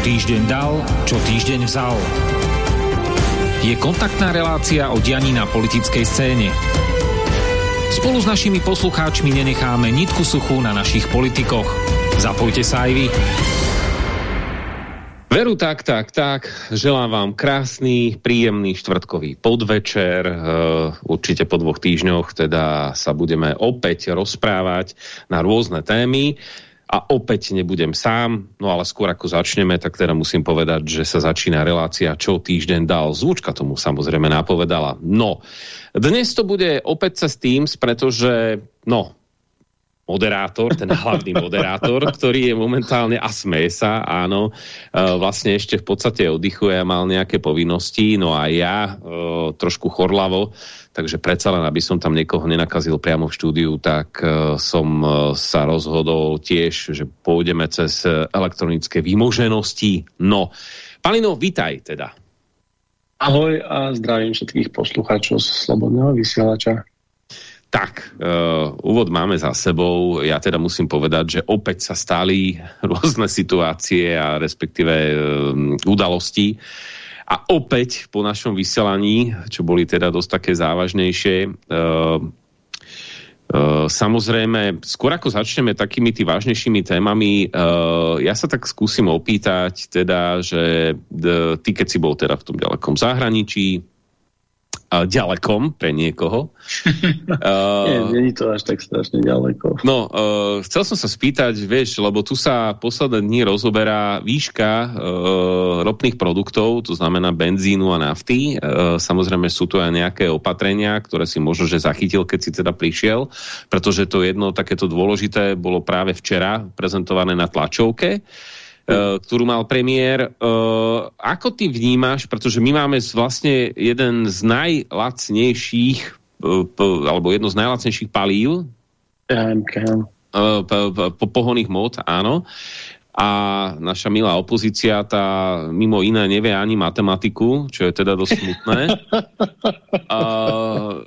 týždeň dal, čo týždeň vzal. Je kontaktná relácia o dianí na politickej scéne. Spolu s našimi poslucháčmi nenecháme nitku suchú na našich politikoch. Zapojte sa aj vy. Veru tak, tak, tak. Želám vám krásny, príjemný štvrtkový podvečer. E, určite po dvoch týždňoch teda sa budeme opäť rozprávať na rôzne témy. A opäť nebudem sám, no ale skôr ako začneme, tak teda musím povedať, že sa začína relácia Čo týždeň dal. Zvučka tomu samozrejme napovedala. No, dnes to bude opäť sa s Teams, pretože, no, moderátor, ten hlavný moderátor, ktorý je momentálne a smeje sa, áno, e, vlastne ešte v podstate oddychuje a mal nejaké povinnosti, no a ja e, trošku chorlavo, takže predsa len, aby som tam niekoho nenakazil priamo v štúdiu, tak e, som sa rozhodol tiež, že pôjdeme cez elektronické vymoženosti. No, Palino, vitaj teda. Ahoj a zdravím všetkých poslucháčov Slobodného vysielača. Tak, uh, úvod máme za sebou. Ja teda musím povedať, že opäť sa stali rôzne situácie a respektíve uh, udalosti. A opäť po našom vysielaní, čo boli teda dosť také závažnejšie, uh, samozrejme, skôr ako začneme takými tými vážnejšími témami, ja sa tak skúsim opýtať, teda, že ty, keď si bol teda v tom ďalekom zahraničí, ďalekom pre niekoho. uh, Nie, nie je to až tak strašne ďaleko. No, uh, chcel som sa spýtať, vieš, lebo tu sa posledné dní rozoberá výška uh, ropných produktov, to znamená benzínu a nafty. Uh, samozrejme sú tu aj nejaké opatrenia, ktoré si možno, že zachytil, keď si teda prišiel, pretože to jedno takéto dôležité bolo práve včera prezentované na tlačovke. Uh, ktorú mal premiér. Eh, ako ty vnímaš, pretože my máme vlastne jeden z najlacnejších, eh, alebo jedno z najlacnejších palív, po pohoných mod, áno a naša milá opozícia tá mimo iné nevie ani matematiku, čo je teda dosť smutné. uh,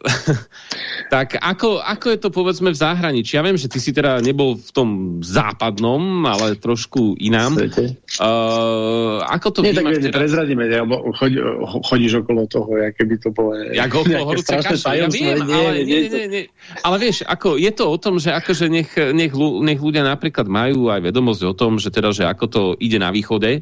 tak ako, ako je to povedzme v zahraničí? Ja viem, že ty si teda nebol v tom západnom, ale trošku inám. Uh, ako to Nie, tak teda? prezradíme, alebo chodí, chodíš okolo toho, aké by to bolo Jak okolo horúce kaše, ja viem, nie, ale, nie, nie, nie, nie. ale vieš, ako, je to o tom, že akože nech, nech, nech ľudia napríklad majú aj vedomosť o tom, že teda, že ako to ide na východe, e,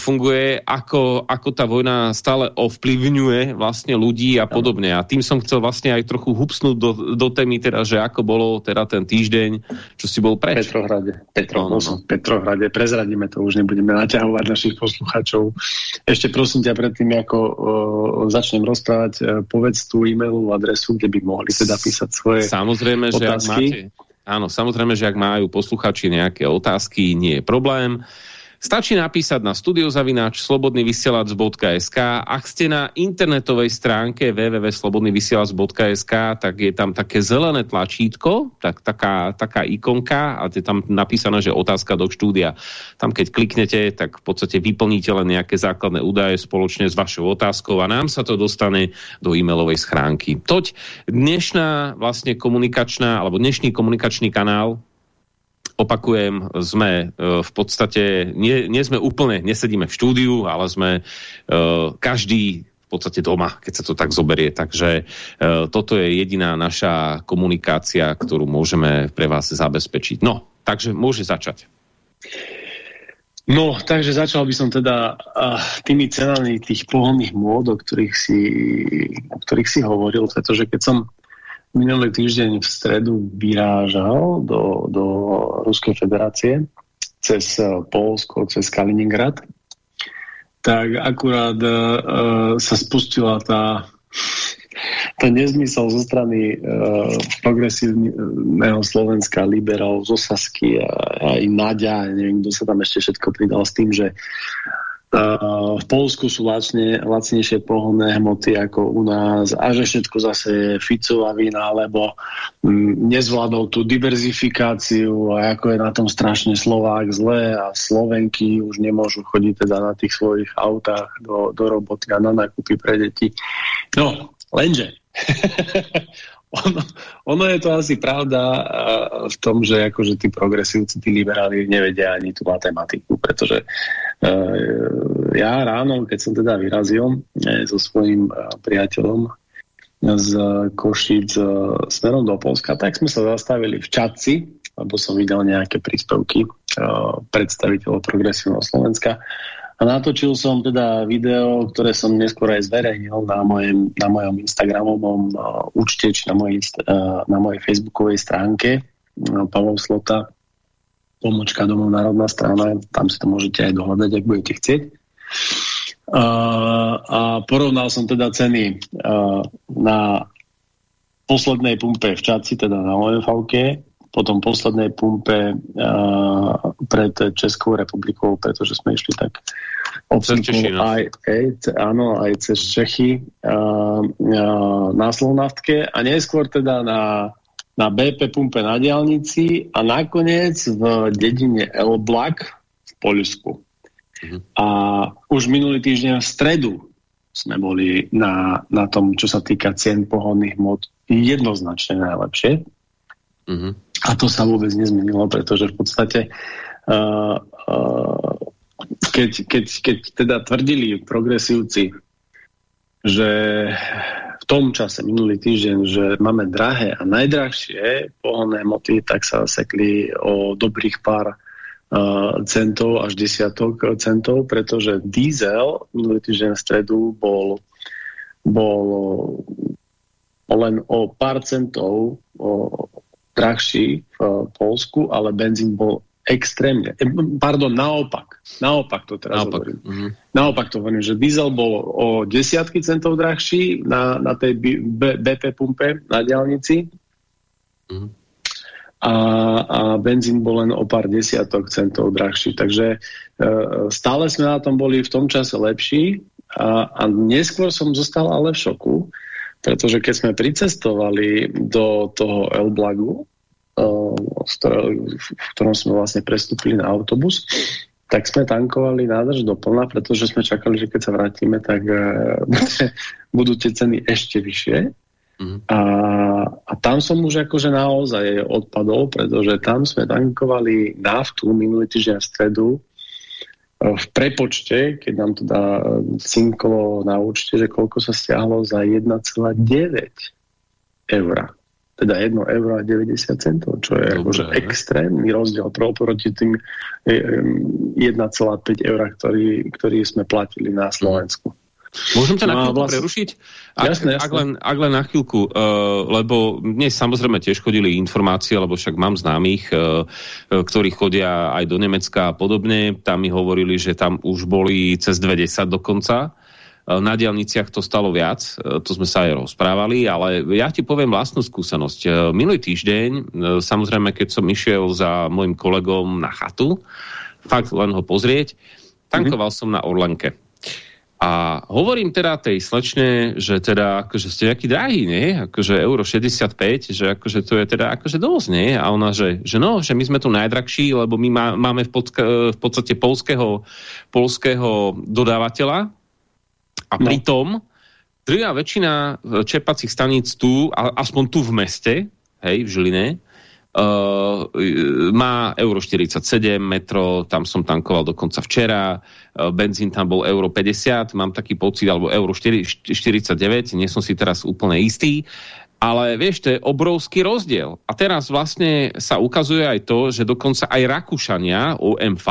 funguje, ako, ako tá vojna stále ovplyvňuje vlastne ľudí a podobne. A tým som chcel vlastne aj trochu hupsnúť do, do témy, teda, že ako bolo teda ten týždeň, čo si bol preč. Petrohrade. Petro, no, no, no. Petrohrade. Prezradíme to, už nebudeme naťahovať našich poslucháčov. Ešte prosím ťa predtým, ako o, začnem rozprávať, e, povedz tú e-mailovú adresu, kde by mohli teda písať svoje Samozrejme, otázky. že ak máte Áno, samozrejme, že ak majú posluchači nejaké otázky, nie je problém. Stačí napísať na studiozavináč slobodnyvysielac.sk Ak ste na internetovej stránke www.slobodnyvysielac.sk tak je tam také zelené tlačítko, tak, taká, taká ikonka a je tam napísané, že otázka do štúdia. Tam keď kliknete, tak v podstate vyplníte len nejaké základné údaje spoločne s vašou otázkou a nám sa to dostane do e-mailovej schránky. Toť dnešná vlastne komunikačná, alebo dnešný komunikačný kanál opakujem, sme e, v podstate, nie, nie sme úplne, nesedíme v štúdiu, ale sme e, každý v podstate doma, keď sa to tak zoberie. Takže e, toto je jediná naša komunikácia, ktorú môžeme pre vás zabezpečiť. No, takže môže začať. No, takže začal by som teda tými cenami tých pohonných môd, o ktorých si, o ktorých si hovoril, pretože keď som minulý týždeň v stredu vyrážal do, do Ruskej federácie cez eh, Polsko, cez Kaliningrad, tak akurát uh, sa spustila tá ten nezmysel zo strany uh, progresívneho Slovenska, liberálov z Osasky a, a i Nadia, neviem, kto sa tam ešte všetko pridal s tým, že v Polsku sú lacne, lacnejšie pohonné hmoty ako u nás a že všetko zase je Ficová vina, lebo mm, nezvládol tú diverzifikáciu a ako je na tom strašne Slovák zle a Slovenky už nemôžu chodiť teda na tých svojich autách do, do roboty a na nákupy pre deti. No, lenže ono, ono je to asi pravda v tom, že akože tí progresívci, tí liberáli nevedia ani tú matematiku, pretože uh, ja ráno, keď som teda vyrazil so svojím priateľom z Košic smerom do Polska, tak sme sa zastavili v Čadci, lebo som videl nejaké príspevky predstaviteľov progresívneho Slovenska a natočil som teda video, ktoré som neskôr aj zverejnil na, mojem, na mojom Instagramovom uh, účte, či na mojej, uh, na mojej facebookovej stránke uh, Pavol Slota, pomočka domov národná strana, tam si to môžete aj dohľadať, ak budete chcieť. Uh, a porovnal som teda ceny uh, na poslednej pumpe v Čaci, teda na OMV, potom poslednej pumpe uh, pred Českou republikou, pretože sme išli tak no. aj, aj, áno, aj cez Čechy uh, uh, na Slonaftke a neskôr teda na, na BP pumpe na diálnici a nakoniec v dedine Elblak v Poľsku. Uh-huh. A už minulý týždeň v stredu sme boli na, na tom, čo sa týka cien pohodných mod jednoznačne najlepšie. Uh-huh. A to sa vôbec nezmenilo, pretože v podstate uh, uh, keď, keď, keď teda tvrdili progresívci, že v tom čase, minulý týždeň, že máme drahé a najdrahšie pohonné moty, tak sa sekli o dobrých pár uh, centov až desiatok centov, pretože diesel minulý týždeň v stredu bol, bol len o pár centov drahší v eh, Polsku, ale benzín bol extrémne. Pardon, naopak. Naopak to teraz naopak. hovorím. Mm -hmm. Naopak to hovorím, že diesel bol o desiatky centov drahší na, na tej BP pumpe na diálnici mm -hmm. a, a benzín bol len o pár desiatok centov drahší. Takže e, stále sme na tom boli v tom čase lepší a, a neskôr som zostal ale v šoku, pretože keď sme pricestovali do toho Elblagu, v ktorom sme vlastne prestúpili na autobus, tak sme tankovali nádrž doplná, pretože sme čakali, že keď sa vrátime, tak uh, budú tie ceny ešte vyššie. Mm. A, a tam som už akože naozaj odpadol, pretože tam sme tankovali naftu minulý týždeň v stredu v prepočte, keď nám teda cinklo na účte, že koľko sa stiahlo za 1,9 eur. Teda 1 euro a 90 centov, čo je akože extrémny rozdiel proti tým 1,5 eur, ktorý, ktorý sme platili na Slovensku. Môžem ťa no, na chvíľku vlastne... prerušiť? Ak, jasne, jasne. Ak, len, ak len na chvíľku, uh, lebo dnes samozrejme tiež chodili informácie, lebo však mám známych, uh, ktorí chodia aj do Nemecka a podobne. Tam mi hovorili, že tam už boli cez 20 dokonca. Na diálniciach to stalo viac, to sme sa aj rozprávali, ale ja ti poviem vlastnú skúsenosť. Minulý týždeň, samozrejme, keď som išiel za môjim kolegom na chatu, fakt len ho pozrieť, tankoval mm -hmm. som na Orlenke a hovorím teda tej slečne, že teda akože ste nejaký drahý, nie? Akože euro 65, že akože to je teda akože dosť, nie? A ona, že, že no, že my sme tu najdrahší, lebo my má, máme v, podka, v podstate polského, polského dodávateľa a no. pritom drvá väčšina čerpacích staníc tu, aspoň tu v meste, hej, v Žiline, má euro 47, metro, tam som tankoval dokonca včera, benzín tam bol euro 50, mám taký pocit, alebo euro 4, 49, nie som si teraz úplne istý, ale vieš, to je obrovský rozdiel. A teraz vlastne sa ukazuje aj to, že dokonca aj Rakúšania OMV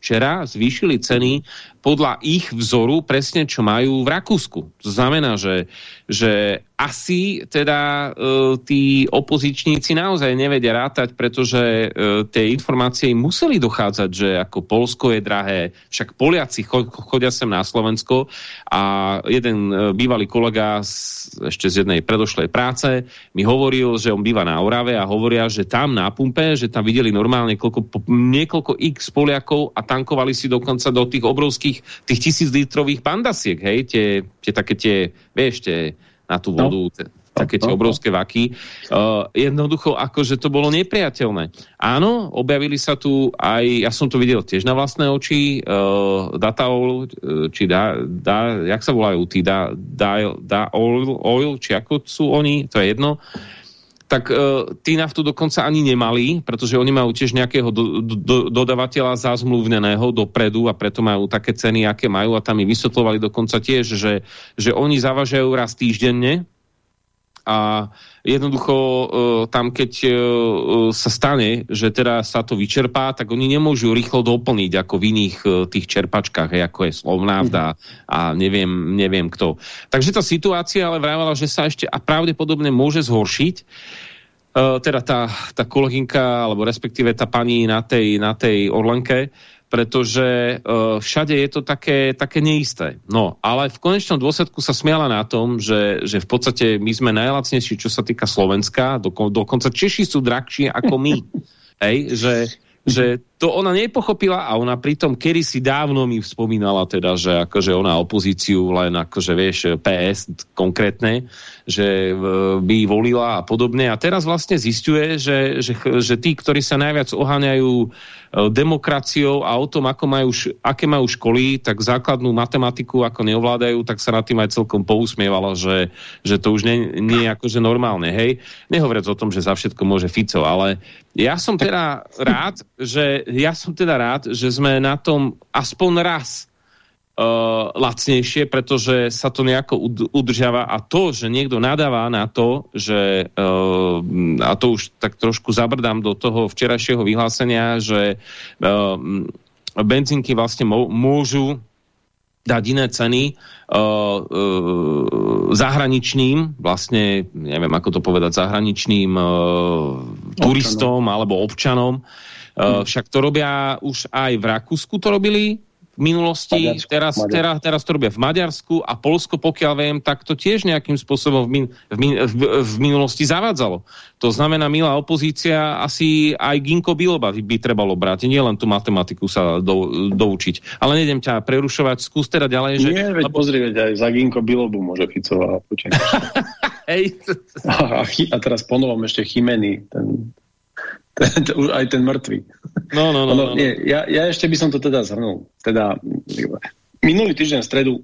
včera zvýšili ceny podľa ich vzoru presne, čo majú v Rakúsku. To znamená, že, že asi teda e, tí opozičníci naozaj nevedia rátať, pretože e, tie informácie im museli dochádzať, že ako Polsko je drahé, však Poliaci cho chodia sem na Slovensko a jeden e, bývalý kolega z, ešte z jednej predošlej práce mi hovoril, že on býva na Orave a hovoria, že tam na pumpe, že tam videli normálne koľko, niekoľko x Poliakov a tankovali si dokonca do tých obrovských, tých tisíc litrových pandasiek, hej, tie, tie také tie, vieš, tie na tú no. vodu, no. také tie no, no. obrovské vaky. Uh, jednoducho, akože to bolo nepriateľné. Áno, objavili sa tu aj, ja som to videl tiež na vlastné oči, uh, data oil, uh, či da, da, jak sa volajú tí, da, da, da oil, oil, či ako sú oni, to je jedno. Uh, tak uh, tí naftu dokonca ani nemali, pretože oni majú tiež nejakého do, do, dodavateľa zazmluvneného dopredu a preto majú také ceny, aké majú. A tam mi vysvetlovali dokonca tiež, že, že oni zavažajú raz týždenne a jednoducho uh, tam, keď uh, sa stane, že teda sa to vyčerpá, tak oni nemôžu rýchlo doplniť ako v iných tých čerpačkách, ako je Slovnávda mm. a neviem, neviem kto. Takže tá situácia ale vravala, že sa ešte a pravdepodobne môže zhoršiť. Teda tá, tá kolegynka, alebo respektíve tá pani na tej, na tej Orlenke, pretože uh, všade je to také, také neisté. No, ale v konečnom dôsledku sa smiala na tom, že, že v podstate my sme najlacnejší, čo sa týka Slovenska, dokon, dokonca Češi sú drahší ako my. Hej, že, že to ona nepochopila a ona pritom kedy si dávno mi spomínala teda, že akože ona opozíciu len akože vieš PS konkrétne, že by volila a podobne a teraz vlastne zistuje, že, že, že tí, ktorí sa najviac oháňajú E, demokraciou a o tom, ako majú, aké majú školy, tak základnú matematiku ako neovládajú, tak sa nad tým aj celkom pousmievala, že, že to už nie, nie je akože normálne, hej. Nehovoriac o tom, že za všetko môže Fico, ale ja som teda rád, že ja som teda rád, že sme na tom aspoň raz uh, lacnejšie, pretože sa to nejako udržiava a to, že niekto nadáva na to, že uh, a to už tak trošku zabrdám do toho včerajšieho vyhlásenia, že uh, benzinky vlastne môžu dať iné ceny uh, uh, zahraničným, vlastne, neviem ako to povedať, zahraničným uh, turistom alebo občanom. Hmm. Však to robia už aj v Rakúsku to robili, v minulosti, Maďarsku, teraz, Maďarsku. Teraz, teraz to robia v Maďarsku a Polsko, pokiaľ viem, tak to tiež nejakým spôsobom v, min, v, min, v, v minulosti zavádzalo. To znamená, milá opozícia, asi aj Ginko Biloba by trebalo brať, nielen tú matematiku sa do, doučiť. Ale nejdem ťa prerušovať, skús teda ďalej. Že... Nie, veď lebo... pozri, veď aj za Ginko Bilobu môže Ficová. Hej. a, a teraz ponovom ešte Chimeny, ten aj ten mŕtvý. No, no, no. no, no. Nie, ja, ja ešte by som to teda zhrnul. Teda, minulý týždeň v stredu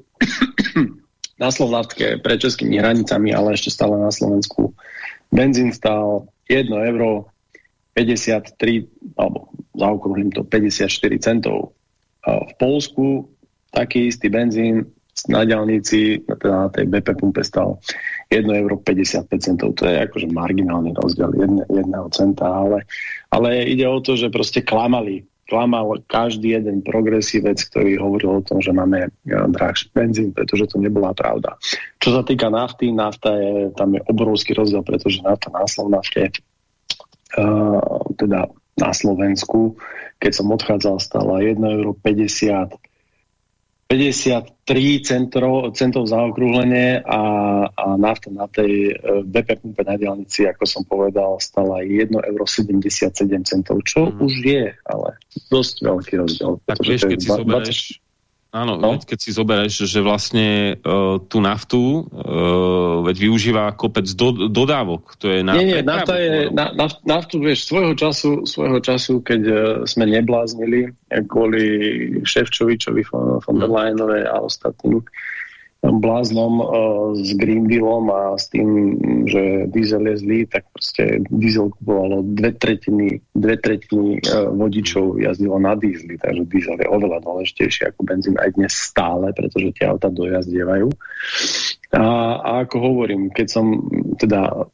na Slovnátke pred českými hranicami, ale ešte stále na Slovensku, benzín stál 1 euro 53, alebo zaokrúhlim to 54 centov. V Polsku taký istý benzín na ďalnici, teda na tej BP pumpe stal 1,55 euro. To je akože marginálny rozdiel jedne, jedného centa, ale, ale ide o to, že proste klamali. Klamal každý jeden progresívec, ktorý hovoril o tom, že máme drahší benzín, pretože to nebola pravda. Čo sa týka nafty, nafta je, tam je obrovský rozdiel, pretože nafta na Slovnafte uh, teda na Slovensku, keď som odchádzal, stala 1,50 euro 53 centro, centov zaokrúhlenie a, a nafta na tej e, BP pumpe na diálnici, ako som povedal, stala 1,77 euro, čo mm. už je, ale dosť veľký rozdiel. Tak vieš, keď si zoberieš, Áno, no? keď si zoberieš, že vlastne uh, tú naftu uh, veď využíva kopec do, dodávok. To je na nie, nie, nafta je, na, naftu, vieš, svojho času, svojho času, keď uh, sme nebláznili kvôli Ševčovičovi, von, von der Leyenovej a ostatným, bláznom uh, s Green Dealom a s tým, že diesel je zlý, tak proste diesel kupovalo dve tretiny, dve tretiny uh, vodičov jazdilo na diesely, takže diesel je oveľa dôležitejší ako benzín aj dnes stále, pretože tie auta dojazdievajú. A, a ako hovorím, keď som teda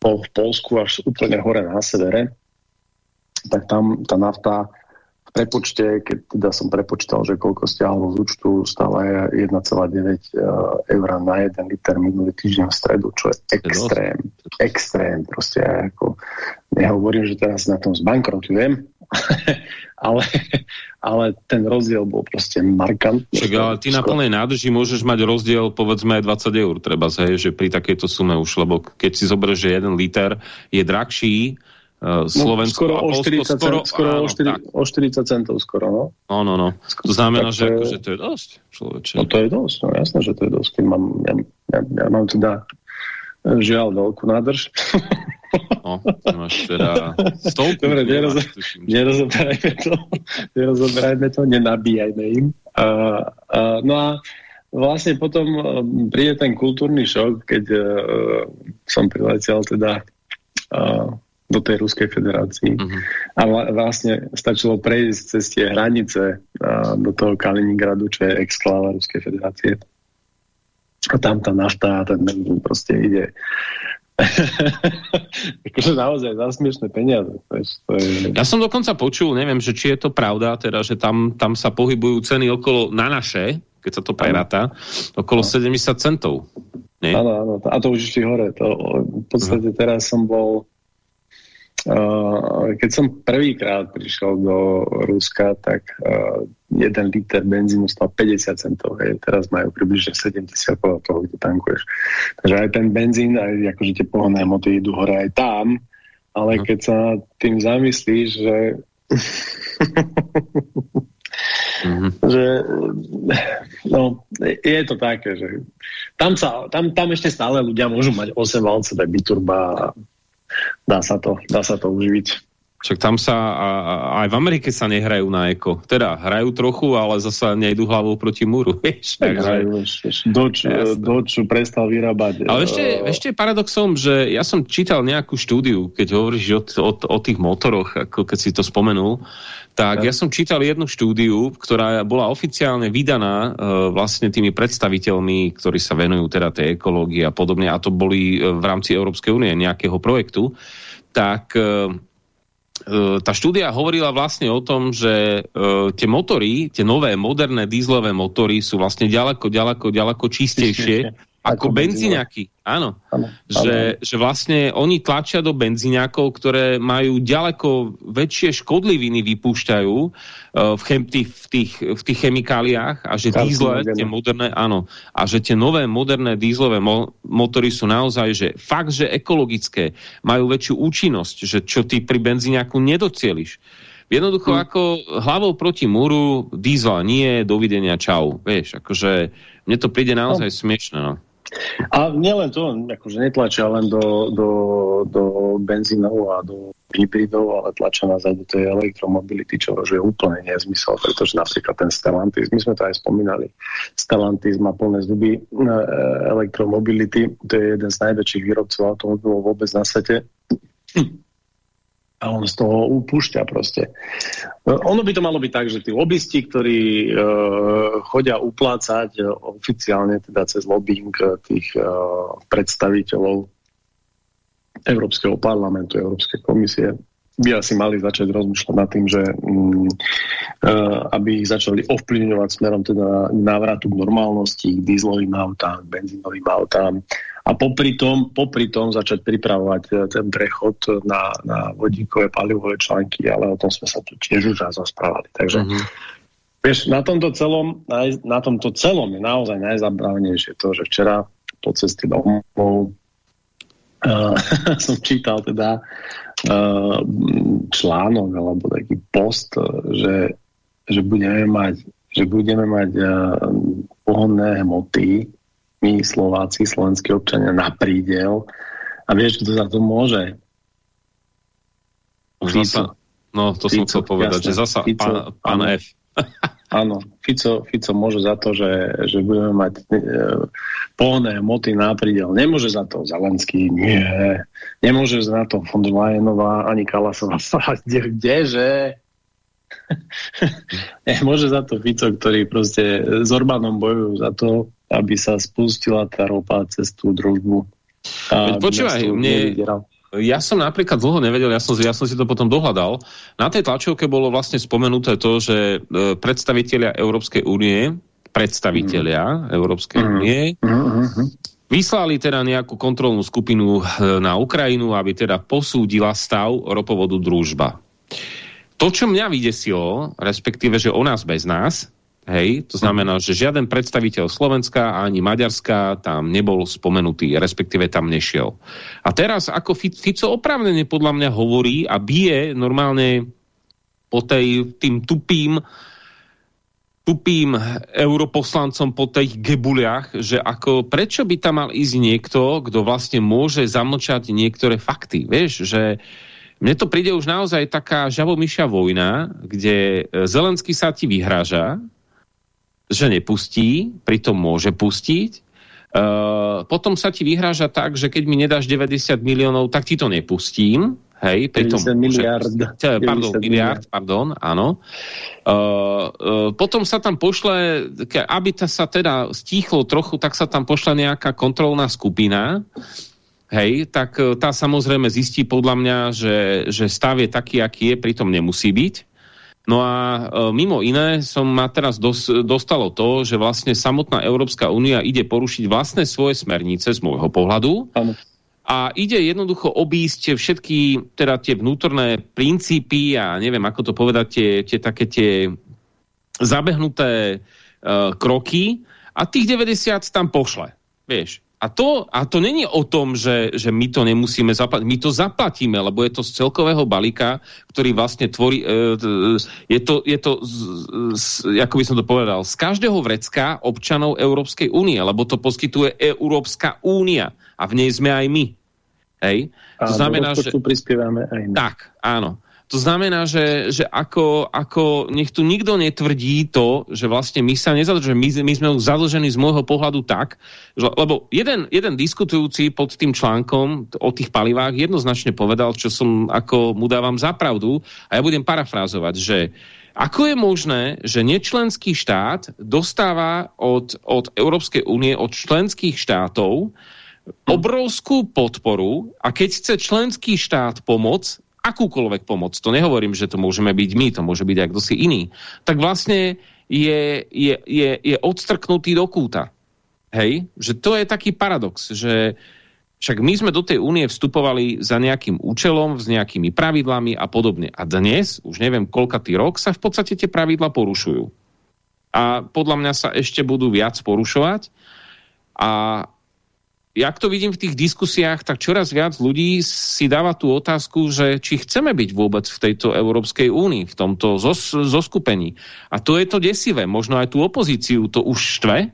bol v Polsku až úplne hore na severe, tak tam tá nafta prepočte, keď teda som prepočítal, že koľko stiahlo z účtu, stále 1,9 eh, eur na 1 liter minulý týždeň v stredu, čo je extrém. Extrém. Proste ako, nehovorím, že teraz na tom zbankrotujem, ale, ale ten rozdiel bol proste markantný. Však, ale ty na plnej nádrži môžeš mať rozdiel povedzme aj 20 eur, treba hej, že pri takejto sume už, lebo keď si zoberieš, že jeden liter je drahší, Slovensko no, skoro, o 40, skoro, skoro áno, o, 4, o 40 centov skoro, no. No, no, no. To znamená, že, to, akože to je dosť, človeče. No to je dosť, no jasné, že to je dosť. Keď mám, ja, ja, ja mám teda e, žiaľ veľkú nádrž. No, máš teda stovku. Dobre, nerozo, nerozoberajme to, nerozoberajme to, nenabíjajme im. Uh, uh, no a vlastne potom uh, príde ten kultúrny šok, keď uh, som priletel teda uh, do tej Ruskej federácii. Uh mhm. -huh. A vlastne stačilo prejsť cez tie hranice uh, do toho Kaliningradu, čo je exkláva Ruskej federácie. A tam tá nafta, ten benzín proste ide akože naozaj za smiešné peniaze. To je... Ja som dokonca počul, neviem, že či je to pravda, teda, že tam, tam sa pohybujú ceny okolo, na naše, keď sa to preráta, okolo no. 70 centov. Áno, áno, a to už išli hore. To, v podstate teraz som bol keď som prvýkrát prišiel do Ruska, tak uh, jeden liter benzínu stal 50 centov. Hej. Teraz majú približne 70 podľa toho, kde tankuješ. Takže aj ten benzín, aj akože tie pohonné hmoty idú hore aj tam, ale uh keď sa tým zamyslíš, že Mm-hmm. že no, je to také, že tam, sa, tam, tam ešte stále ľudia môžu mať 8 valcové biturba dá sa to, dá sa to uživiť. Však tam sa, a, aj v Amerike sa nehrajú na eko. Teda, hrajú trochu, ale zasa nejdu hlavou proti múru. Vieš, tak hrajú, Doč, Doč prestal vyrábať. Ale ešte, uh... ešte paradoxom, že ja som čítal nejakú štúdiu, keď hovoríš o, o, o tých motoroch, ako keď si to spomenul, tak ja som čítal jednu štúdiu, ktorá bola oficiálne vydaná uh, vlastne tými predstaviteľmi, ktorí sa venujú teda tej ekológii a podobne, a to boli v rámci Európskej únie nejakého projektu, tak E, tá štúdia hovorila vlastne o tom, že uh, tie motory, tie nové, moderné dízlové motory sú vlastne ďaleko, ďaleko, ďaleko čistejšie ako benzíňaky. Áno. Áno. Že, že vlastne oni tlačia do benzíňakov, ktoré majú ďaleko väčšie škodliviny vypúšťajú uh, v, chem, tých, v, tých, v tých chemikáliách a že dízle, tie moderné, áno, a že tie nové moderné dízlové mo motory sú naozaj, že fakt, že ekologické, majú väčšiu účinnosť, že čo ty pri benzíňaku nedocieliš. Jednoducho hmm. ako hlavou proti múru, dízla nie, dovidenia, čau. Vieš, akože mne to príde naozaj no. smiešne, no. A nielen to, akože netlačia len do, do, do benzínov a do hybridov, ale tlačia nás aj do tej elektromobility, čo je úplne nezmysel, pretože napríklad ten Stellantis, my sme to aj spomínali, Stellantis má plné zuby e, elektromobility, to je jeden z najväčších výrobcov automobilov vôbec na svete a on z toho upúšťa proste. Ono by to malo byť tak, že tí lobbysti, ktorí e, chodia uplácať e, oficiálne teda cez lobbying e, tých e, predstaviteľov Európskeho parlamentu, Európskej komisie, by asi mali začať rozmýšľať nad tým, že mm, uh, aby ich začali ovplyvňovať smerom teda návratu k normálnosti, k dízlovým autám, benzínovým autám a popri tom, popri tom začať pripravovať e, ten prechod na, na vodíkové palivové články, ale o tom sme sa tu tiež už raz rozprávali. Takže mm -hmm. vieš, na tomto celom, na tomto celom je naozaj najzabrávnejšie to, že včera po ceste domov uh, som čítal teda uh, článok alebo taký post, že, že budeme mať že budeme mať uh, pohonné hmoty my Slováci, slovenskí občania na prídel. A vieš, kto za to môže? Fico. No, to Fico, som chcel povedať, jasne, že zasa Fico, pán, pán áno, F. áno, Fico, Fico môže za to, že, že budeme mať e, polné moty na prídel. Nemôže za to Zelenský, nie. Nemôže za to von Lajenová ani Kalasová. Kde, kdeže? Môže za to Fico, ktorý proste s Orbánom bojujú za to, aby sa spustila tá ropa cez tú družbu. Počúvaj, mne, ja som napríklad dlho nevedel, ja som, ja som si to potom dohľadal. Na tej tlačovke bolo vlastne spomenuté to, že e, predstavitelia Európskej únie, predstavitelia mm. Európskej mm. únie, mm. Mm. vyslali teda nejakú kontrolnú skupinu e, na Ukrajinu, aby teda posúdila stav ropovodu družba. To, čo mňa vydesilo, respektíve, že o nás bez nás, Hej, to znamená, že žiaden predstaviteľ Slovenska ani Maďarska tam nebol spomenutý, respektíve tam nešiel. A teraz, ako Fico oprávnene podľa mňa hovorí a bije normálne po tej, tým tupým tupým europoslancom po tých gebuliach, že ako, prečo by tam mal ísť niekto, kto vlastne môže zamlčať niektoré fakty. Vieš, že mne to príde už naozaj taká žavomyšia vojna, kde Zelenský sa ti vyhráža, že nepustí, pritom môže pustiť Uh, potom sa ti vyhráža tak, že keď mi nedáš 90 miliónov, tak ti to nepustím. Hej, pritom, 90 miliard. Že, pardon, miliard, pardon, áno. Uh, uh, potom sa tam pošle, aby ta sa teda stíchlo trochu, tak sa tam pošle nejaká kontrolná skupina, hej, tak tá samozrejme zistí podľa mňa, že, že stav je taký, aký je, pritom nemusí byť. No a e, mimo iné som ma teraz dos, dostalo to, že vlastne samotná Európska únia ide porušiť vlastné svoje smernice z môjho pohľadu. Ano. A ide jednoducho obísť všetky teda tie vnútorné princípy a neviem, ako to povedať, tie, tie také tie zabehnuté uh, kroky a tých 90 tam pošle. Vieš, a to, a to není o tom, že, že my to nemusíme zaplatiť. My to zaplatíme, lebo je to z celkového balíka, ktorý vlastne tvorí... E, je to, je to z, z, ako by som to povedal, z každého vrecka občanov Európskej únie, lebo to poskytuje Európska únia a v nej sme aj my. Hej? To znamená, že... prispievame aj my. Tak, áno. To znamená, že, že ako, ako nech tu nikto netvrdí to, že vlastne my sa nezadržujeme, my, my sme zadlžení z môjho pohľadu tak, že, lebo jeden, jeden diskutujúci pod tým článkom o tých palivách jednoznačne povedal, čo som ako mu dávam za pravdu. A ja budem parafrázovať, že ako je možné, že nečlenský štát dostáva od, od Európskej únie, od členských štátov obrovskú podporu a keď chce členský štát pomoc, akúkoľvek pomoc, to nehovorím, že to môžeme byť my, to môže byť aj kto si iný, tak vlastne je, je, je, je odstrknutý do kúta. Hej? Že to je taký paradox, že však my sme do tej únie vstupovali za nejakým účelom, s nejakými pravidlami a podobne. A dnes, už neviem koľkatý rok, sa v podstate tie pravidla porušujú. A podľa mňa sa ešte budú viac porušovať. A jak to vidím v tých diskusiách, tak čoraz viac ľudí si dáva tú otázku, že či chceme byť vôbec v tejto Európskej únii, v tomto zos, zoskupení. A to je to desivé. Možno aj tú opozíciu to už štve,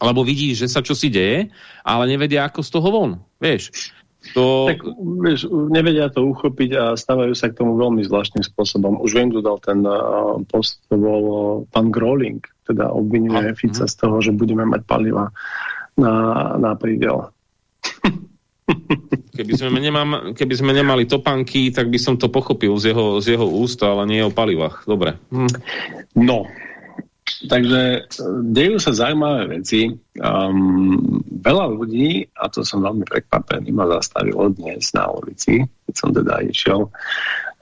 lebo vidí, že sa čosi deje, ale nevedia ako z toho von. Vieš, to... Tak, vieš, nevedia to uchopiť a stávajú sa k tomu veľmi zvláštnym spôsobom. Už viem, kto dal ten uh, post, to bol uh, pán Groling, teda obvinuje Fica z toho, že budeme mať paliva na, na prídel. Keby sme, nemám, keby sme nemali topanky, tak by som to pochopil z jeho, z jeho úst, ale nie o palivách. Dobre. Hm. No, takže e, dejú sa zaujímavé veci. Um, veľa ľudí, a to som veľmi prekvapený, ma zastavilo dnes na ulici, keď som teda išiel uh,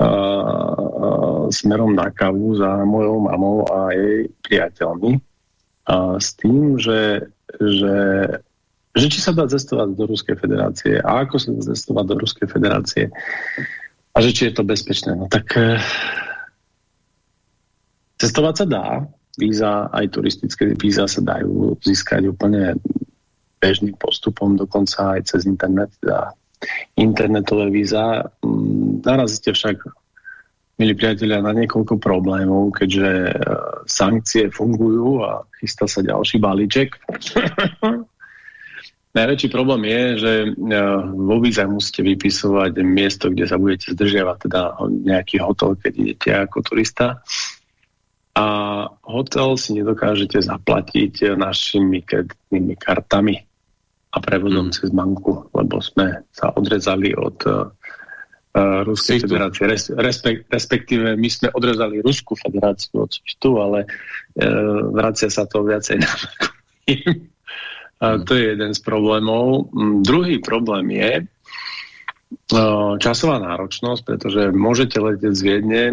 uh, smerom na kavu za mojou mamou a jej priateľmi uh, s tým, že že, že či sa dá cestovať do Ruskej federácie a ako sa dá cestovať do Ruskej federácie a že či je to bezpečné. No tak eh, cestovať sa dá, víza, aj turistické víza sa dajú získať úplne bežným postupom, dokonca aj cez internet, teda internetové víza. Mm, narazíte však milí priatelia, na niekoľko problémov, keďže uh, sankcie fungujú a chystá sa ďalší balíček. Najväčší problém je, že uh, vo vízach musíte vypisovať miesto, kde sa budete zdržiavať, teda nejaký hotel, keď idete ako turista. A hotel si nedokážete zaplatiť našimi kreditnými kartami a prevodom mm. cez banku, lebo sme sa odrezali od Ruskej federácie. Res, respekt, respektíve my sme odrezali Ruskú federáciu od SWIFTu, ale uh, vracia sa to viacej na uh, To je jeden z problémov. Um, druhý problém je uh, časová náročnosť, pretože môžete letieť z Viedne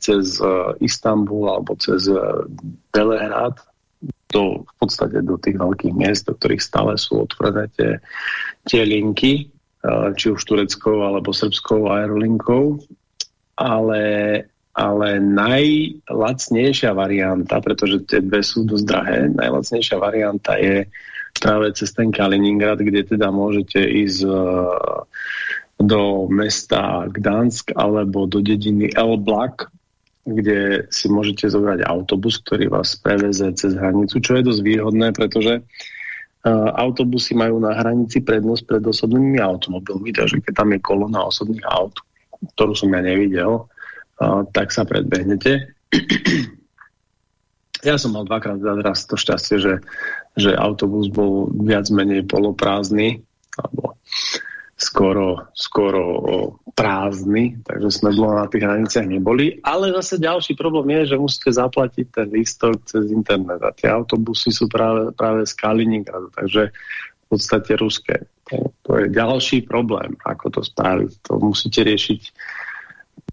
cez uh, Istanbul alebo cez uh, Belehrad do, v podstate do tých veľkých miest, do ktorých stále sú otvorené tie, tie linky či už tureckou alebo srbskou aerolinkou, ale, ale najlacnejšia varianta, pretože tie dve sú dosť drahé, najlacnejšia varianta je práve cez ten Kaliningrad, kde teda môžete ísť do mesta Gdansk alebo do dediny Elblak, kde si môžete zobrať autobus, ktorý vás preveze cez hranicu, čo je dosť výhodné, pretože autobusy majú na hranici prednosť pred osobnými automobilmi, takže keď tam je kolona osobných aut, ktorú som ja nevidel, tak sa predbehnete. ja som mal dvakrát raz to šťastie, že, že autobus bol viac menej poloprázdny, alebo skoro, skoro prázdny, takže sme dlho na tých hraniciach neboli. Ale zase ďalší problém je, že musíte zaplatiť ten lístok cez internet a tie autobusy sú práve, práve z Kaliningradu, takže v podstate ruské. To, je ďalší problém, ako to spraviť. To musíte riešiť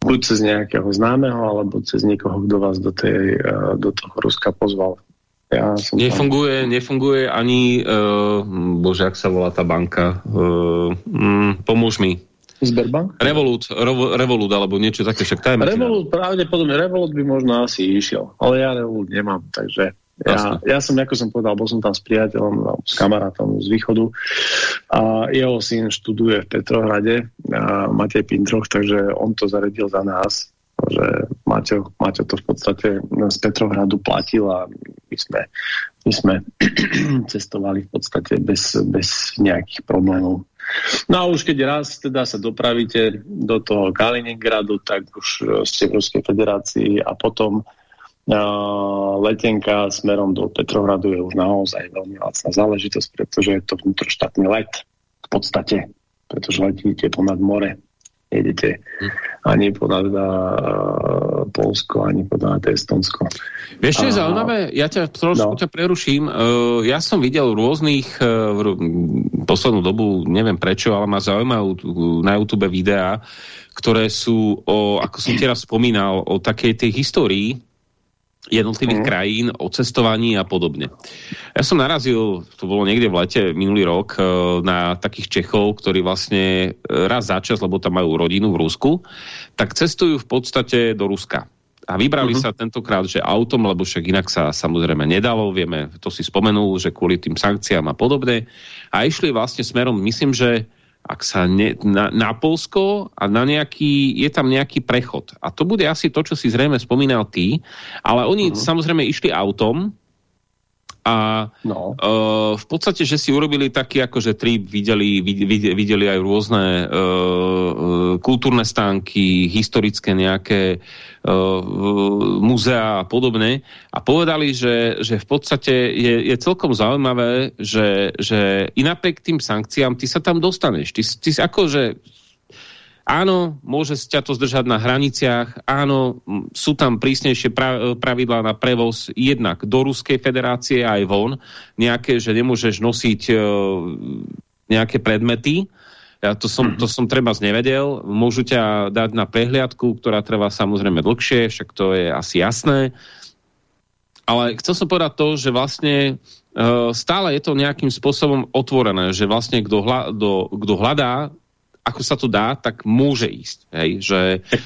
buď cez nejakého známeho, alebo cez niekoho, kto vás do, tej, do toho Ruska pozval. Ja som nefunguje, tam... nefunguje ani, uh, bože, ak sa volá tá banka, uh, um, pomôž mi. Sberbank? Revolut, Revo, Revolut, alebo niečo také, však tajme. Revolut, pravdepodobne Revolut by možno asi išiel, ale ja Revolut nemám, takže ja, ja som, ako som povedal, bol som tam s priateľom, no, s kamarátom z východu a jeho syn študuje v Petrohrade, a Matej Pintroch, takže on to zaredil za nás, že Maťo, Maťo to v podstate z Petrohradu platil a my sme, my sme cestovali v podstate bez, bez nejakých problémov. No a už keď raz teda sa dopravíte do toho Kaliningradu, tak už ste v Ruskej federácii a potom letenka smerom do Petrohradu je už naozaj veľmi lacná záležitosť, pretože je to vnútroštátny let v podstate, pretože letíte ponad more, jedete hm. ani ponad uh, Polsko, ani ponad Estonsko. Vieš, čo je zaujímavé? Ja ťa trošku no. ťa preruším. Uh, ja som videl rôznych uh, v poslednú dobu, neviem prečo, ale ma zaujímajú na YouTube videá, ktoré sú o, ako som teraz spomínal, o takej tej histórii jednotlivých mm. krajín, o cestovaní a podobne. Ja som narazil, to bolo niekde v lete minulý rok, e, na takých Čechov, ktorí vlastne e, raz za čas, lebo tam majú rodinu v Rusku, tak cestujú v podstate do Ruska. A vybrali uh mhm. -huh. sa tentokrát, že autom, lebo však inak sa samozrejme nedalo, vieme, to si spomenul, že kvôli tým sankciám a podobne. A išli vlastne smerom, myslím, že ak sa ne, na, na Polsko a na nejaký, je tam nejaký prechod. A to bude asi to, čo si zrejme spomínal ty, ale oni uh mhm. -huh. samozrejme išli autom a no. uh, v podstate, že si urobili taký akože trip, videli, videli, videli aj rôzne uh, kultúrne stánky, historické nejaké uh, muzea a podobne a povedali, že, že v podstate je, je celkom zaujímavé, že, že i napriek tým sankciám ty sa tam dostaneš. Ty, ty akože Áno, môže ťa to zdržať na hraniciach, áno, sú tam prísnejšie pravidlá na prevoz jednak do Ruskej federácie aj von, nejaké, že nemôžeš nosiť uh, nejaké predmety, ja to som, to som treba nevedel, môžu ťa dať na prehliadku, ktorá trvá samozrejme dlhšie, však to je asi jasné, ale chcel som povedať to, že vlastne uh, stále je to nejakým spôsobom otvorené, že vlastne kto hľadá ako sa to dá, tak môže ísť. Hej? Že,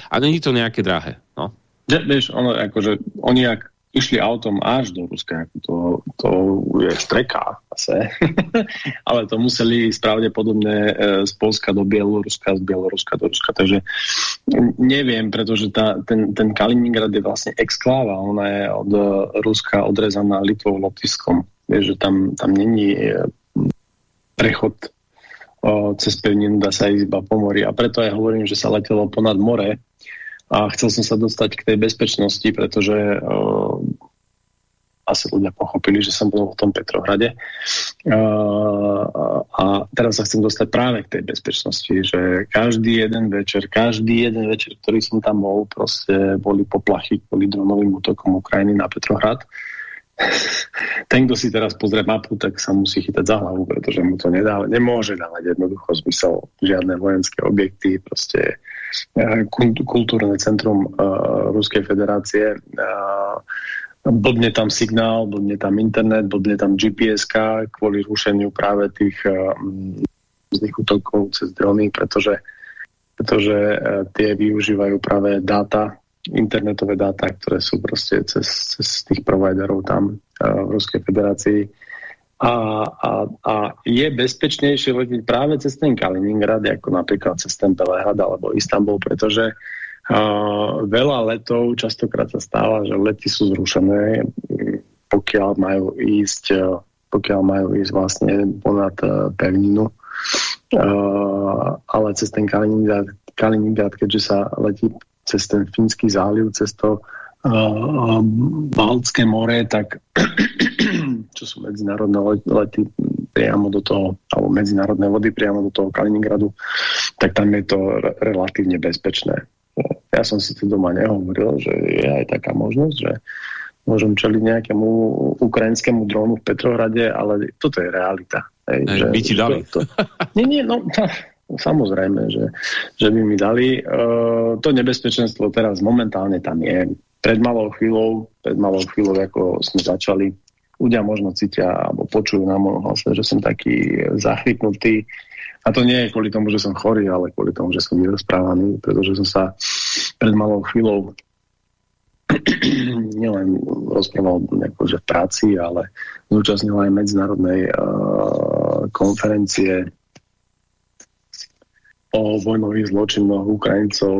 a není to nejaké drahé. No. Ja, vieš, ono, akože, oni ak išli autom až do Ruska, to, to je streka zase, ale to museli ísť pravdepodobne e, z Polska do Bieloruska, z Bieloruska do Ruska, takže neviem, pretože tá, ten, ten Kaliningrad je vlastne exkláva, ona je od Ruska odrezaná Litvou, Lotiskom, vieš, že tam, tam není e, prechod cez pevninu dá sa ísť iba po mori. A preto aj hovorím, že sa letelo ponad more a chcel som sa dostať k tej bezpečnosti, pretože o, asi ľudia pochopili, že som bol v tom Petrohrade. Uh, a teraz sa chcem dostať práve k tej bezpečnosti, že každý jeden večer, každý jeden večer, ktorý som tam bol, proste boli poplachy kvôli dronovým útokom Ukrajiny na Petrohrad. Uh, ten, kto si teraz pozrie mapu, tak sa musí chytať za hlavu, pretože mu to nedá, nemôže dávať jednoducho zmysel žiadne vojenské objekty, proste eh, kultúrne centrum uh, Ruskej federácie. Uh, blbne tam signál, blbne tam internet, blbne tam gps kvôli rušeniu práve tých uh, útokov cez drony, pretože, pretože uh, tie využívajú práve dáta internetové dáta, ktoré sú proste cez, cez tých providerov tam uh, v Ruskej federácii. A, a, a je bezpečnejšie letieť práve cez ten Kaliningrad, ako napríklad cez ten Belehrad alebo Istanbul, pretože uh, veľa letov častokrát sa stáva, že lety sú zrušené, pokiaľ majú ísť, uh, pokiaľ majú ísť vlastne ponad uh, pevninu. Uh, ale cez ten Kaliningrad, Kaliningrad, keďže sa letí cez ten Fínsky záliv, cez to uh, Baltské more, tak čo sú medzinárodné lety priamo do toho, alebo medzinárodné vody priamo do toho Kaliningradu, tak tam je to re relatívne bezpečné. Ja som si tu doma nehovoril, že je aj taká možnosť, že môžem čeliť nejakému ukrajinskému drónu v Petrohrade, ale toto je realita. Hej, že, by ti dali. To, to, nie, nie, no samozrejme, že, že by mi dali. Uh, to nebezpečenstvo teraz momentálne tam je. Pred malou chvíľou, pred malou chvíľou, ako sme začali, ľudia možno cítia alebo počujú na môjom hlase, že som taký zachrytnutý. A to nie je kvôli tomu, že som chorý, ale kvôli tomu, že som vyrozprávaný, pretože som sa pred malou chvíľou nielen rozprával že v práci, ale zúčastnil aj medzinárodnej uh, konferencie o vojnových zločinoch Ukrajincov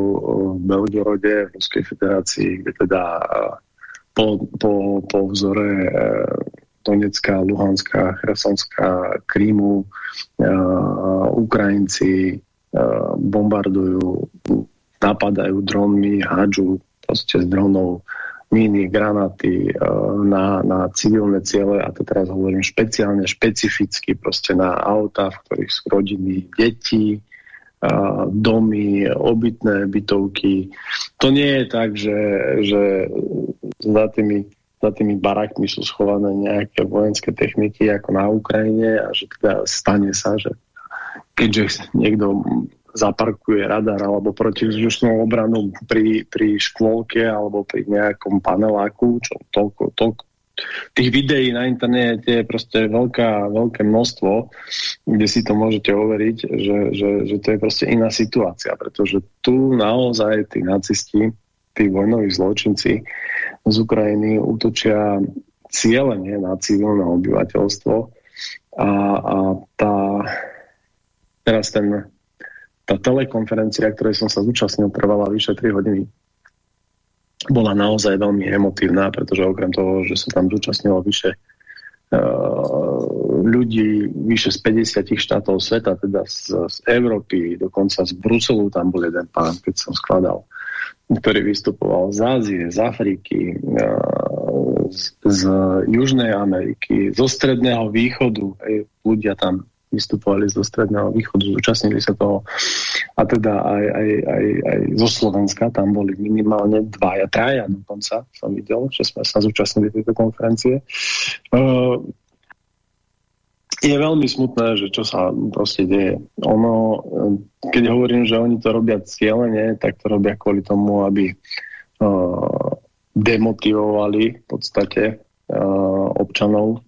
v Belgorode, v Ruskej federácii, kde teda uh, po, po, po vzore e, Donetská, Luhanská, Chersonská, Krímu, e, Ukrajinci bombardujú, napadajú dronmi, hádžu proste z dronov míny, granáty na, na civilné ciele a to teraz hovorím špeciálne, špecificky proste na auta, v ktorých sú rodiny, deti, domy, obytné bytovky. To nie je tak, že, že za tými, za tými barakmi sú schované nejaké vojenské techniky ako na Ukrajine a že teda stane sa, že keďže niekto zaparkuje radar alebo protivzdušnú obranu pri, pri škôlke alebo pri nejakom paneláku, čo toľko, toľko tých videí na internete je proste veľká, veľké množstvo, kde si to môžete overiť, že, že, že to je proste iná situácia, pretože tu naozaj tí nacisti, tí vojnoví zločinci z Ukrajiny útočia cieľene na civilné obyvateľstvo a, a tá, teraz ten, tá telekonferencia, ktorej som sa zúčastnil, trvala vyše 3 hodiny. Bola naozaj veľmi emotívna, pretože okrem toho, že sa tam zúčastnilo vyše uh, ľudí vyše z 50 štátov sveta, teda z, z Európy, dokonca z Bruselu tam bol jeden pán, keď som skladal ktorý vystupoval z Ázie, z Afriky, z, z Južnej Ameriky, zo Stredného východu. Ľudia tam vystupovali zo Stredného východu, zúčastnili sa toho. A teda aj, aj, aj, aj zo Slovenska, tam boli minimálne dvaja, traja dokonca, som videl, že sme sa zúčastnili tejto konferencie. Uh, je veľmi smutné, že čo sa proste deje. Ono, keď hovorím, že oni to robia cieľene, tak to robia kvôli tomu, aby uh, demotivovali v podstate uh, občanov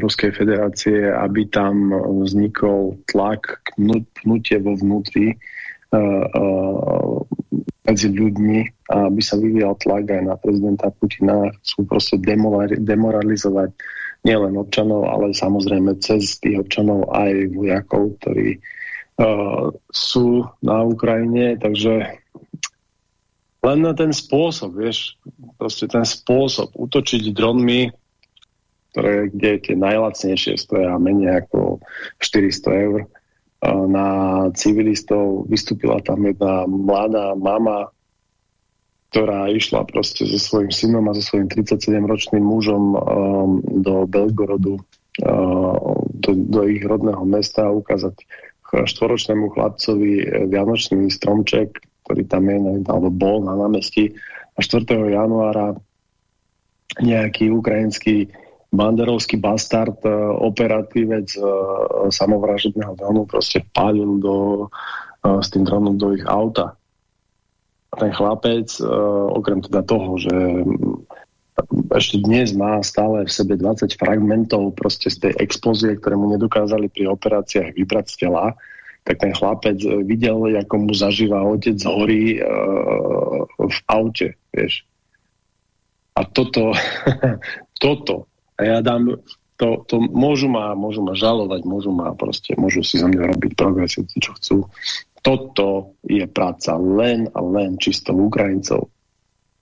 Ruskej federácie, aby tam vznikol tlak, pnutie vo vnútri uh, uh, medzi ľuďmi aby sa vyvíjal tlak aj na prezidenta Putina. Chcú proste demoralizovať nielen občanov, ale samozrejme cez tých občanov aj vojakov, ktorí uh, sú na Ukrajine, takže len na ten spôsob, vieš, proste ten spôsob útočiť dronmi, ktoré, kde tie najlacnejšie stoja menej ako 400 eur, na civilistov vystúpila tam jedna mladá mama, ktorá išla proste so svojím synom a so svojím 37-ročným mužom um, do Belgorodu, uh, do, do ich rodného mesta ukázať štvoročnému chlapcovi eh, vianočný stromček, ktorý tam je, alebo bol na námestí. A 4. januára nejaký ukrajinský banderovský bastard, uh, operatívec uh, samovražedného dronu proste pálil do, uh, s tým dronom do ich auta ten chlapec, okrem teda toho, že ešte dnes má stále v sebe 20 fragmentov proste z tej explózie, ktoré mu nedokázali pri operáciách vybrať z tela, tak ten chlapec videl, ako mu zažíva otec horí uh, v aute, vieš. A toto, toto, a ja dám, to, to môžu ma, môžu ma žalovať, môžu ma proste, môžu si za mňa robiť progresívci, čo chcú toto je práca len a len čisto Ukrajincov.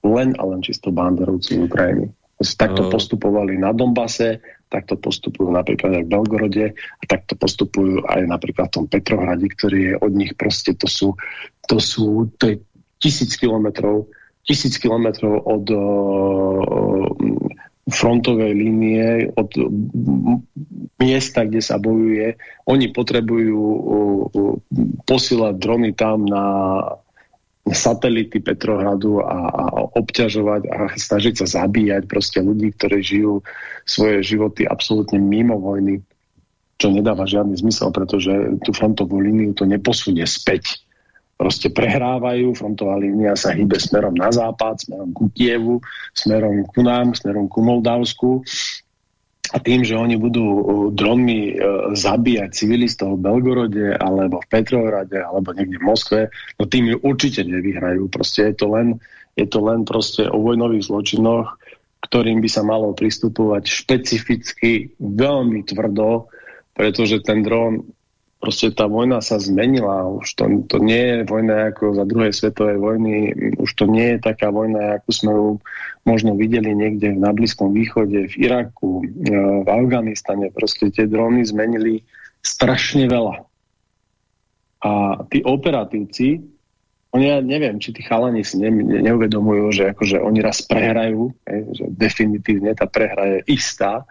Len a len čisto banderovci Ukrajiny. Takto postupovali na Dombase, takto postupujú napríklad aj v Belgorode a takto postupujú aj napríklad v tom Petrohrade, ktorý je od nich proste, to sú, to sú, to je tisíc kilometrov, tisíc kilometrov od frontovej línie, od miesta, kde sa bojuje. Oni potrebujú posielať drony tam na satelity Petrohradu a, a obťažovať a snažiť sa zabíjať proste ľudí, ktorí žijú svoje životy absolútne mimo vojny, čo nedáva žiadny zmysel, pretože tú frontovú líniu to neposunie späť. Proste prehrávajú, frontová línia sa hýbe smerom na západ, smerom ku Kievu, smerom ku nám, smerom ku Moldavsku a tým, že oni budú uh, dronmi uh, zabíjať civilistov v Belgorode alebo v Petrohrade alebo niekde v Moskve, no tým ju určite nevyhrajú. Proste je to len, je to len proste o vojnových zločinoch, ktorým by sa malo pristupovať špecificky veľmi tvrdo, pretože ten dron proste tá vojna sa zmenila. Už to, to nie je vojna ako za druhej svetovej vojny. Už to nie je taká vojna, ako sme ju možno videli niekde na Blízkom východe, v Iraku, e, v Afganistane. Proste tie dróny zmenili strašne veľa. A tí operatívci, oni ja neviem, či tí chalani si ne, ne, neuvedomujú, že akože oni raz prehrajú, že definitívne tá prehra je istá,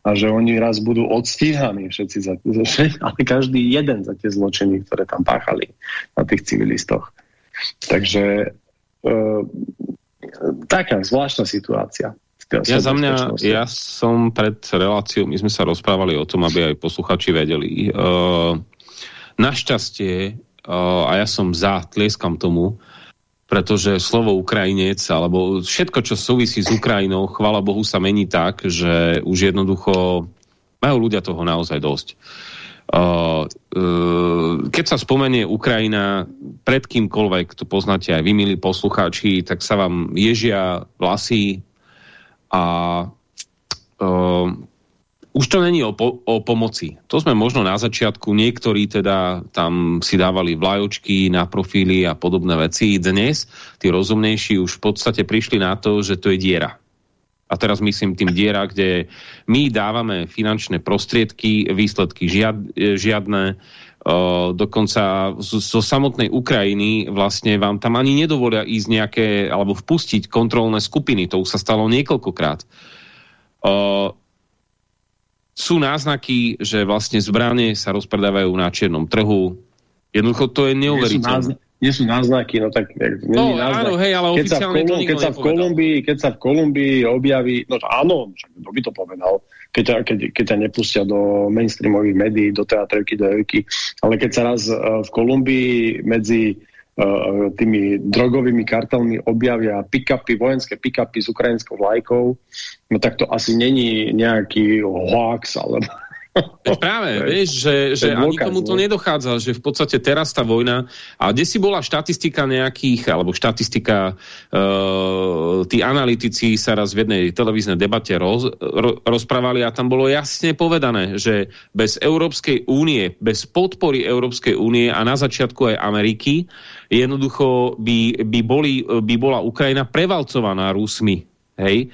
a že oni raz budú odstíhaní všetci za, za ale každý jeden za tie zločiny, ktoré tam páchali na tých civilistoch. Takže e, taká zvláštna situácia. Ja za mňa, ja som pred reláciou, my sme sa rozprávali o tom, aby aj posluchači vedeli. E, našťastie, e, a ja som za, tlieskam tomu, pretože slovo Ukrajinec, alebo všetko, čo súvisí s Ukrajinou, chvala Bohu, sa mení tak, že už jednoducho majú ľudia toho naozaj dosť. Uh, uh, keď sa spomenie Ukrajina, pred kýmkoľvek, to poznáte aj vy, milí poslucháči, tak sa vám ježia vlasy a uh, už to není o, po, o pomoci. To sme možno na začiatku, niektorí teda tam si dávali vlajočky na profíly a podobné veci. Dnes tí rozumnejší už v podstate prišli na to, že to je diera. A teraz myslím tým diera, kde my dávame finančné prostriedky, výsledky žiad, žiadne, Uh, dokonca zo, zo samotnej Ukrajiny vlastne vám tam ani nedovolia ísť nejaké, alebo vpustiť kontrolné skupiny. To už sa stalo niekoľkokrát. Uh, sú náznaky, že vlastne zbranie sa rozpredávajú na čiernom trhu. Jednoducho to je neuveriteľné. Nie sú náznaky, no tak... No náznak. áno, hej, ale keď oficiálne Kolum, to keď sa v Kolumbii, Keď sa v Kolumbii objaví, no áno, kto by to povedal, keď ťa, keď, keď ťa nepustia do mainstreamových médií, do teatrojky, do evky, ale keď sa raz uh, v Kolumbii medzi tými drogovými kartelmi objavia pick-upy, vojenské pick-upy s ukrajinskou vlajkou, no tak to asi není nejaký hoax, alebo Práve, vieš, že, že ani tomu to nedochádza, že v podstate teraz tá vojna, a kde si bola štatistika nejakých, alebo štatistika, uh, tí analytici sa raz v jednej televíznej debate roz, ro, rozprávali a tam bolo jasne povedané, že bez Európskej únie, bez podpory Európskej únie a na začiatku aj Ameriky, jednoducho by, by, boli, by bola Ukrajina prevalcovaná Rusmi. Hej?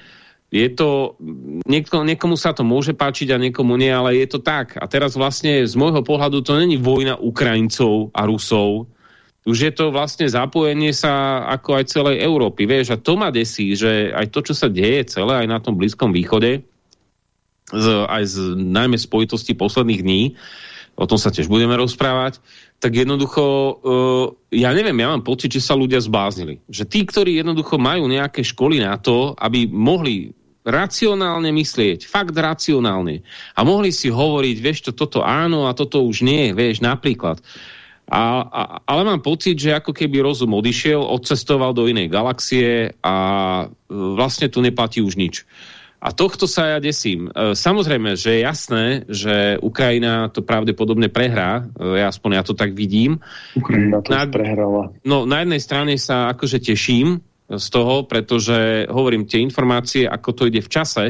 je to, nieko, niekomu sa to môže páčiť a niekomu nie, ale je to tak. A teraz vlastne z môjho pohľadu to není vojna Ukrajincov a Rusov, už je to vlastne zapojenie sa ako aj celej Európy. Vieš, a to ma desí, že aj to, čo sa deje celé aj na tom Blízkom východe, z, aj z najmä spojitosti posledných dní, o tom sa tiež budeme rozprávať, tak jednoducho, uh, ja neviem, ja mám pocit, že sa ľudia zbláznili. Že tí, ktorí jednoducho majú nejaké školy na to, aby mohli racionálne myslieť, fakt racionálne. A mohli si hovoriť, vieš, to, toto áno a toto už nie, vieš, napríklad. A, a, ale mám pocit, že ako keby rozum odišiel, odcestoval do inej galaxie a e, vlastne tu neplatí už nič. A tohto sa ja desím. E, samozrejme, že je jasné, že Ukrajina to pravdepodobne prehrá. E, ja aspoň ja to tak vidím. Ukrajina to na, prehrala. No, na jednej strane sa akože teším z toho, pretože hovorím tie informácie, ako to ide v čase,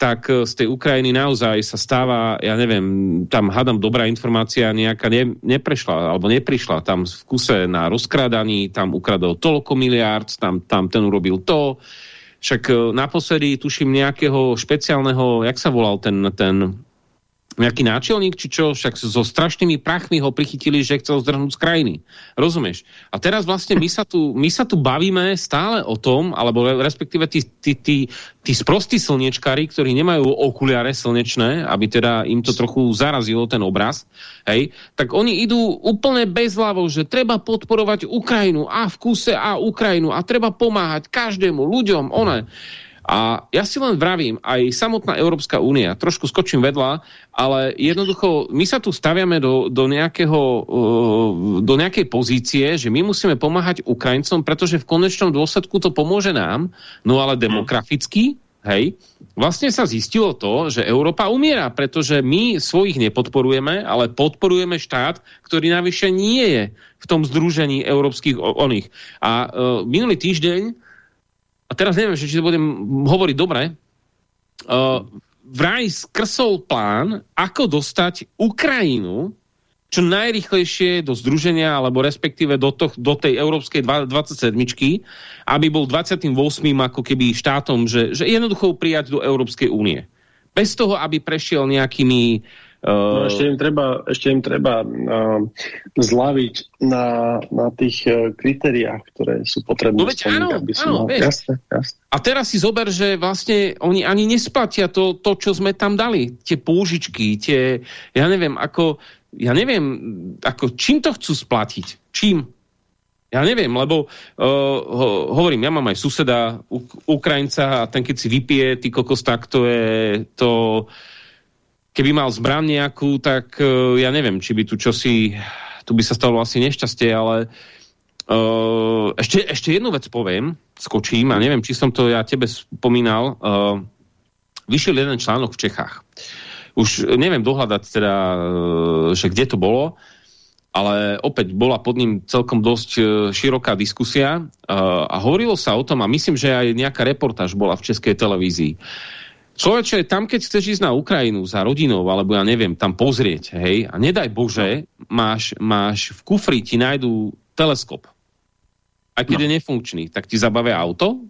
tak e, z tej Ukrajiny naozaj sa stáva, ja neviem, tam hádam dobrá informácia nejaká ne, neprešla, alebo neprišla. Tam v kuse na rozkrádaní, tam ukradol toľko miliárd, tam, tam ten urobil to, však e, naposledy tuším nejakého špeciálneho, jak sa volal ten, ten nejaký náčelník, či čo, však so strašnými prachmi ho prichytili, že chcel zdrhnúť z krajiny. Rozumieš? A teraz vlastne my sa tu, my sa tu bavíme stále o tom, alebo respektíve tí, tí, tí, tí sprostí slnečkári, ktorí nemajú okuliare slnečné, aby teda im to trochu zarazilo ten obraz, hej, tak oni idú úplne bezľavo, že treba podporovať Ukrajinu a v kuse a Ukrajinu a treba pomáhať každému, ľuďom, one. A ja si len vravím, aj samotná Európska únia, trošku skočím vedľa, ale jednoducho my sa tu staviame do, do, nejakého, uh, do nejakej pozície, že my musíme pomáhať Ukrajincom, pretože v konečnom dôsledku to pomôže nám, no ale demograficky, hej, vlastne sa zistilo to, že Európa umiera, pretože my svojich nepodporujeme, ale podporujeme štát, ktorý navyše nie je v tom združení európskych oných. A uh, minulý týždeň a teraz neviem, či to budem hovoriť dobre, uh, vraj skrsol plán, ako dostať Ukrajinu čo najrychlejšie do združenia, alebo respektíve do, to, do tej európskej 27 aby bol 28. ako keby štátom, že, že jednoducho prijať do Európskej únie. Bez toho, aby prešiel nejakými No, ešte im treba, ešte im treba uh, zlaviť na, na tých uh, kritériách, ktoré sú potrebné. No veď áno, aby áno, mal... vieš. Jasne, jasne. A teraz si zober, že vlastne oni ani nesplatia to, to, čo sme tam dali. Tie pôžičky, tie, ja neviem, ako, ja neviem, ako, čím to chcú splatiť? Čím? Ja neviem, lebo uh, ho, hovorím, ja mám aj suseda, Ukrajinca a ten keď si vypije, ty kokos, tak to je to keby mal zbran nejakú, tak uh, ja neviem, či by tu čosi, tu by sa stalo asi nešťastie, ale uh, ešte, ešte jednu vec poviem, skočím a neviem, či som to ja tebe spomínal. Uh, vyšiel jeden článok v Čechách. Už neviem dohľadať teda, že kde to bolo, ale opäť bola pod ním celkom dosť široká diskusia a hovorilo sa o tom, a myslím, že aj nejaká reportáž bola v Českej televízii, Človeče, tam keď chceš ísť na Ukrajinu za rodinou, alebo ja neviem, tam pozrieť, hej, a nedaj Bože, máš, máš v kufri ti nájdú teleskop. A keď no. je nefunkčný, tak ti zabavia auto,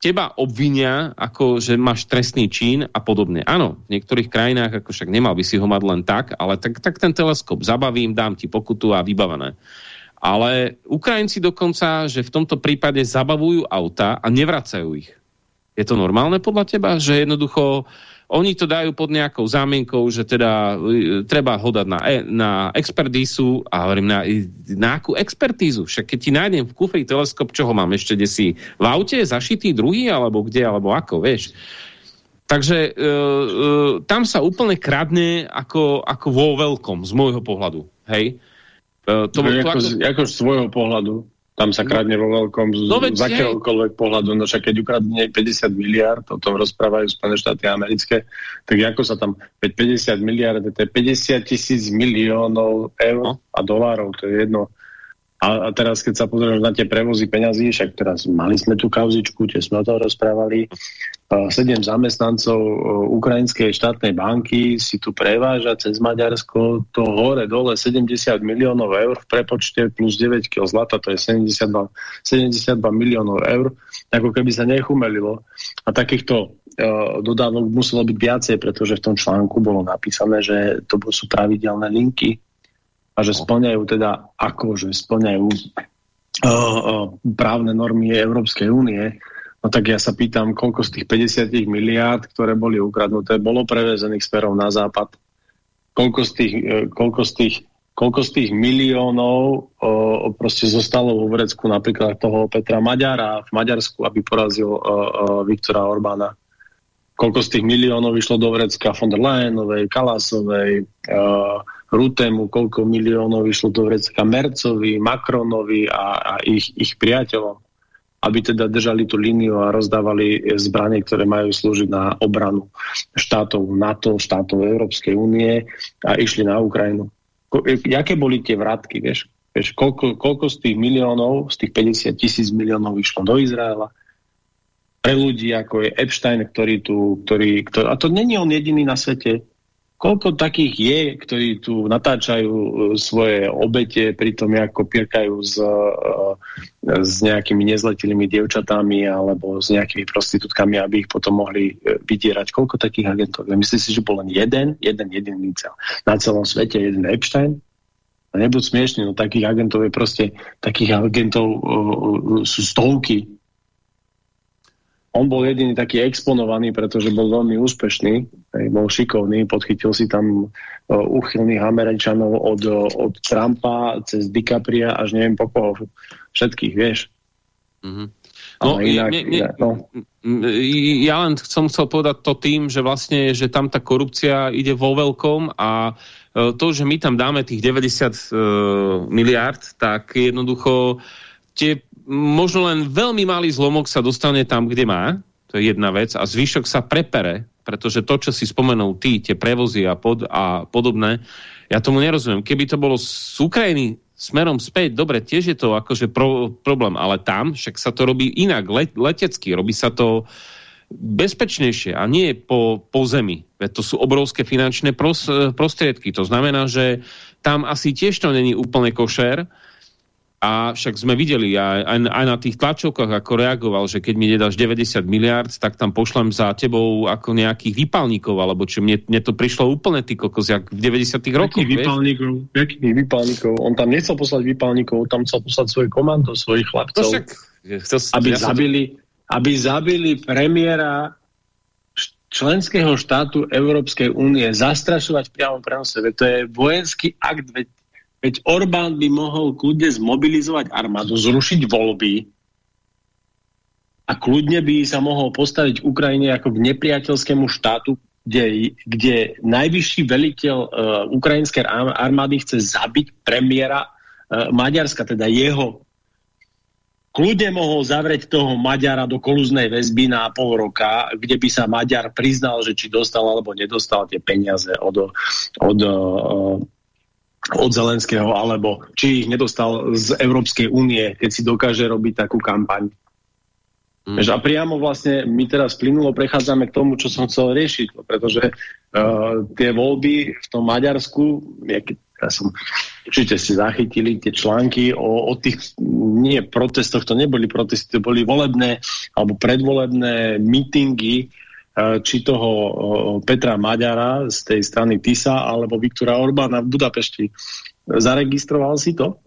teba obvinia, ako že máš trestný čin a podobne. Áno, v niektorých krajinách, ako však nemal by si ho mať len tak, ale tak, tak ten teleskop zabavím, dám ti pokutu a vybavené. Ale Ukrajinci dokonca, že v tomto prípade zabavujú auta a nevracajú ich. Je to normálne podľa teba, že jednoducho oni to dajú pod nejakou zámienkou, že teda e, treba ho dať na, e, na expertízu a hovorím na, na akú expertízu? Však keď ti nájdem v kufri teleskop, čo ho mám ešte, kde si v aute zašitý druhý, alebo kde, alebo ako, vieš. Takže e, e, tam sa úplne kradne ako, ako vo veľkom, z môjho pohľadu. Hej? E, to, no, to, ako, ako... ako z svojho pohľadu. Tam sa kradne vo veľkom z, no, z akéhokoľvek pohľadu. No však keď ukradne 50 miliard, o tom rozprávajú Spojené štáty americké, tak ako sa tam 50 miliard, to je 50 tisíc miliónov eur no. a dolárov, to je jedno a, a teraz, keď sa pozrieme na tie prevozy peňazí, však teraz mali sme tú kauzičku, tie sme o tom rozprávali, sedem zamestnancov Ukrajinskej štátnej banky si tu preváža cez Maďarsko to hore dole 70 miliónov eur v prepočte plus 9 kg zlata, to je 72, 72 miliónov eur, ako keby sa nechumelilo. A takýchto uh, dodávok muselo byť viacej, pretože v tom článku bolo napísané, že to sú pravidelné linky a že splňajú teda ako, že splňajú uh, uh, právne normy Európskej únie, no tak ja sa pýtam, koľko z tých 50 miliárd, ktoré boli ukradnuté, bolo prevezených smerom na západ. Koľko z tých, uh, koľko z tých, koľko z tých miliónov uh, proste zostalo vo Vrecku napríklad toho Petra Maďara v Maďarsku, aby porazil uh, uh, Viktora Orbána. Koľko z tých miliónov išlo do Vrecka von der Leyenovej, Kalasovej, uh, Rutemu, koľko miliónov išlo do vrecka Mercovi, Macronovi a, a ich, ich priateľom, aby teda držali tú líniu a rozdávali zbranie, ktoré majú slúžiť na obranu štátov NATO, štátov Európskej únie a išli na Ukrajinu. Jaké boli tie vrátky, vieš? vieš koľko, koľko z tých miliónov, z tých 50 tisíc miliónov išlo do Izraela? Pre ľudí, ako je Epstein, ktorý tu, ktorý, ktorý, a to není on jediný na svete, koľko takých je, ktorí tu natáčajú e, svoje obete, pritom ako pirkajú s, e, s nejakými nezletilými dievčatami alebo s nejakými prostitútkami, aby ich potom mohli e, vydierať. Koľko takých agentov? Myslíš si, že bol len jeden, jeden jediný cel. Na celom svete jeden Epstein? A nebuď smiešný, no takých agentov je proste, takých agentov uh, sú stovky on bol jediný taký exponovaný, pretože bol veľmi úspešný, bol šikovný, podchytil si tam uh, uchylných Američanov od, od Trumpa cez DiCapria až neviem po koho. Všetkých, vieš. Mm -hmm. No, inak, ne, ne, no. Ja len som chcel povedať to tým, že vlastne, že tam tá korupcia ide vo veľkom a e, to, že my tam dáme tých 90 uh, e, miliard, tak jednoducho tie možno len veľmi malý zlomok sa dostane tam, kde má, to je jedna vec, a zvyšok sa prepere, pretože to, čo si spomenul ty, tie prevozy a, pod, a podobné, ja tomu nerozumiem. Keby to bolo z Ukrajiny smerom späť, dobre, tiež je to akože pro, problém, ale tam však sa to robí inak, le, letecky, robí sa to bezpečnejšie a nie po, po zemi. Veď to sú obrovské finančné pros, prostriedky. To znamená, že tam asi tiež to není úplne košer, a však sme videli aj, aj, aj na tých tlačovkách, ako reagoval, že keď mi nedáš 90 miliard, tak tam pošlem za tebou ako nejakých vypálnikov, alebo čo mne, mne to prišlo úplne ty kokos, jak v 90 rokoch. Jakých vypálnikov? Jakých vypálnikov? On tam nechcel poslať vypálnikov, tam chcel poslať svoje komando, svojich chlapcov. však, chcel, aby, ja zabili, aby zabili premiéra členského štátu Európskej únie zastrašovať priamo prenose. To je vojenský akt, veď Veď Orbán by mohol kľudne zmobilizovať armádu, zrušiť voľby a kľudne by sa mohol postaviť Ukrajine ako k nepriateľskému štátu, kde, kde najvyšší veliteľ uh, ukrajinskej armády chce zabiť premiéra uh, Maďarska, teda jeho. Kľudne mohol zavrieť toho Maďara do kolúznej väzby na pol roka, kde by sa Maďar priznal, že či dostal alebo nedostal tie peniaze od, od uh, od Zelenského, alebo či ich nedostal z Európskej únie, keď si dokáže robiť takú kampaň. Mm. A priamo vlastne my teraz plynulo prechádzame k tomu, čo som chcel riešiť, pretože uh, tie voľby v tom Maďarsku, ja, ja som, určite si zachytili tie články o, o tých, nie protestoch, to neboli protesty, to boli volebné alebo predvolebné mítingy či toho e, Petra Maďara z tej strany TISA alebo Viktora Orbána v Budapešti. Zaregistroval si to?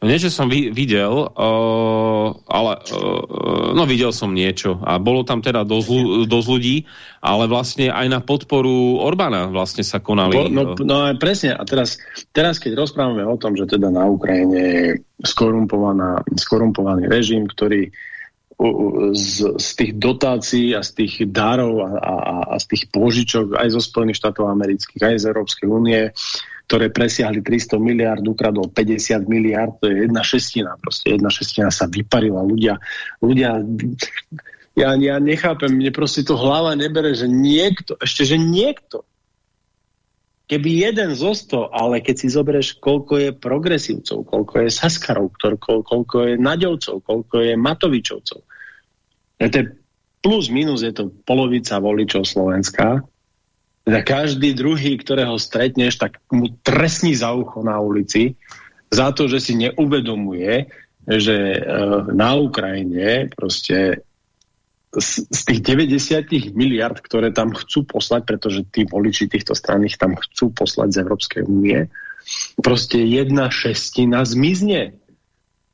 Niečo som videl, uh, ale uh, no videl som niečo a bolo tam teda dosť, dosť ľudí, ale vlastne aj na podporu Orbána vlastne sa konali. No, no, no presne a teraz, teraz keď rozprávame o tom, že teda na Ukrajine je skorumpovaný režim, ktorý z, z tých dotácií a z tých darov a, a, a z tých pôžičok aj zo Spojených štátov amerických, aj z Európskej únie, ktoré presiahli 300 miliard, ukradol 50 miliard, to je jedna šestina, proste jedna šestina sa vyparila. Ľudia, ľudia ja, ja nechápem, mne proste to hlava nebere, že niekto, ešte, že niekto keby jeden zo sto, ale keď si zoberieš, koľko je progresívcov, koľko je Saskarov, koľko, koľko je Naďovcov, koľko je Matovičovcov, to plus minus je to polovica voličov Slovenska. Teda každý druhý, ktorého stretneš, tak mu trestní za ucho na ulici za to, že si neuvedomuje, že uh, na Ukrajine proste z, z tých 90 miliard, ktoré tam chcú poslať, pretože tí voliči týchto strán ich tam chcú poslať z Európskej únie, proste jedna šestina zmizne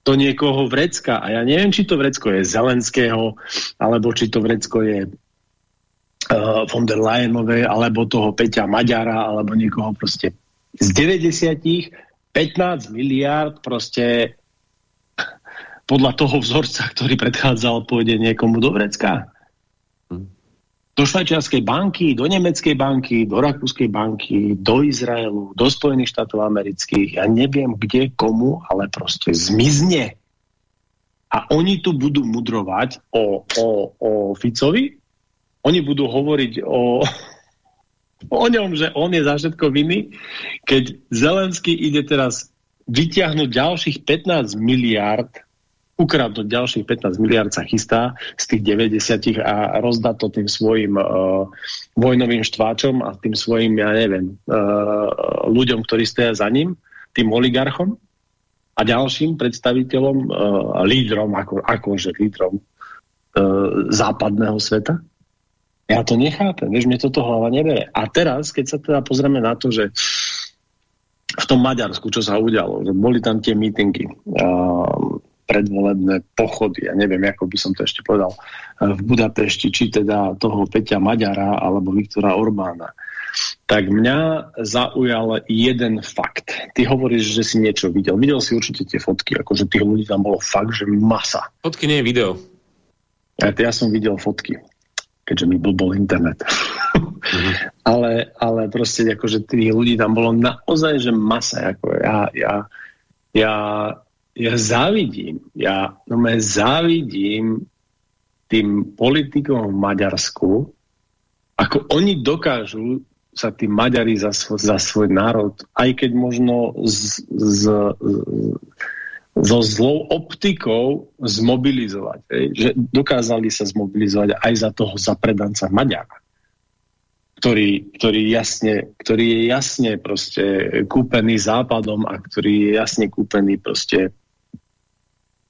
to niekoho vrecka. A ja neviem, či to vrecko je Zelenského, alebo či to vrecko je uh, von der Leyenovej, alebo toho Peťa Maďara, alebo niekoho proste z 90 15 miliard proste podľa toho vzorca, ktorý predchádzal, pôjde niekomu do vrecka do švajčiarskej banky, do nemeckej banky, do rakúskej banky, do Izraelu, do Spojených štátov amerických. Ja neviem kde, komu, ale proste zmizne. A oni tu budú mudrovať o, o, o Ficovi, oni budú hovoriť o, o ňom, že on je za všetko vinný, keď Zelenský ide teraz vyťahnuť ďalších 15 miliard ukradnúť ďalších 15 miliard sa chystá z tých 90 a rozdá to tým svojim uh, vojnovým štváčom a tým svojim, ja neviem, uh, ľuďom, ktorí stoja za ním, tým oligarchom a ďalším predstaviteľom, uh, lídrom, ako, akože lídrom uh, západného sveta. Ja to nechápem, vieš, mne toto hlava nebere. A teraz, keď sa teda pozrieme na to, že v tom Maďarsku, čo sa udialo, že boli tam tie mítingy, uh, predvolebné pochody, ja neviem, ako by som to ešte povedal, v Budapešti, či teda toho Peťa Maďara alebo Viktora Orbána, tak mňa zaujal jeden fakt. Ty hovoríš, že si niečo videl. Videl si určite tie fotky, akože tých ľudí tam bolo fakt, že masa. Fotky nie je video. Ja, ja som videl fotky, keďže mi bol internet. Mhm. ale, ale proste akože tých ľudí tam bolo naozaj, že masa. Ako ja, ja, ja ja závidím, ja závidím tým politikom v Maďarsku, ako oni dokážu sa tí Maďari za, svoj, za svoj národ, aj keď možno z, z, so zlou optikou zmobilizovať. Hej? Že dokázali sa zmobilizovať aj za toho zapredanca Maďara ktorý, ktorý, jasne, ktorý je jasne proste kúpený západom a ktorý je jasne kúpený proste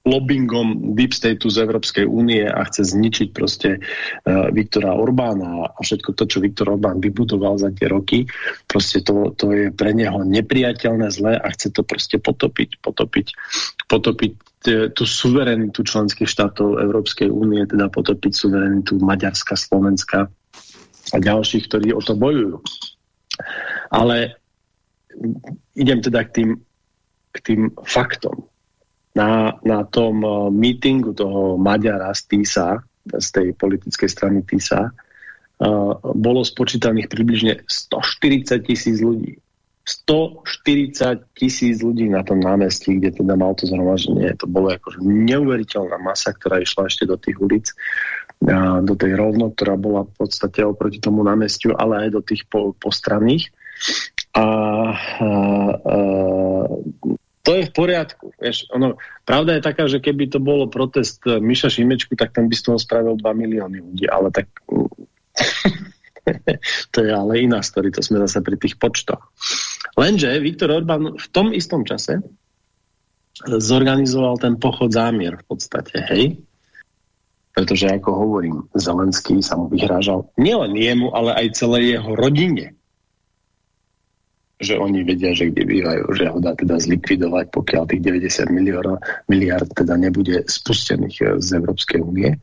lobbyingom Deep Stateu z Európskej únie a chce zničiť proste uh, Viktora Orbána a všetko to, čo Viktor Orbán vybudoval za tie roky, proste to, to je pre neho nepriateľné zlé a chce to proste potopiť, potopiť, potopiť e, tú suverenitu členských štátov Európskej únie, teda potopiť suverenitu Maďarska, Slovenska a ďalších, ktorí o to bojujú. Ale idem teda k tým, k tým faktom na, na tom uh, mítingu toho Maďara z TISA, z tej politickej strany TISA, uh, bolo spočítaných približne 140 tisíc ľudí. 140 tisíc ľudí na tom námestí, kde teda mal to zhromaždenie. To bolo akože neuveriteľná masa, ktorá išla ešte do tých ulic, uh, do tej rovno, ktorá bola v podstate oproti tomu námestiu, ale aj do tých po, postranných. A, a to je v poriadku. Vieš, ono, pravda je taká, že keby to bolo protest eh, Miša Šimečku, tak ten by z toho spravil 2 milióny ľudí, ale tak to je ale iná story, to sme zase pri tých počtoch. Lenže Viktor Orbán v tom istom čase zorganizoval ten pochod zámier v podstate, hej? Pretože, ako hovorím, Zelenský sa mu vyhrážal nielen jemu, ale aj celej jeho rodine že oni vedia, že kde bývajú, že ho dá teda zlikvidovať, pokiaľ tých 90 miliard, miliard teda nebude spustených eh, z Európskej únie.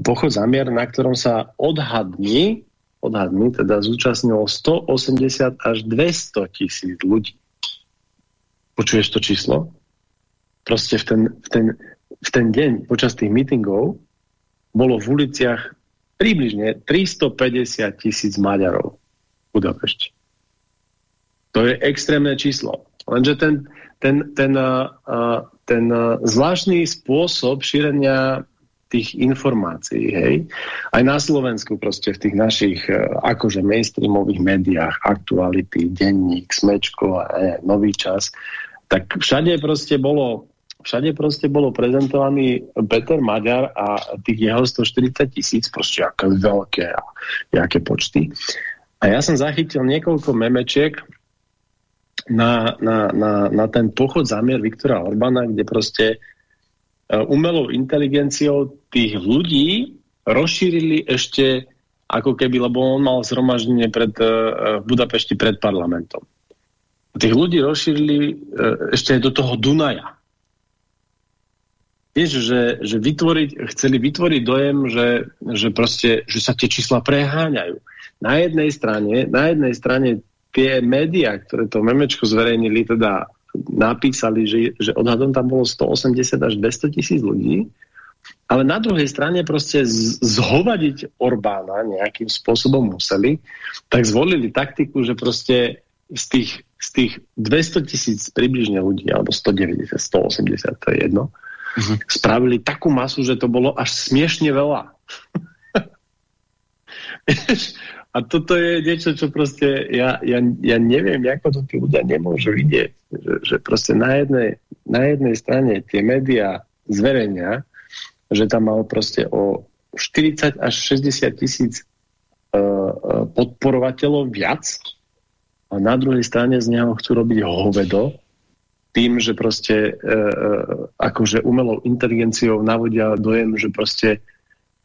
Pochod zamier, na ktorom sa odhadní, odhadní teda zúčastnilo 180 až 200 tisíc ľudí. Počuješ to číslo? Proste v ten, v ten, v ten deň počas tých mítingov bolo v uliciach približne 350 tisíc Maďarov v Budapešti. To je extrémne číslo. Lenže ten, ten, ten, uh, ten zvláštny spôsob šírenia tých informácií, hej, aj na Slovensku proste v tých našich uh, akože mainstreamových médiách, aktuality, denník, smečko a ne, nový čas, tak všade proste bolo všade proste bolo prezentovaný Peter Maďar a tých jeho 140 tisíc, proste aké veľké a aké počty. A ja som zachytil niekoľko memečiek, na, na, na, na ten pochod zamier Viktora Orbána, kde proste e, umelou inteligenciou tých ľudí rozšírili ešte ako keby, lebo on mal zhromaždenie pred, e, v Budapešti pred parlamentom. Tých ľudí rozšírili e, ešte do toho Dunaja. Vieš, že, že vytvoriť, chceli vytvoriť dojem, že, že, proste, že sa tie čísla preháňajú. Na jednej strane, na jednej strane tie médiá, ktoré to memečko zverejnili, teda napísali, že, že odhadom tam bolo 180 až 200 tisíc ľudí, ale na druhej strane proste zhovadiť Orbána nejakým spôsobom museli, tak zvolili taktiku, že proste z tých, z tých 200 tisíc približne ľudí, alebo 190, 180, to je jedno, mhm. -huh. spravili takú masu, že to bolo až smiešne veľa. A toto je niečo, čo proste ja, ja, ja neviem, ako to tí ľudia nemôžu vidieť. Že, že proste na jednej, na jednej strane tie médiá zverejnia, že tam mal proste o 40 až 60 tisíc uh, podporovateľov viac a na druhej strane z neho chcú robiť hovedo tým, že proste uh, akože umelou inteligenciou navodia dojem, že proste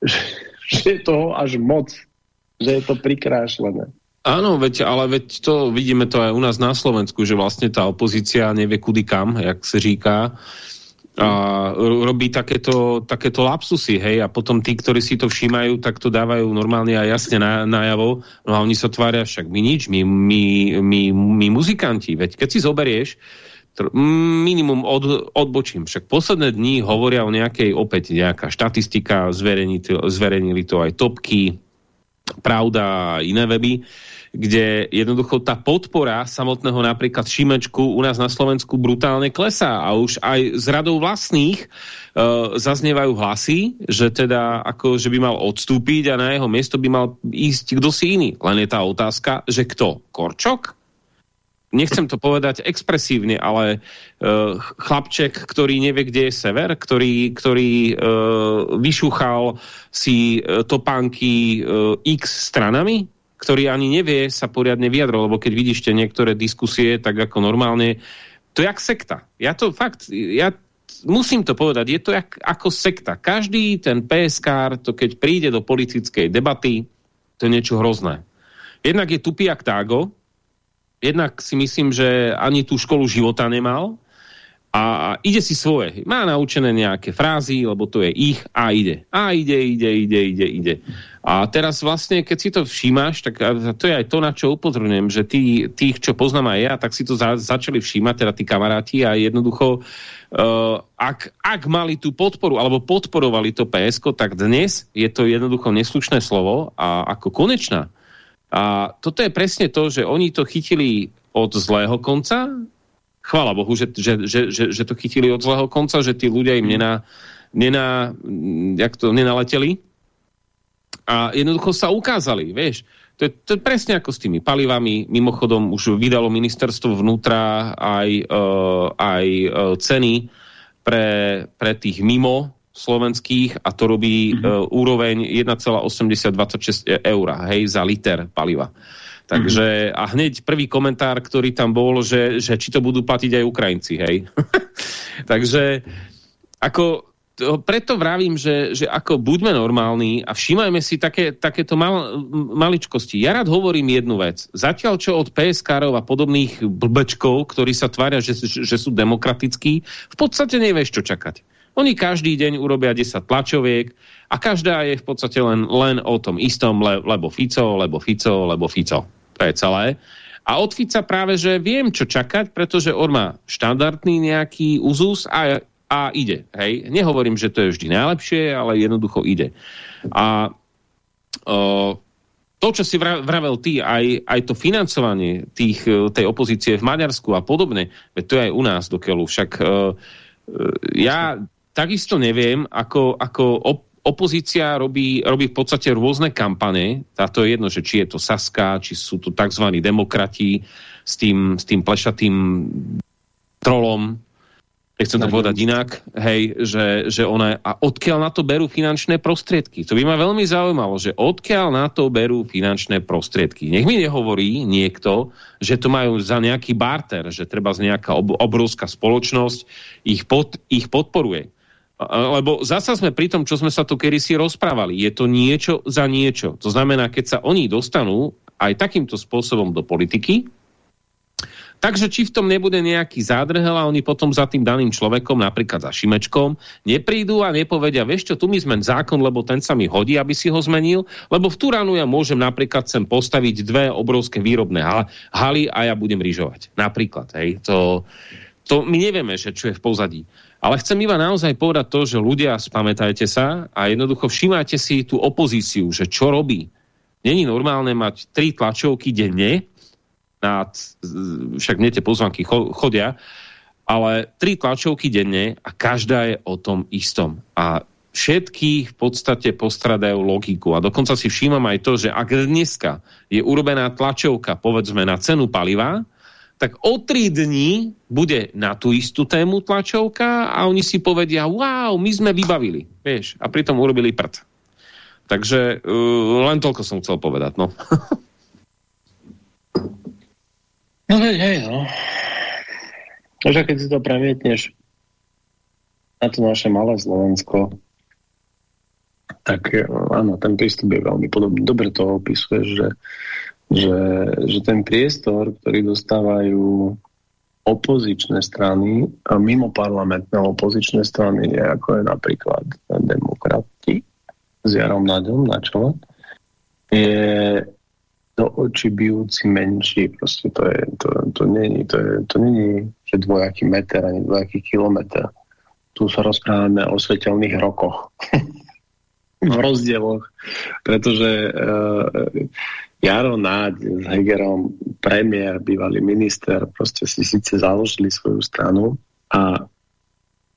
že, že je toho až moc, že je to prikrášlené. Áno, veď, ale veď to vidíme to aj u nás na Slovensku, že vlastne tá opozícia nevie kudy kam, jak sa říká a robí takéto, takéto lapsusy, hej, a potom tí, ktorí si to všímajú, tak to dávajú normálne a jasne na, najavo, no a oni sa tvária však my nič, my, my, my, my muzikanti, veď keď si zoberieš, minimum od, odbočím, však posledné dní hovoria o nejakej, opäť nejaká štatistika, zverejnili to aj topky, pravda a iné weby, kde jednoducho tá podpora samotného napríklad Šimečku u nás na Slovensku brutálne klesá a už aj z radou vlastných uh, zaznievajú hlasy, že teda ako, že by mal odstúpiť a na jeho miesto by mal ísť kto si iný. Len je tá otázka, že kto? Korčok? Nechcem to povedať expresívne, ale uh, chlapček, ktorý nevie, kde je sever, ktorý, ktorý uh, vyšúchal si uh, topánky uh, x stranami, ktorý ani nevie sa poriadne vyjadro, lebo keď vidíšte niektoré diskusie, tak ako normálne, to je jak sekta. Ja to fakt, ja musím to povedať, je to jak, ako sekta. Každý ten PSK, to keď príde do politickej debaty, to je niečo hrozné. Jednak je tupý jak tágo, jednak si myslím, že ani tú školu života nemal, a ide si svoje. Má naučené nejaké frázy, lebo to je ich a ide. A ide, ide, ide, ide, ide. A teraz vlastne, keď si to všímaš, tak to je aj to, na čo upozorňujem, že tí, tých, čo poznám aj ja, tak si to za, začali všímať, teda tí kamaráti a jednoducho, uh, ak, ak mali tú podporu, alebo podporovali to PSK, tak dnes je to jednoducho neslušné slovo a ako konečná. A toto je presne to, že oni to chytili od zlého konca chvála Bohu, že, že, že, že, že to chytili od zlého konca, že tí ľudia im nená, nená, jak to, nenaleteli a jednoducho sa ukázali, vieš. To je, to je presne ako s tými palivami. Mimochodom už vydalo ministerstvo vnútra aj, uh, aj uh, ceny pre, pre tých mimo slovenských a to robí mm -hmm. uh, úroveň 1,8026 eur hej, za liter paliva. Takže a hneď prvý komentár, ktorý tam bol, že, že či to budú platiť aj Ukrajinci, hej. Takže ako to, preto vravím, že, že ako buďme normálni a všímajme si také, takéto mal, maličkosti. Ja rád hovorím jednu vec. Zatiaľ, čo od PSK-rov a podobných blbečkov, ktorí sa tvária, že, že sú demokratickí, v podstate nevieš, čo čakať. Oni každý deň urobia 10 tlačoviek a každá je v podstate len, len o tom istom, le, lebo Fico, lebo Fico, lebo Fico. To je celé. A od Fica práve, že viem, čo čakať, pretože on má štandardný nejaký uzus a, a ide. Hej? Nehovorím, že to je vždy najlepšie, ale jednoducho ide. A o, to, čo si vravel ty, aj, aj to financovanie tých, tej opozície v Maďarsku a podobne, to je aj u nás do keľu. Však uh, ja takisto neviem, ako, ako op opozícia robí, robí v podstate rôzne kampane. Táto je jedno, že či je to Saska, či sú to tzv. demokrati s tým, s tým plešatým trolom, nechcem to povedať inak, hej, že, že ona, a odkiaľ na to berú finančné prostriedky? To by ma veľmi zaujímalo, že odkiaľ na to berú finančné prostriedky. Nech mi nehovorí niekto, že to majú za nejaký barter, že treba z nejaká ob, obrovská spoločnosť ich, pod, ich podporuje. Lebo zasa sme pri tom, čo sme sa tu kedy si rozprávali. Je to niečo za niečo. To znamená, keď sa oni dostanú aj takýmto spôsobom do politiky, Takže či v tom nebude nejaký zádrhel a oni potom za tým daným človekom, napríklad za Šimečkom, neprídu a nepovedia, vieš čo, tu mi zmen zákon, lebo ten sa mi hodí, aby si ho zmenil, lebo v Turánu ja môžem napríklad sem postaviť dve obrovské výrobné haly a ja budem rýžovať. Napríklad, hej, to, to my nevieme, že čo je v pozadí. Ale chcem iba naozaj povedať to, že ľudia, spamätajte sa a jednoducho všimajte si tú opozíciu, že čo robí. Není normálne mať tri tlačovky denne, na, však nie tie pozvanky chodia, ale tri tlačovky denne a každá je o tom istom. A všetky v podstate postradajú logiku. A dokonca si všímam aj to, že ak dneska je urobená tlačovka, povedzme, na cenu paliva, tak o tri dní bude na tú istú tému tlačovka a oni si povedia, wow, my sme vybavili, vieš, a pritom urobili prd. Takže uh, len toľko som chcel povedať, no. no hej, hej, no. Takže keď si to premietneš na to naše malé Slovensko, tak e, áno, ten prístup je veľmi podobný. Dobre to opisuje, že, že, že ten priestor, ktorý dostávajú opozičné strany mimo parlamentné opozičné strany, ako je napríklad demokrati s Jarom Naďom na čele, je do očí bijúci menší. Proste to, je, to, to, není, to, je, to není, že dvojaký meter ani dvojaký kilometr. Tu sa rozprávame o svetelných rokoch. v rozdieloch, pretože uh, Jaro Náď s Hegerom, premiér, bývalý minister, proste si síce založili svoju stranu a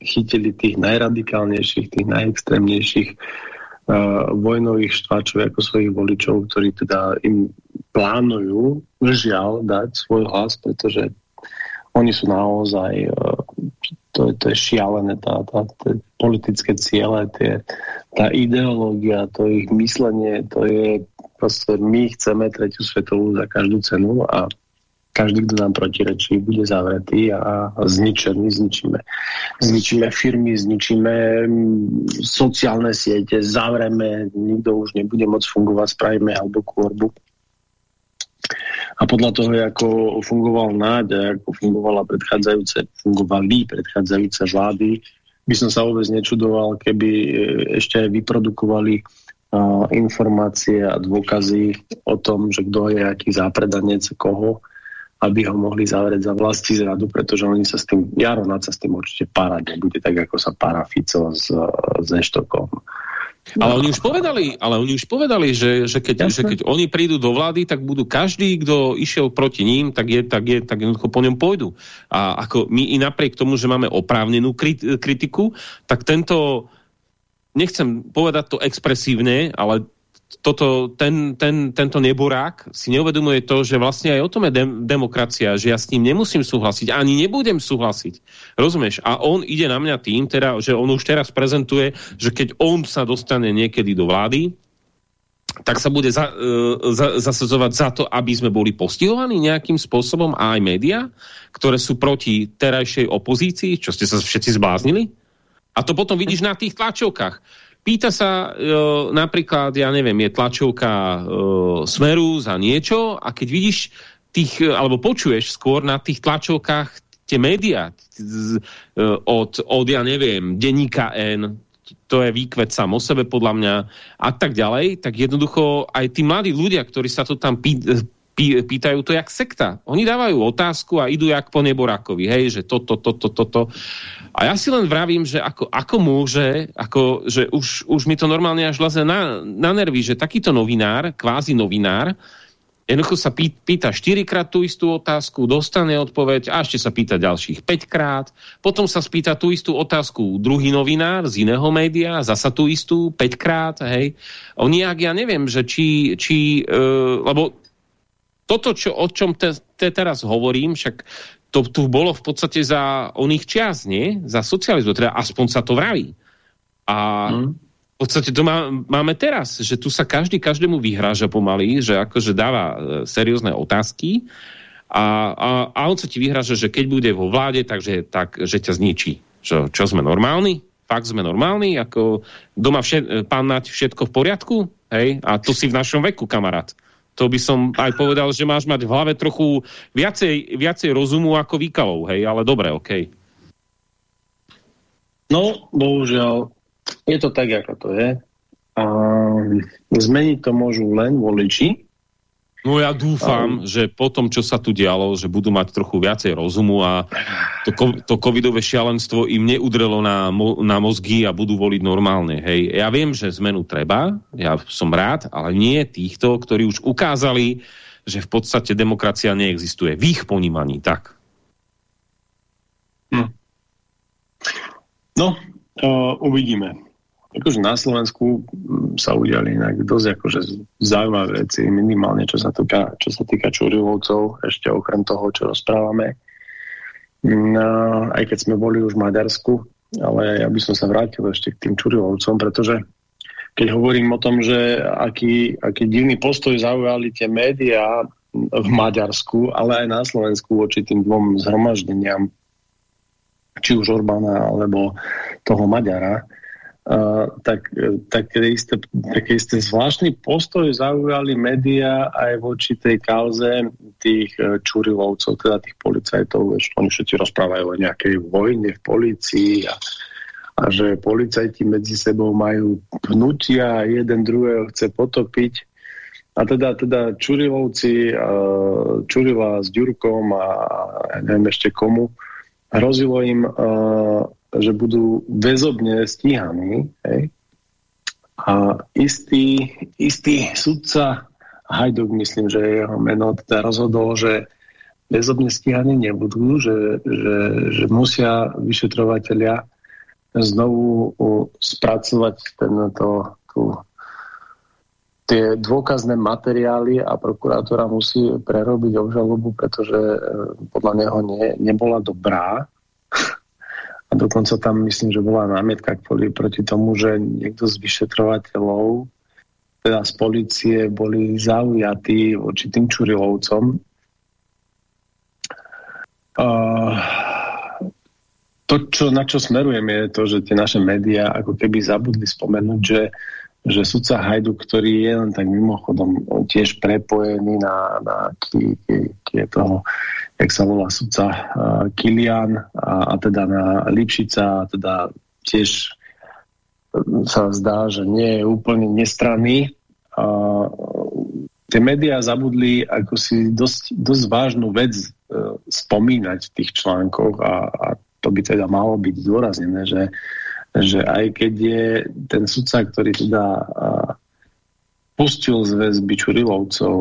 chytili tých najradikálnejších, tých najextrémnejších uh, vojnových štváčov ako svojich voličov, ktorí teda im plánujú žiaľ dať svoj hlas, pretože oni sú naozaj uh, to, to je šialené, tá, tá, tá politické ciele, tie, tá ideológia, to ich myslenie, to je proste my chceme tretiu svetovú za každú cenu a každý, kto nám protirečí, bude zavretý a zničený, zničíme. Zničíme firmy, zničíme sociálne siete, zavreme, nikto už nebude môcť fungovať, spravíme alebo kvorbu. A podľa toho, ako fungoval náď a ako fungovala predchádzajúce, fungovali predchádzajúce vlády, by som sa vôbec nečudoval, keby e, ešte aj vyprodukovali informácie a dôkazy o tom, že kto je aký zápredanec koho, aby ho mohli zavrieť za vlasti zradu, pretože oni sa s tým, Jaro sa s tým určite párať nebude, tak ako sa pára Fico s, s Eštokom. Ale oni už povedali, ale oni už povedali, že, že, keď, že keď oni prídu do vlády, tak budú každý, kto išiel proti ním, tak je, tak je, tak jednoducho po ňom pôjdu. A ako my i napriek tomu, že máme oprávnenú kritiku, tak tento, nechcem povedať to expresívne, ale toto, ten, ten, tento neborák si neuvedomuje to, že vlastne aj o tom je dem demokracia, že ja s ním nemusím súhlasiť, ani nebudem súhlasiť. Rozumieš? A on ide na mňa tým, teda, že on už teraz prezentuje, že keď on sa dostane niekedy do vlády, tak sa bude za, uh, za, zasadzovať za to, aby sme boli postihovaní nejakým spôsobom a aj média, ktoré sú proti terajšej opozícii, čo ste sa všetci zbláznili. A to potom vidíš na tých tlačovkách. Pýta sa e, napríklad, ja neviem, je tlačovka e, Smeru za niečo a keď vidíš tých, alebo počuješ skôr na tých tlačovkách tie médiá e, od, od, ja neviem, denníka N, to je výkvet sám o sebe podľa mňa a tak ďalej, tak jednoducho aj tí mladí ľudia, ktorí sa to tam pý, pý, pýtajú, to jak sekta. Oni dávajú otázku a idú jak po neborákovi, hej, že toto, toto, toto. To. A ja si len vravím, že ako, ako môže, ako, že už, už mi to normálne až laze na, na nervy, že takýto novinár, kvázi novinár, jednoducho sa pý, pýta 4 krát tú istú otázku, dostane odpoveď a ešte sa pýta ďalších 5 krát, potom sa spýta tú istú otázku druhý novinár z iného média, zasa tú istú 5 krát, hej. Oni, ak ja neviem, že či, či uh, lebo toto, čo, o čom te, te teraz hovorím, však to tu bolo v podstate za oných čias, nie? Za socializmu, teda aspoň sa to vraví. A hmm. v podstate to má, máme teraz, že tu sa každý každému vyhráža pomaly, že akože dáva e, seriózne otázky a, a, a on sa ti vyhráža, že keď bude vo vláde, takže tak, že ťa zničí. Čo, čo sme normálni? Fakt sme normálni? Ako doma všet, e, pán Nať všetko v poriadku? Hej? A to si v našom veku, kamarát to by som aj povedal, že máš mať v hlave trochu viacej, viacej rozumu ako výkalov, hej, ale dobre, okej. No, bohužiaľ, je to tak, ako to je. A zmeniť to môžu len voliči, No ja dúfam, um, že po tom, čo sa tu dialo, že budú mať trochu viacej rozumu a to, to covidové šialenstvo im neudrelo na, mo na mozgy a budú voliť normálne. Hej. Ja viem, že zmenu treba, ja som rád, ale nie týchto, ktorí už ukázali, že v podstate demokracia neexistuje. V ich ponímaní, tak. Hm. No, uh, uvidíme. Akože na Slovensku mm, sa udiali inak dosť akože zaujímavé veci, minimálne čo sa týka, čo sa týka Čurilovcov, ešte okrem toho, čo rozprávame. No, aj keď sme boli už v Maďarsku, ale ja by som sa vrátil ešte k tým Čurilovcom, pretože keď hovorím o tom, že aký, aký divný postoj zaujali tie médiá v Maďarsku, ale aj na Slovensku voči tým dvom zhromaždeniam, či už Orbána alebo toho Maďara, tak, tak isté, také isté zvláštny postoj zaujali médiá aj voči tej kauze tých e, čurilovcov, teda tých policajtov, vieš, oni všetci rozprávajú o nejakej vojne v policii a, a že policajti medzi sebou majú pnutia jeden druhého chce potopiť. A teda, teda Čurilovci, uh, Čurila s Ďurkom a, neviem ešte komu, hrozilo im uh, že budú väzobne stíhaní. Hej? A istý, istý sudca Hajduk, myslím, že jeho meno teda rozhodol, že väzobne stíhaní nebudú, že, že, že musia vyšetrovateľia znovu spracovať tento, tú, tie dôkazné materiály a prokurátora musí prerobiť obžalobu, pretože e, podľa neho nie, nebola dobrá. A dokonca tam myslím, že bola námietka kvôli proti tomu, že niekto z vyšetrovateľov, teda z policie, boli zaujatí voči tým Čurilovcom. Uh, to, čo, na čo smerujem, je to, že tie naše médiá ako keby zabudli spomenúť, že že sudca Hajdu, ktorý je len tak mimochodom tiež prepojený na, na ki, ki toho jak sa volá sudca uh, Kilian a, a teda na Lipšica a teda tiež sa zdá, že nie je úplne nestranný. Uh, tie médiá zabudli ako si dosť, dosť vážnu vec uh, spomínať v tých článkoch a, a to by teda malo byť zdôraznené, že, že aj keď je ten sudca, ktorý teda pustil z väzby Čurilovcov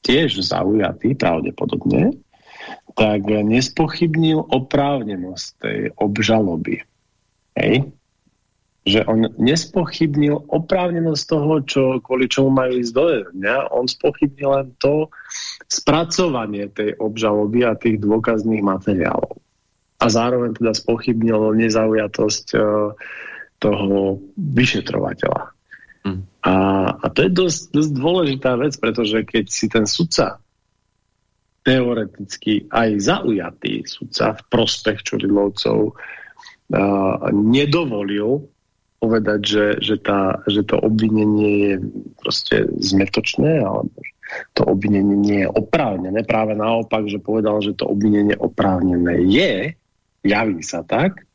tiež zaujatý pravdepodobne, tak nespochybnil oprávnenosť tej obžaloby. Hej? Že on nespochybnil oprávnenosť toho, čo, kvôli čomu majú ísť do dňa, on spochybnil len to spracovanie tej obžaloby a tých dôkazných materiálov. A zároveň teda spochybnil nezaujatosť uh, toho vyšetrovateľa. Mm. A, a to je dosť, dosť dôležitá vec, pretože keď si ten sudca teoreticky aj zaujatý sudca v prospech Čurilovcov uh, nedovolil povedať, že, že, tá, že to obvinenie je proste zmetočné alebo to obvinenie nie je oprávnené. Práve naopak, že povedal, že to obvinenie oprávnené je, javí sa tak,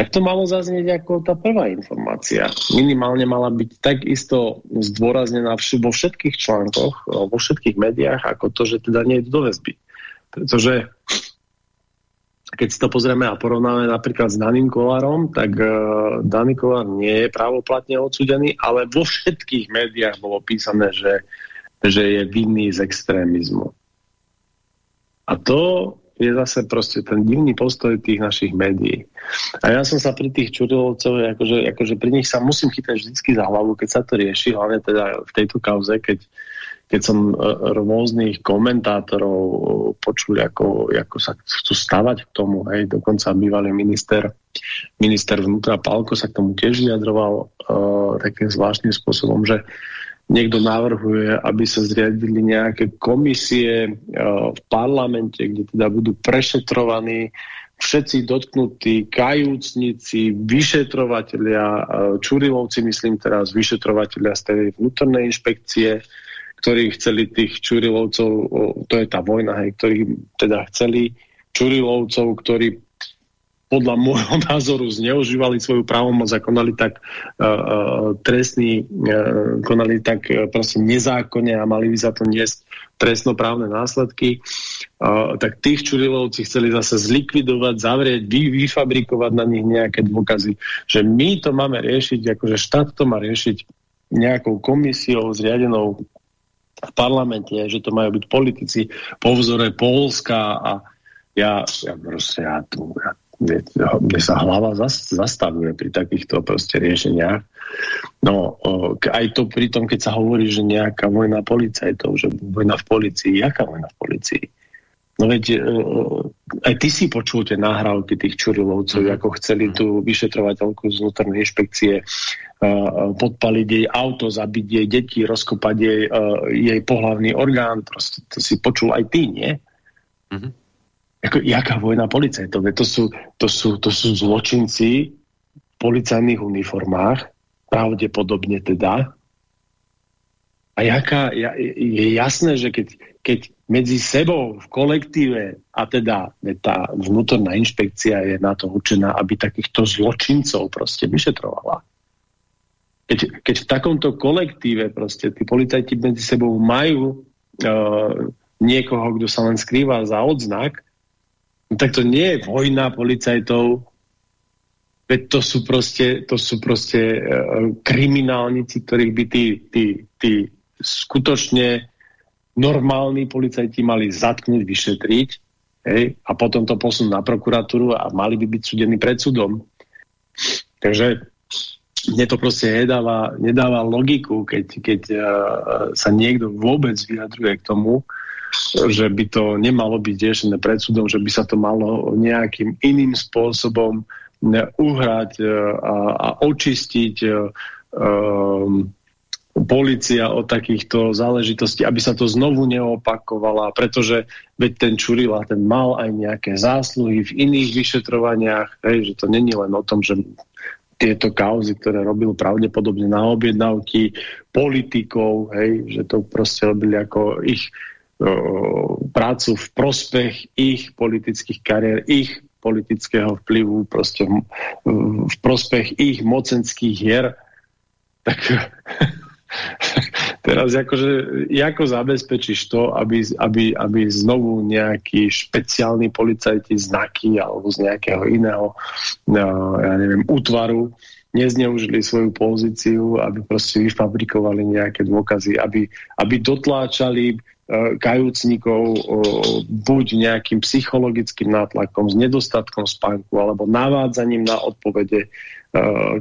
tak to malo zaznieť ako tá prvá informácia. Minimálne mala byť takisto zdôraznená vo všetkých článkoch, vo všetkých médiách, ako to, že teda nie je do väzby. Pretože keď si to pozrieme a porovnáme napríklad s Daným Kolárom, tak uh, Daný Kolár nie je právoplatne odsudený, ale vo všetkých médiách bolo písané, že, že je vinný z extrémizmu. A to je zase proste ten divný postoj tých našich médií. A ja som sa pri tých čudolovcov, akože, akože pri nich sa musím chytať vždycky za hlavu, keď sa to rieši, hlavne teda v tejto kauze, keď, keď som e, rôznych komentátorov počul, ako, ako sa chcú stavať k tomu, hej, dokonca bývalý minister, minister vnútra Palko sa k tomu tiež vyjadroval uh, takým zvláštnym spôsobom, že niekto navrhuje, aby sa zriadili nejaké komisie uh, v parlamente, kde teda budú prešetrovaní všetci dotknutí, kajúcnici, vyšetrovateľia, uh, Čurilovci, myslím teraz, vyšetrovateľia z tej vnútornej inšpekcie, ktorí chceli tých Čurilovcov, to je tá vojna, hej, ktorí teda chceli Čurilovcov, ktorí podľa môjho názoru zneužívali svoju právomoc a konali tak uh, trestný, uh, konali tak uh, proste nezákonne a mali by za to niesť trestnoprávne následky, uh, tak tých Čurilovci chceli zase zlikvidovať, zavrieť, vy, vyfabrikovať na nich nejaké dôkazy, že my to máme riešiť, akože štát to má riešiť nejakou komisiou zriadenou v parlamente, že to majú byť politici po vzore Polska a ja, ja proste ja tu, ja mne sa hlava zastavuje pri takýchto proste riešeniach. No, aj to pri tom, keď sa hovorí, že nejaká vojna policajtov, že vojna v policii, jaká vojna v policii? No veď aj ty si počul tie nahrávky tých Čurilovcov, mm. ako chceli tú vyšetrovateľku z vnútornej inšpekcie podpaliť jej auto, zabiť jej deti, rozkopať jej, jej pohlavný orgán. Proste to si počul aj ty, nie? Mm -hmm. Ako, jaká vojna policajtov? To sú, to, sú, to sú zločinci v policajných uniformách, pravdepodobne teda. A jaká, je jasné, že keď, keď medzi sebou v kolektíve a teda tá vnútorná inšpekcia je na to určená, aby takýchto zločincov proste vyšetrovala. Keď, keď v takomto kolektíve proste tí policajti medzi sebou majú uh, niekoho, kto sa len skrýva za odznak, tak to nie je vojna policajtov, veď to sú proste, to sú proste uh, kriminálnici, ktorých by tí, tí, tí skutočne normálni policajti mali zatknúť, vyšetriť hej, a potom to posunúť na prokuratúru a mali by byť súdení pred súdom. Takže mne to proste nedáva, nedáva logiku, keď, keď uh, sa niekto vôbec vyjadruje k tomu, že by to nemalo byť riešené pred súdom, že by sa to malo nejakým iným spôsobom uhrať e, a, a očistiť um, policia od takýchto záležitostí, aby sa to znovu neopakovala, pretože veď ten Čurila, ten mal aj nejaké zásluhy v iných vyšetrovaniach, hej, že to není len o tom, že tieto kauzy, ktoré robil pravdepodobne na objednávky politikov, hej, že to proste robili ako ich prácu v prospech ich politických kariér, ich politického vplyvu, proste v prospech ich mocenských hier, tak teraz akože, ako zabezpečíš to, aby, aby, aby znovu nejakí špeciálni policajti znaky alebo z nejakého iného no, ja neviem, útvaru nezneužili svoju pozíciu, aby proste vyfabrikovali nejaké dôkazy, aby, aby dotláčali kajúcnikov buď nejakým psychologickým nátlakom, s nedostatkom spánku alebo navádzaním na odpovede, e,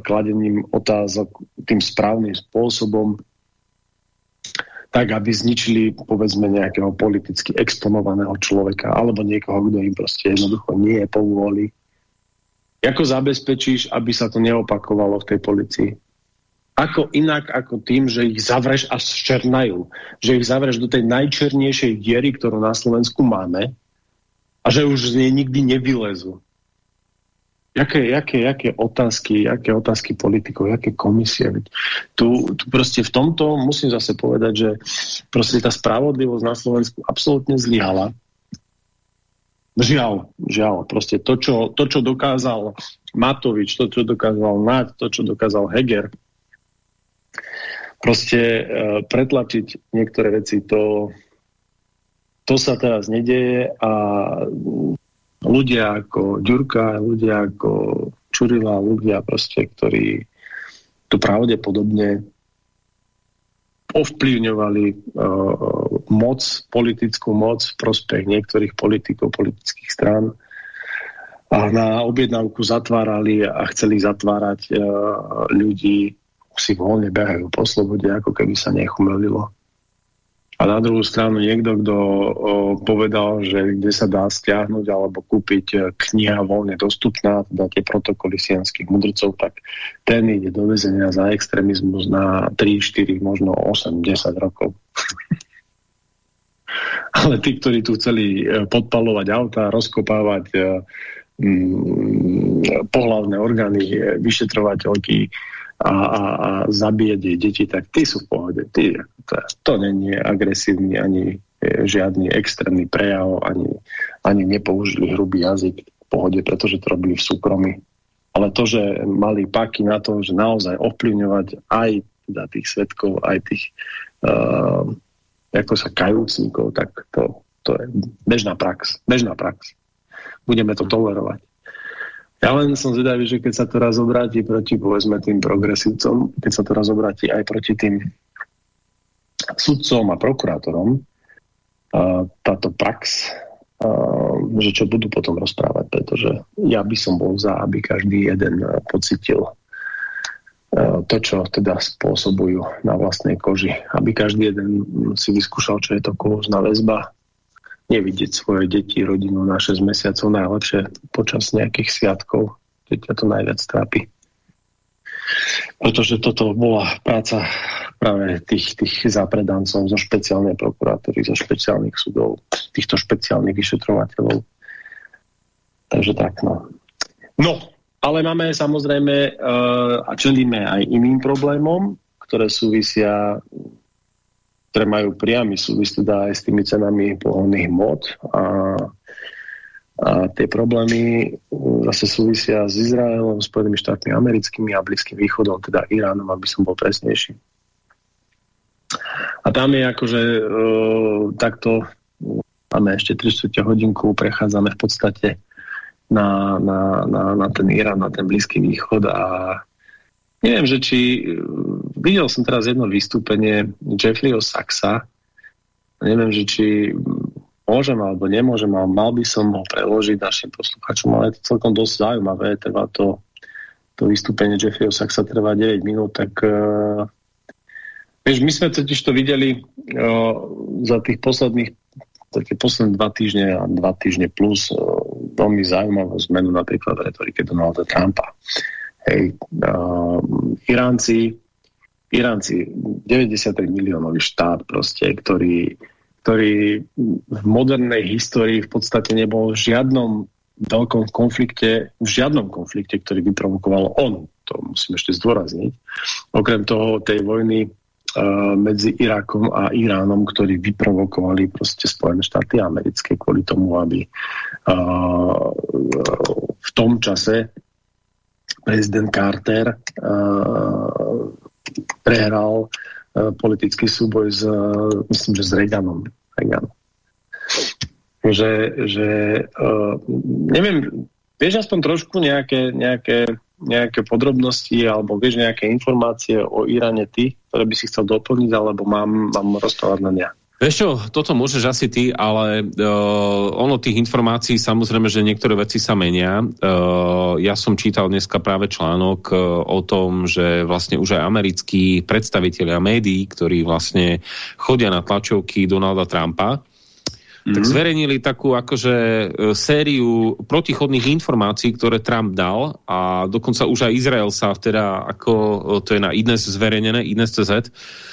kladením otázok tým správnym spôsobom, tak aby zničili povedzme nejakého politicky exponovaného človeka alebo niekoho, kto im proste jednoducho nie je povôli. Ako zabezpečíš, aby sa to neopakovalo v tej policii? Ako inak ako tým, že ich zavreš a zčernajú. Že ich zavreš do tej najčernejšej diery, ktorú na Slovensku máme a že už z nej nikdy nevylezú. Jaké, jaké, jaké otázky, jaké otázky politikov, jaké komisie. Tu, tu proste v tomto musím zase povedať, že proste tá spravodlivosť na Slovensku absolútne zlyhala. Žiaľ, žiaľ. Proste to, čo, to, čo dokázal Matovič, to, čo dokázal Naď, to, čo dokázal Heger, proste uh, pretlačiť niektoré veci, to, to sa teraz nedeje a ľudia ako Ďurka, ľudia ako Čurila, ľudia proste, ktorí tu pravdepodobne ovplyvňovali uh, moc, politickú moc v prospech niektorých politikov, politických strán a na objednávku zatvárali a chceli zatvárať uh, ľudí si voľne behajú po slobode, ako keby sa nechumelilo. A na druhú stranu niekto, kto povedal, že kde sa dá stiahnuť alebo kúpiť e, kniha voľne dostupná, teda tie protokoly sienských mudrcov, tak ten ide do väzenia za extrémizmus na 3, 4, možno 8, 10 rokov. Ale tí, ktorí tu chceli e, podpalovať auta, rozkopávať e, mm, pohlavné orgány, vyšetrovateľky, a, a, a zabíjať jej deti, tak tí sú v pohode. Tí, to, to není agresívny ani e, žiadny extrémny prejav, ani, ani nepoužili hrubý jazyk v pohode, pretože to robili v súkromí. Ale to, že mali paky na to, že naozaj ovplyvňovať aj teda tých svetkov, aj tých uh, ako sa kajúcnikov, tak to, to je bežná prax. Bežná prax. Budeme to tolerovať. Ja len som zvedavý, že keď sa to raz obráti proti, povedzme, tým progresívcom, keď sa to raz obráti aj proti tým sudcom a prokurátorom, táto prax že čo budú potom rozprávať, pretože ja by som bol za, aby každý jeden pocitil to, čo teda spôsobujú na vlastnej koži. Aby každý jeden si vyskúšal, čo je to kolúzna väzba, nevidieť svoje deti, rodinu na 6 mesiacov, najlepšie počas nejakých sviatkov, keď ťa to najviac trápi. Pretože toto bola práca práve tých, tých zapredancov zo špeciálnej prokuratúry, zo špeciálnych súdov, týchto špeciálnych vyšetrovateľov. Takže tak, no. No, ale máme samozrejme uh, a čelíme aj iným problémom, ktoré súvisia ktoré majú priamy súvis teda aj s tými cenami pohonných mod a a tie problémy mm, zase súvisia s Izraelom, Spojenými štátmi americkými a Blízkym východom, teda Iránom, aby som bol presnejší. A tam je akože e, takto máme ešte 300 hodinku, prechádzame v podstate na, na, na, na ten Irán, na ten Blízky východ a neviem, že či videl som teraz jedno vystúpenie Jeffreyho Saxa neviem, že či môžem alebo nemôžem, ale mal by som ho preložiť našim posluchačom, ale je to celkom dosť zaujímavé, trvá to, to vystúpenie Jeffreyho Saxa trvá 9 minút, tak uh, vieš, my sme totiž to videli uh, za tých posledných tie posledné dva týždne a dva týždne plus uh, veľmi zaujímavú zmenu napríklad v retorike Donalda Trumpa. Hej, uh, Iránci Iránci, 93 miliónový štát proste, ktorý ktorý v modernej histórii v podstate nebol v žiadnom veľkom konflikte, v žiadnom konflikte, ktorý vyprovokoval on. To musím ešte zdôrazniť. Okrem toho tej vojny medzi Irakom a Iránom, ktorí vyprovokovali proste Spojené štáty americké kvôli tomu, aby uh, v tom čase prezident Carter uh, prehral E, politický súboj s, myslím, že s Reaganom. Reagan. Že, že uh, neviem, vieš aspoň trošku nejaké, nejaké, nejaké podrobnosti alebo vieš nejaké informácie o Iráne ty, ktoré by si chcel doplniť, alebo mám, mám rozprávať na ne? Vieš čo, toto môžeš asi ty, ale uh, ono tých informácií, samozrejme, že niektoré veci sa menia. Uh, ja som čítal dneska práve článok uh, o tom, že vlastne už aj americkí predstavitelia médií, ktorí vlastne chodia na tlačovky Donalda Trumpa, tak mhm. zverejnili takú akože sériu protichodných informácií, ktoré Trump dal a dokonca už aj Izrael sa teda, ako to je na Idnes zverejnené, Idnes.cz, Eh,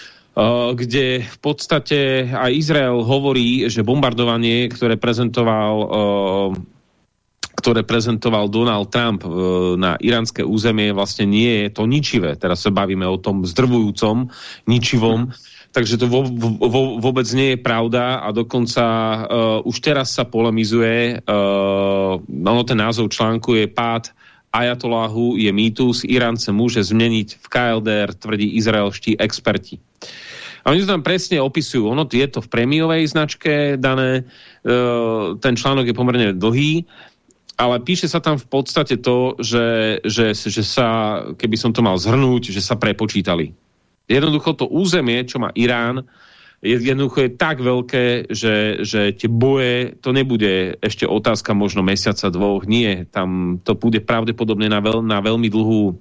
kde v podstate aj Izrael hovorí, že bombardovanie, ktoré prezentoval eh, ktoré prezentoval Donald Trump eh, na iránske územie, vlastne nie je to ničivé. Teraz sa bavíme o tom zdrvujúcom, ničivom, takže to vo, vo, vôbec nie je pravda a dokonca uh, už teraz sa polemizuje, uh, no ten názov článku je pád Ajatoláhu je mýtus, Iránce môže zmeniť v KLDR, tvrdí izraelští experti. A oni to tam presne opisujú. Ono je to v prémiovej značke dané, e, ten článok je pomerne dlhý, ale píše sa tam v podstate to, že, že, že sa, keby som to mal zhrnúť, že sa prepočítali. Jednoducho to územie, čo má Irán, je, jednoducho je tak veľké, že, že tie boje, to nebude ešte otázka možno mesiaca, dvoch, nie. Tam to bude pravdepodobne na, veľ, na veľmi dlhú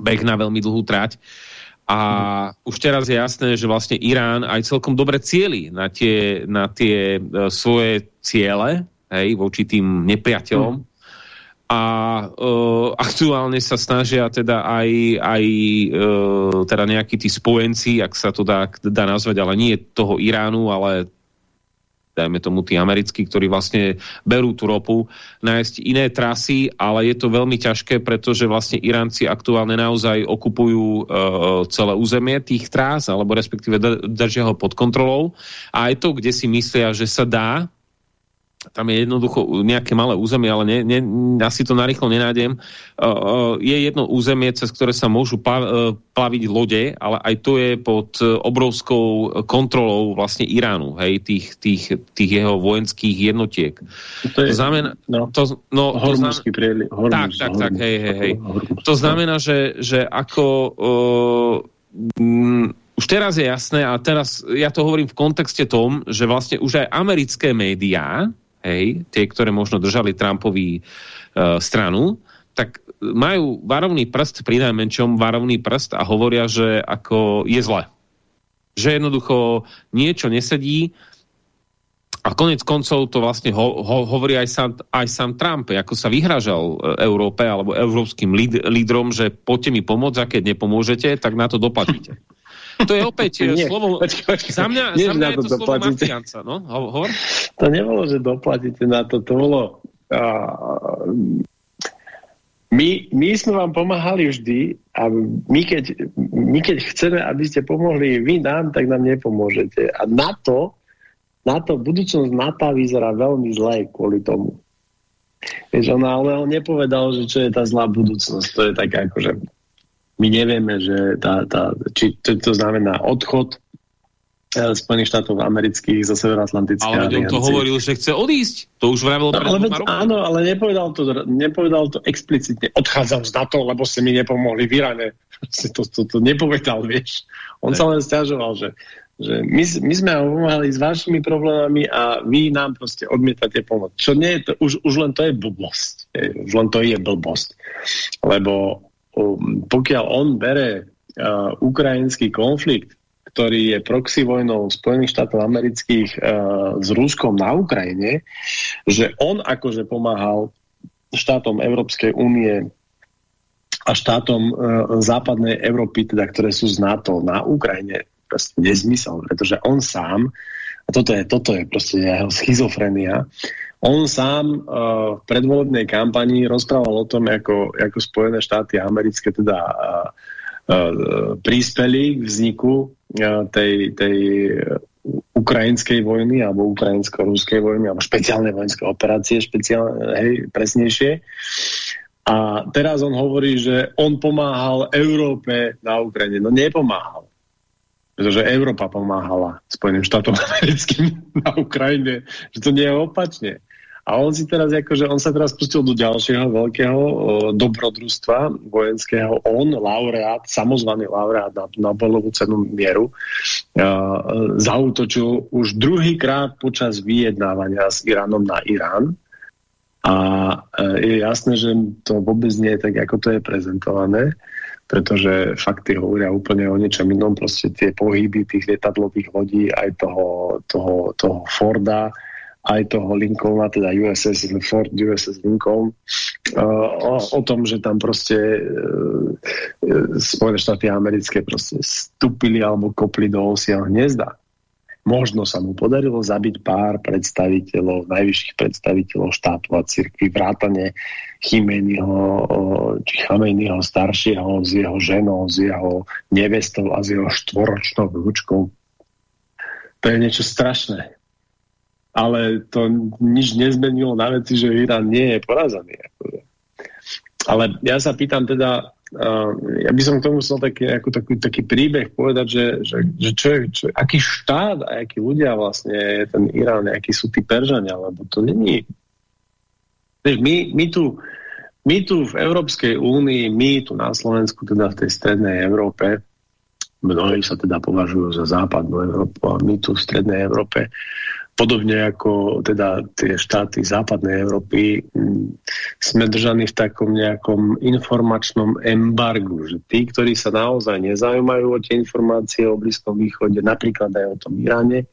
beh, na veľmi dlhú trať. A už teraz je jasné, že vlastne Irán aj celkom dobre cieli na tie, na tie uh, svoje ciele hej, voči tým nepriateľom. Mm. A uh, aktuálne sa snažia teda aj, aj uh, teda nejakí tí spojenci, ak sa to dá, dá nazvať, ale nie toho Iránu, ale dajme tomu tí americkí, ktorí vlastne berú tú ropu, nájsť iné trasy, ale je to veľmi ťažké, pretože vlastne Iránci aktuálne naozaj okupujú uh, celé územie tých trás, alebo respektíve držia ho pod kontrolou. A aj to, kde si myslia, že sa dá tam je jednoducho nejaké malé územie, ale ne, ne, asi to narýchlo nenájdem. Uh, uh, je jedno územie, cez ktoré sa môžu plav, uh, plaviť lode, ale aj to je pod obrovskou kontrolou vlastne Iránu, hej, tých, tých, tých jeho vojenských jednotiek. To, je, to znamená... No, to, no, tak, tak, tak, hej, hej, hej. To znamená, že, že ako... Uh, m, už teraz je jasné, a teraz ja to hovorím v kontexte tom, že vlastne už aj americké médiá hej, tie, ktoré možno držali Trumpovi uh, stranu, tak majú varovný prst, pri najmenšom varovný prst a hovoria, že ako je zle. Že jednoducho niečo nesedí a konec koncov to vlastne ho, ho, hovorí aj sám, aj sám Trump, ako sa vyhražal e, Európe alebo európskym líd, lídrom, že poďte mi pomôcť a keď nepomôžete, tak na to doplatíte. To je opäť nie, slovo... Počkej, počkej, za mňa, za mňa je to, to slovo mafiánca. No? Hovor? To nebolo, že doplatíte na to. To bolo... Uh, my, my sme vám pomáhali vždy a my keď, my keď chceme, aby ste pomohli vy nám, tak nám nepomôžete. A na to, na to budúcnosť NATO vyzerá veľmi zle kvôli tomu. Vieš, ale on nepovedal, že čo je tá zlá budúcnosť. To je tak ako, že my nevieme, že tá, tá, či to, to znamená odchod eh, Spojených štátov amerických zo Severoatlantickej Ale on to hovoril, že chce odísť. To už vravil no, ale Áno, ale nepovedal to, nepovedal to explicitne. Odchádzam z NATO, lebo ste mi nepomohli v Iráne. To, to, to nepovedal, vieš. On ne. sa len stiažoval, že, že my, my sme pomáhali s vašimi problémami a vy nám proste odmietate pomoc. Čo nie je to, už, už len to je blbosť. Už len to je blbosť. Lebo pokiaľ on bere uh, ukrajinský konflikt, ktorý je proxy vojnou Spojených štátov amerických uh, s Ruskom na Ukrajine, že on akože pomáhal štátom Európskej únie a štátom uh, západnej Európy, teda, ktoré sú z NATO na Ukrajine, proste nezmysel, pretože on sám, a toto je, toto je proste jeho schizofrenia, on sám uh, v predvolebnej kampani rozprával o tom, ako, ako Spojené štáty americké teda uh, uh, prispeli k vzniku uh, tej, tej ukrajinskej vojny alebo ukrajinsko-ruskej vojny alebo špeciálne vojenské operácie, špeciálne, hej, presnejšie. A teraz on hovorí, že on pomáhal Európe na Ukrajine. No nepomáhal. Pretože Európa pomáhala Spojeným štátom americkým na Ukrajine. Že to nie je opačne. A on si teraz, akože on sa teraz pustil do ďalšieho veľkého o, dobrodružstva vojenského. On, laureát, samozvaný laureát na Nobelovú cenu mieru, e, zautočil už druhýkrát počas vyjednávania s Iránom na Irán. A e, je jasné, že to vôbec nie je tak, ako to je prezentované pretože fakty hovoria úplne o niečom inom, proste tie pohyby tých lietadlových lodí, aj toho, toho, toho Forda, aj toho Lincolna, teda USS Ford USS Lincoln, uh, o, o tom, že tam proste uh, Spojené štáty americké proste stúpili alebo kopli do osia hniezda. Možno sa mu podarilo zabiť pár predstaviteľov, najvyšších predstaviteľov štátu a cirkvi, vrátane Chimeniho, či Chameniho staršieho s jeho ženou, s jeho nevestou a s jeho štvoročnou vnúčkou. To je niečo strašné ale to nič nezmenilo na veci, že Irán nie je porazený. Ale ja sa pýtam teda, ja by som k tomu chcel taký, taký, taký príbeh povedať, že, že, že čo je, čo, aký štát a akí ľudia vlastne je ten Irán, akí sú tí Peržania, lebo to není... My, my, tu, my tu v Európskej únii, my tu na Slovensku, teda v tej strednej Európe, mnohí sa teda považujú za západnú Európu a my tu v strednej Európe podobne ako teda tie štáty západnej Európy, sme držaní v takom nejakom informačnom embargu, že tí, ktorí sa naozaj nezaujímajú o tie informácie o Blízkom východe, napríklad aj o tom Iráne,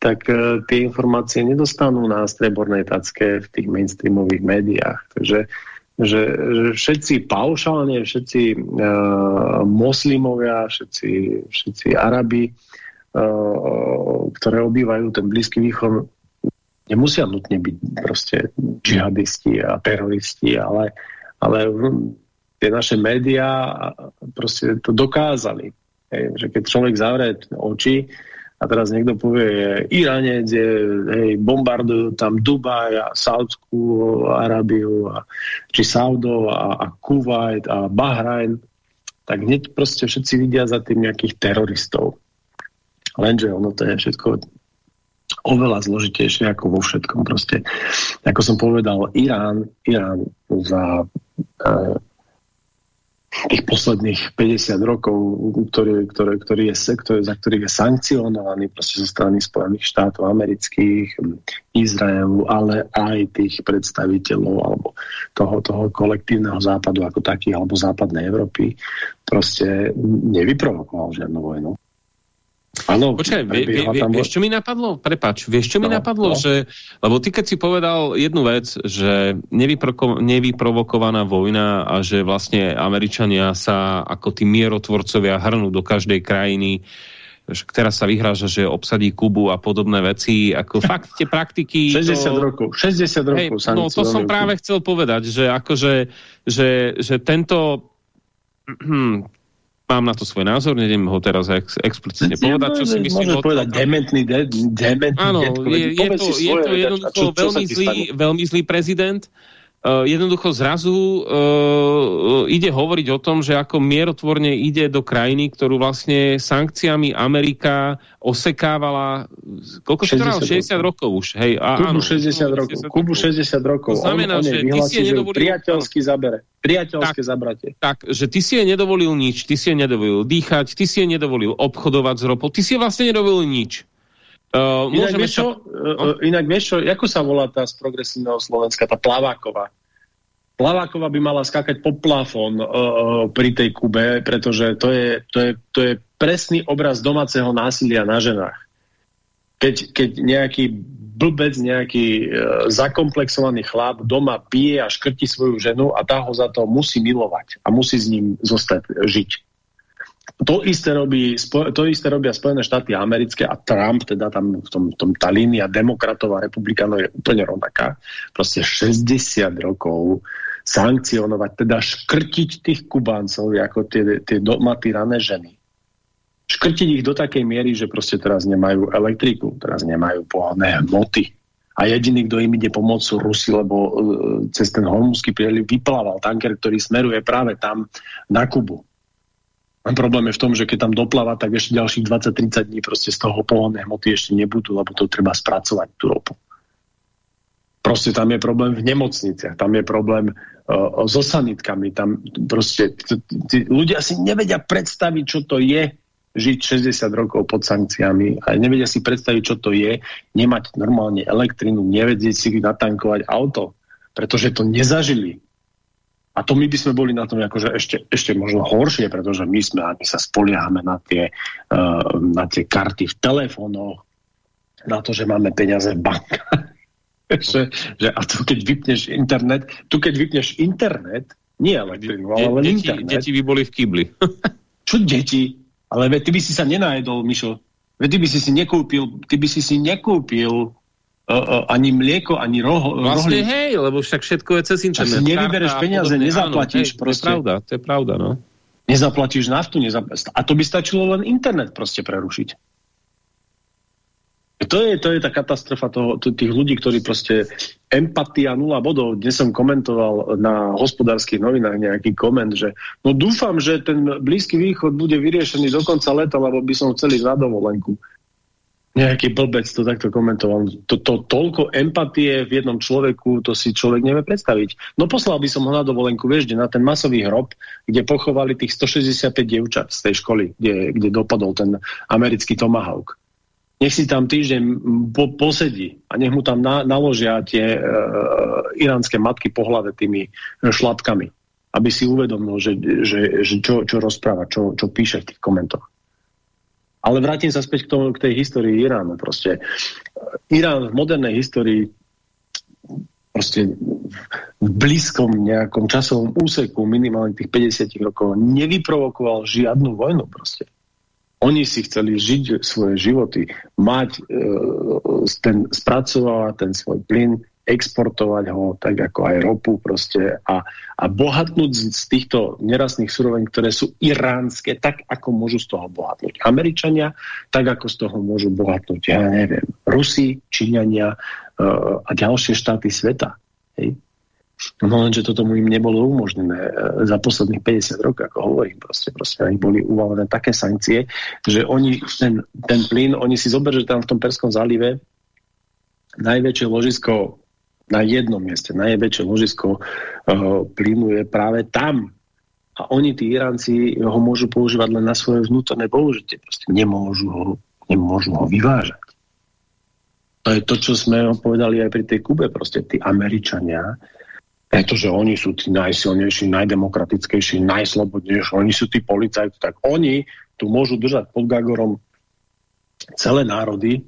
tak uh, tie informácie nedostanú na strebornej tacke v tých mainstreamových médiách. Takže že, že všetci paušálne, všetci uh, moslimovia, všetci, všetci Arabi ktoré obývajú ten Blízky východ, nemusia nutne byť proste džihadisti a teroristi, ale, ale tie naše médiá proste to dokázali. Hej, že keď človek zavrie oči a teraz niekto povie, Iránec je, hej, bombardujú tam Dubaj a Saudskú Arábiu, a, či Saudov a, a Kuwait a Bahrajn, tak hneď proste všetci vidia za tým nejakých teroristov. Lenže ono to je všetko oveľa zložitejšie ako vo všetkom. Proste, ako som povedal, Irán, Irán za e, tých posledných 50 rokov, ktorý, ktorý, ktorý je, ktorý, za ktorých je sankcionovaný proste zo strany Spojených štátov amerických, Izraelu, ale aj tých predstaviteľov alebo toho, toho kolektívneho západu ako taký, alebo západnej Európy, proste nevyprovokoval žiadnu vojnu. Áno, Počkaj, vie, vie, vie, vieš, čo mi napadlo? Prepač, vieš, čo no, mi napadlo? No. Že, lebo ty, keď si povedal jednu vec, že nevyprovokovaná vojna a že vlastne Američania sa ako tí mierotvorcovia hrnú do každej krajiny, teraz sa vyhráža, že obsadí Kubu a podobné veci, ako fakt tie praktiky... 60 to, rokov, 60 rokov. Hej, no to som práve chcel povedať, že akože, že, že tento mám na to svoj názor, nejdem ho teraz ex explicitne povedať, čo si myslím. Môžeš povedať dementný, de dementný Áno, je, je, to, je to jednoducho veľmi, zlý, veľmi zlý prezident. Uh, jednoducho zrazu uh, ide hovoriť o tom, že ako mierotvorne ide do krajiny, ktorú vlastne sankciami Amerika osekávala koľko 60, 60 rokov už. Hej, a, Kubu áno, 60 rokov. 60 Kubu 60 rokov. To znamená, on, on že ty si je nedovolil... Priateľský zabere. Priateľské tak, zabratie. Tak, že ty si je nedovolil nič, ty si je nedovolil dýchať, ty si je nedovolil obchodovať s ropou, ty si je vlastne nedovolil nič. Uh, inak, vieš čo, uh, inak vieš čo, ako sa volá tá z progresívneho Slovenska, tá Plaváková? Plaváková by mala skákať po plafón uh, uh, pri tej Kube, pretože to je, to, je, to je presný obraz domáceho násilia na ženách. Keď, keď nejaký blbec, nejaký uh, zakomplexovaný chlap doma pije a škrti svoju ženu a tá ho za to musí milovať a musí s ním zostať, žiť. To isté, robí, to isté robia Spojené štáty americké a Trump, teda tam v tom, v tom tá línia demokratov a republikánov je úplne rovnaká. Proste 60 rokov sankcionovať, teda škrtiť tých Kubáncov ako tie, tie doma tyrané ženy. Škrtiť ich do takej miery, že proste teraz nemajú elektriku, teraz nemajú pohodné hmoty. A jediný, kto im ide pomôcť sú Rusi, lebo uh, cez ten Hormuzský prieliv vyplával tanker, ktorý smeruje práve tam na Kubu. Problém je v tom, že keď tam dopláva, tak ešte ďalších 20-30 dní proste z toho pohodné hmoty ešte nebudú, lebo to treba spracovať tú ropu. Proste tam je problém v nemocniciach, tam je problém uh, so sanitkami, tam proste ľudia si nevedia predstaviť, čo to je žiť 60 rokov pod sankciami a nevedia si predstaviť, čo to je nemať normálne elektrinu, nevedieť si natankovať auto, pretože to nezažili. A to my by sme boli na tom akože ešte, ešte možno horšie, pretože my sme my sa spoliehame na tie, uh, na tie karty v telefónoch, na to, že máme peniaze v bankách že, že, a tu keď vypneš internet, tu keď vypneš internet, nie elektrinu, ale len deti, internet. Deti by boli v kýbli. Čo deti? Ale ve, ty by si sa nenajedol, Mišo. Ve, ty by si si nekúpil, ty by si si nekúpil uh, ani mlieko, ani roho, Vlastne rohli. hej, lebo však všetko je cez internet. Však si nevybereš peniaze, nezaplatíš áno, hej, proste. To je pravda, to je pravda, no. Nezaplatíš naftu, nezap... a to by stačilo len internet proste prerušiť. To je, to je tá katastrofa toho, tých ľudí, ktorí proste empatia nula bodov. Dnes som komentoval na hospodárskych novinách nejaký koment, že no dúfam, že ten Blízky východ bude vyriešený do konca leta, lebo by som chcel ísť na dovolenku. Nejaký blbec to takto komentoval. To, to, toľko empatie v jednom človeku, to si človek nevie predstaviť. No poslal by som ho na dovolenku, vieš, na ten masový hrob, kde pochovali tých 165 dievčat z tej školy, kde, kde dopadol ten americký Tomahawk nech si tam týždeň po, posedí a nech mu tam na, naložia tie e, iránske matky po hlave tými šlapkami, aby si uvedomil, že, že, že čo, čo rozpráva, čo, čo píše v tých komentoch. Ale vrátim sa späť k, tomu, k tej histórii Iránu. Proste. Irán v modernej histórii proste v blízkom nejakom časovom úseku minimálne tých 50 rokov nevyprovokoval žiadnu vojnu proste. Oni si chceli žiť svoje životy, mať, e, ten, spracovať ten svoj plyn, exportovať ho, tak ako aj ropu proste a, a bohatnúť z, z týchto nerastných surovín, ktoré sú iránske, tak ako môžu z toho bohatnúť Američania, tak ako z toho môžu bohatnúť, ja neviem, Rusi, Číňania e, a ďalšie štáty sveta. Hej? No lenže toto mu im nebolo umožnené e, za posledných 50 rokov, ako hovorím, proste, proste oni boli uvalené také sankcie, že oni ten, ten plyn, oni si zoberú, že tam v tom Perskom zálive najväčšie ložisko na jednom mieste, najväčšie ložisko uh, plynu je práve tam. a oni, tí Iránci, ho môžu používať len na svoje vnútorné použitie. Proste nemôžu ho, nemôžu ho vyvážať. To je to, čo sme povedali aj pri tej Kube. Proste tí Američania, pretože oni sú tí najsilnejší, najdemokratickejší, najslobodnejší, oni sú tí policajti, tak oni tu môžu držať pod Gagorom celé národy,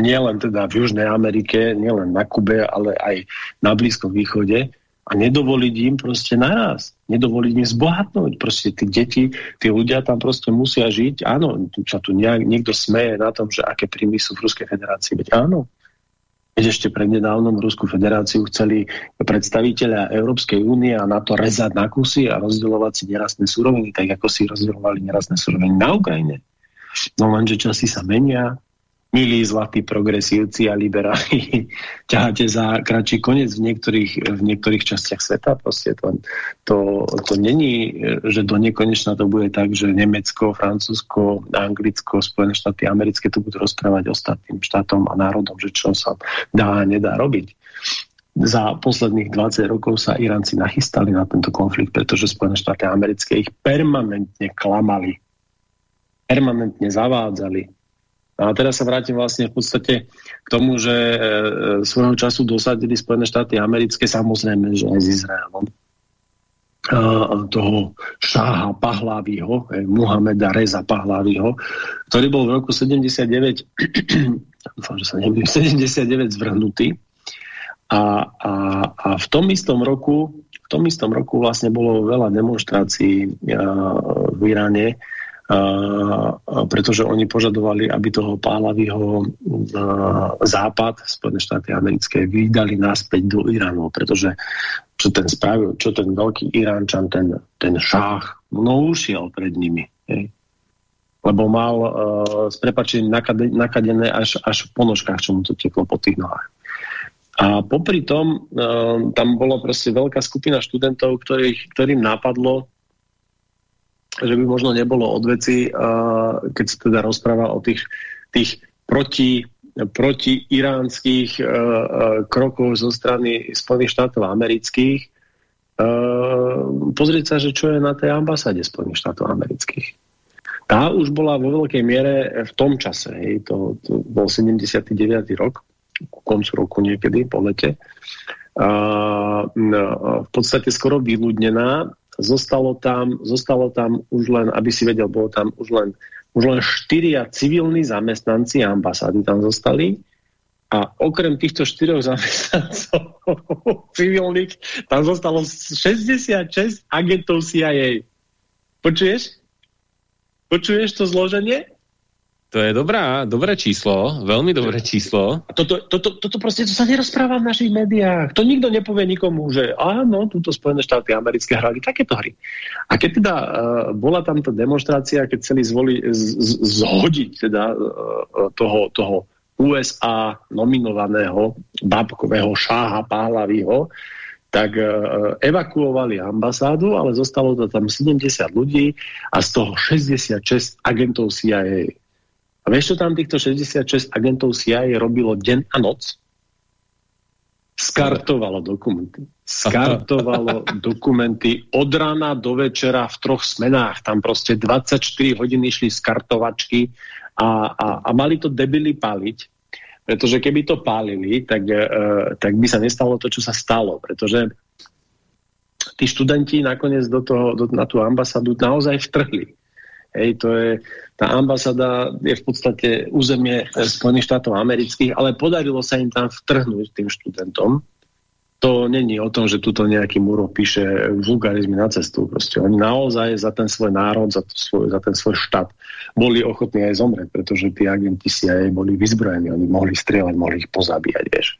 nielen teda v Južnej Amerike, nielen na Kube, ale aj na Blízkom východe a nedovoliť im proste naraz, nedovoliť im zbohatnúť. Proste tí deti, tí ľudia tam proste musia žiť. Áno, sa tu niekto smeje na tom, že aké príjmy sú v Ruskej federácii. Veď áno, keď ešte prednedávnom Ruskú federáciu chceli predstaviteľa Európskej únie a na to rezať na kusy a rozdielovať si nerastné suroviny, tak ako si rozdielovali nerastné suroviny na Ukrajine. No lenže časy sa menia, milí zlatí progresívci a liberáli ťaháte za kratší koniec v niektorých, v niektorých častiach sveta. Proste to, to, to není, že do nekonečna to bude tak, že Nemecko, Francúzsko, Anglicko, Spojené štáty americké to budú rozprávať ostatným štátom a národom, že čo sa dá a nedá robiť. Za posledných 20 rokov sa Iránci nachystali na tento konflikt, pretože Spojené štáty americké ich permanentne klamali, permanentne zavádzali, a teraz sa vrátim vlastne v podstate k tomu, že e, svojho času dosadili Spojené štáty americké, samozrejme, že aj s Izraelom toho šáha Pahlavího, e, Muhameda Reza Pahlavího, ktorý bol v roku 79 dúfam, že sa nebudem, 79 zvrhnutý. A, a, a v tom istom roku v tom istom roku vlastne bolo veľa demonstrácií v Iráne pretože oni požadovali, aby toho Páhlavyho západ, Spojené štáty americké, vydali naspäť do Iránu, pretože čo ten spravil, čo ten veľký Iránčan, ten, ten šách, no ušiel pred nimi. Hej. Lebo mal uh, s prepačením nakadené až, až po nožkách, čo mu to teklo po tých nohách. A popri tom uh, tam bola proste veľká skupina študentov, ktorých, ktorým napadlo že by možno nebolo od veci, keď sa teda rozpráva o tých, tých proti, proti iránskych krokov zo strany Spojených štátov amerických, pozrieť sa, že čo je na tej ambasáde Spojených štátov amerických. Tá už bola vo veľkej miere v tom čase, hej, to, to bol 79. rok, ku koncu roku niekedy, po lete, no, v podstate skoro vyľudnená Zostalo tam, zostalo tam už len, aby si vedel, bolo tam už len, už len štyria civilní zamestnanci ambasády tam zostali a okrem týchto štyroch zamestnancov civilných tam zostalo 66 agentov CIA. Počuješ? Počuješ to zloženie? To je dobrá, dobré číslo, veľmi dobré číslo. Toto, toto, toto proste to sa nerozpráva v našich médiách. To nikto nepovie nikomu, že áno, túto Spojené štáty americké hrali takéto hry. A keď teda uh, bola tamto demonstrácia, keď chceli zvoli, z, z, zhodiť teda uh, toho, toho USA nominovaného babkového šáha Páhlavího, tak uh, evakuovali ambasádu, ale zostalo to tam 70 ľudí a z toho 66 agentov CIA. A vieš, čo tam týchto 66 agentov CIA robilo deň a noc? Skartovalo dokumenty. Skartovalo dokumenty od rána do večera v troch smenách. Tam proste 24 hodiny šli skartovačky a, a, a mali to debily paliť. Pretože keby to pálili, tak, uh, tak by sa nestalo to, čo sa stalo. Pretože tí študenti nakoniec do toho, do, na tú ambasádu naozaj vtrhli. Hej, to je, tá ambasáda je v podstate územie Spojených štátov amerických, ale podarilo sa im tam vtrhnúť tým študentom. To není o tom, že tuto nejaký Muro píše vulgarizmy na cestu. Proste oni naozaj za ten svoj národ, za, svoj, za ten svoj štát boli ochotní aj zomrieť, pretože tí agenti CIA boli vyzbrojení, oni mohli strieľať, mohli ich pozabíjať, vieš.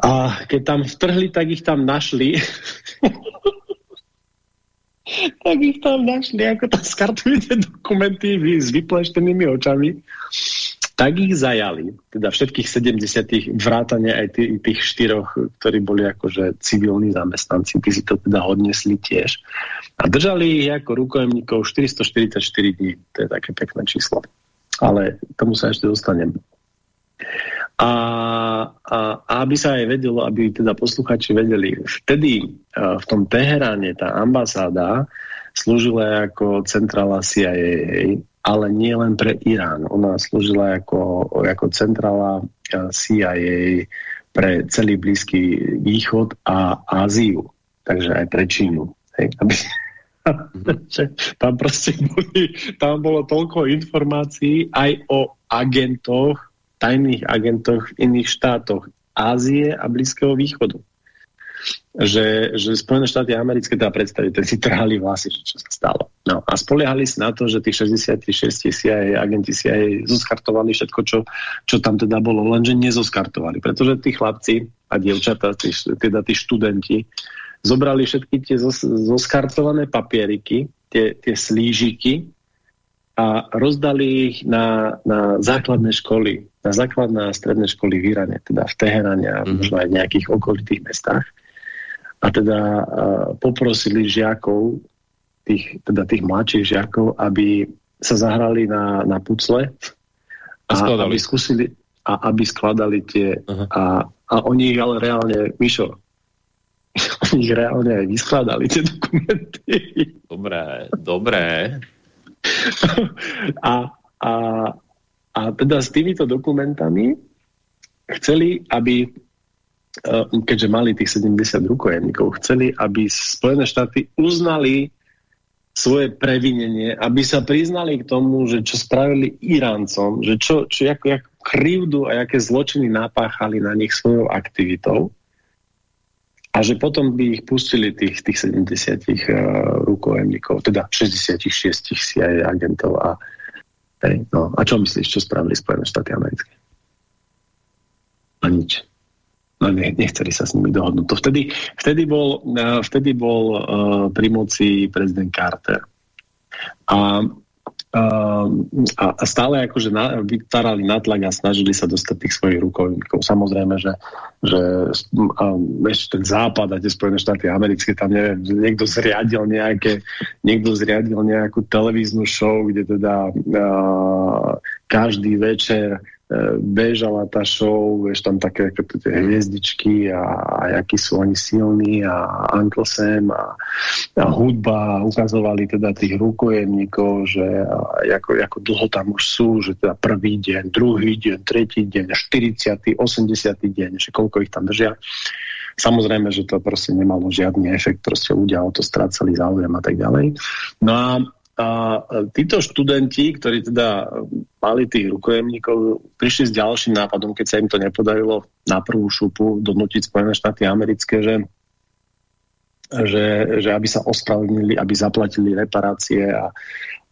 A keď tam vtrhli, tak ich tam našli tak ich tam našli, ako tam skartujú dokumenty s vypleštenými očami. Tak ich zajali, teda všetkých 70 vrátane aj tých, tých štyroch, ktorí boli akože civilní zamestnanci, tí si to teda odnesli tiež. A držali ich ako rukojemníkov 444 dní, to je také pekné číslo. Ale tomu sa ešte dostanem. A, a, a aby sa aj vedelo, aby teda posluchači vedeli, vtedy v tom Teheráne tá ambasáda slúžila ako centrála CIA, ale nie len pre Irán. Ona slúžila ako, ako centrála CIA pre celý Blízky východ a Áziu. Takže aj pre Čínu. Hej, aby, tam proste boli, tam bolo toľko informácií aj o agentoch, tajných agentoch v iných štátoch Ázie a Blízkeho východu. Že, že Spojené štáty americké teda predstavili, si trhali vlasy, čo sa stalo. No, a spoliehali sa na to, že tých 66 CIA, agenti CIA zoskartovali všetko, čo, čo tam teda bolo, lenže nezoskartovali, pretože tí chlapci a dievčatá, teda tí študenti, zobrali všetky tie zos, zoskartované papieriky, tie, tie slížiky a rozdali ich na, na základné školy, na základné a stredné školy v Iráne, teda v Teheráne a mm. možno aj v nejakých okolitých mestách. A teda uh, poprosili žiakov, tých, teda tých mladších žiakov, aby sa zahrali na, na pucle a, a aby skúsili a aby skladali tie a, a oni ale reálne, Mišo, oni ich reálne aj vyskladali, tie dokumenty. Dobré, dobré. A, a, a teda s týmito dokumentami chceli, aby eh, keďže mali tých 70 rukojemníkov, chceli, aby Spojené štáty uznali svoje previnenie, aby sa priznali k tomu, že čo spravili Iráncom, že čo, čo ako krivdu a aké zločiny napáchali na nich svojou aktivitou a že potom by ich pustili tých, tých 70 uh, rukojemníkov, teda 66 CIA agentov a, hej, no, a čo myslíš, čo spravili Spojené štáty americké? A nič. No ne, nechceli sa s nimi dohodnúť. To vtedy, vtedy bol, uh, vtedy bol uh, pri moci prezident Carter. A a, a stále akože na, vytvárali natlak a snažili sa dostať tých svojich rukovníkov. Samozrejme, že, že ešte ten západ a tie Spojené štáty americké, tam neviem, niekto zriadil nejaké, niekto zriadil nejakú televíznu show, kde teda uh, každý večer bežala tá show, vieš, tam také tie hviezdičky a, a akí sú oni silní a Uncle Sam a, a hudba ukazovali teda tých rukojemníkov, že ako, ako dlho tam už sú, že teda prvý deň, druhý deň, tretí deň, 40., 80. deň, že koľko ich tam držia. Samozrejme, že to proste nemalo žiadny efekt, proste ľudia o to strácali záujem a tak ďalej. No a a títo študenti, ktorí teda mali tých rukojemníkov, prišli s ďalším nápadom, keď sa im to nepodarilo na prvú šupu donútiť Spojené štáty americké, že, že, že aby sa ospravedlnili, aby zaplatili reparácie a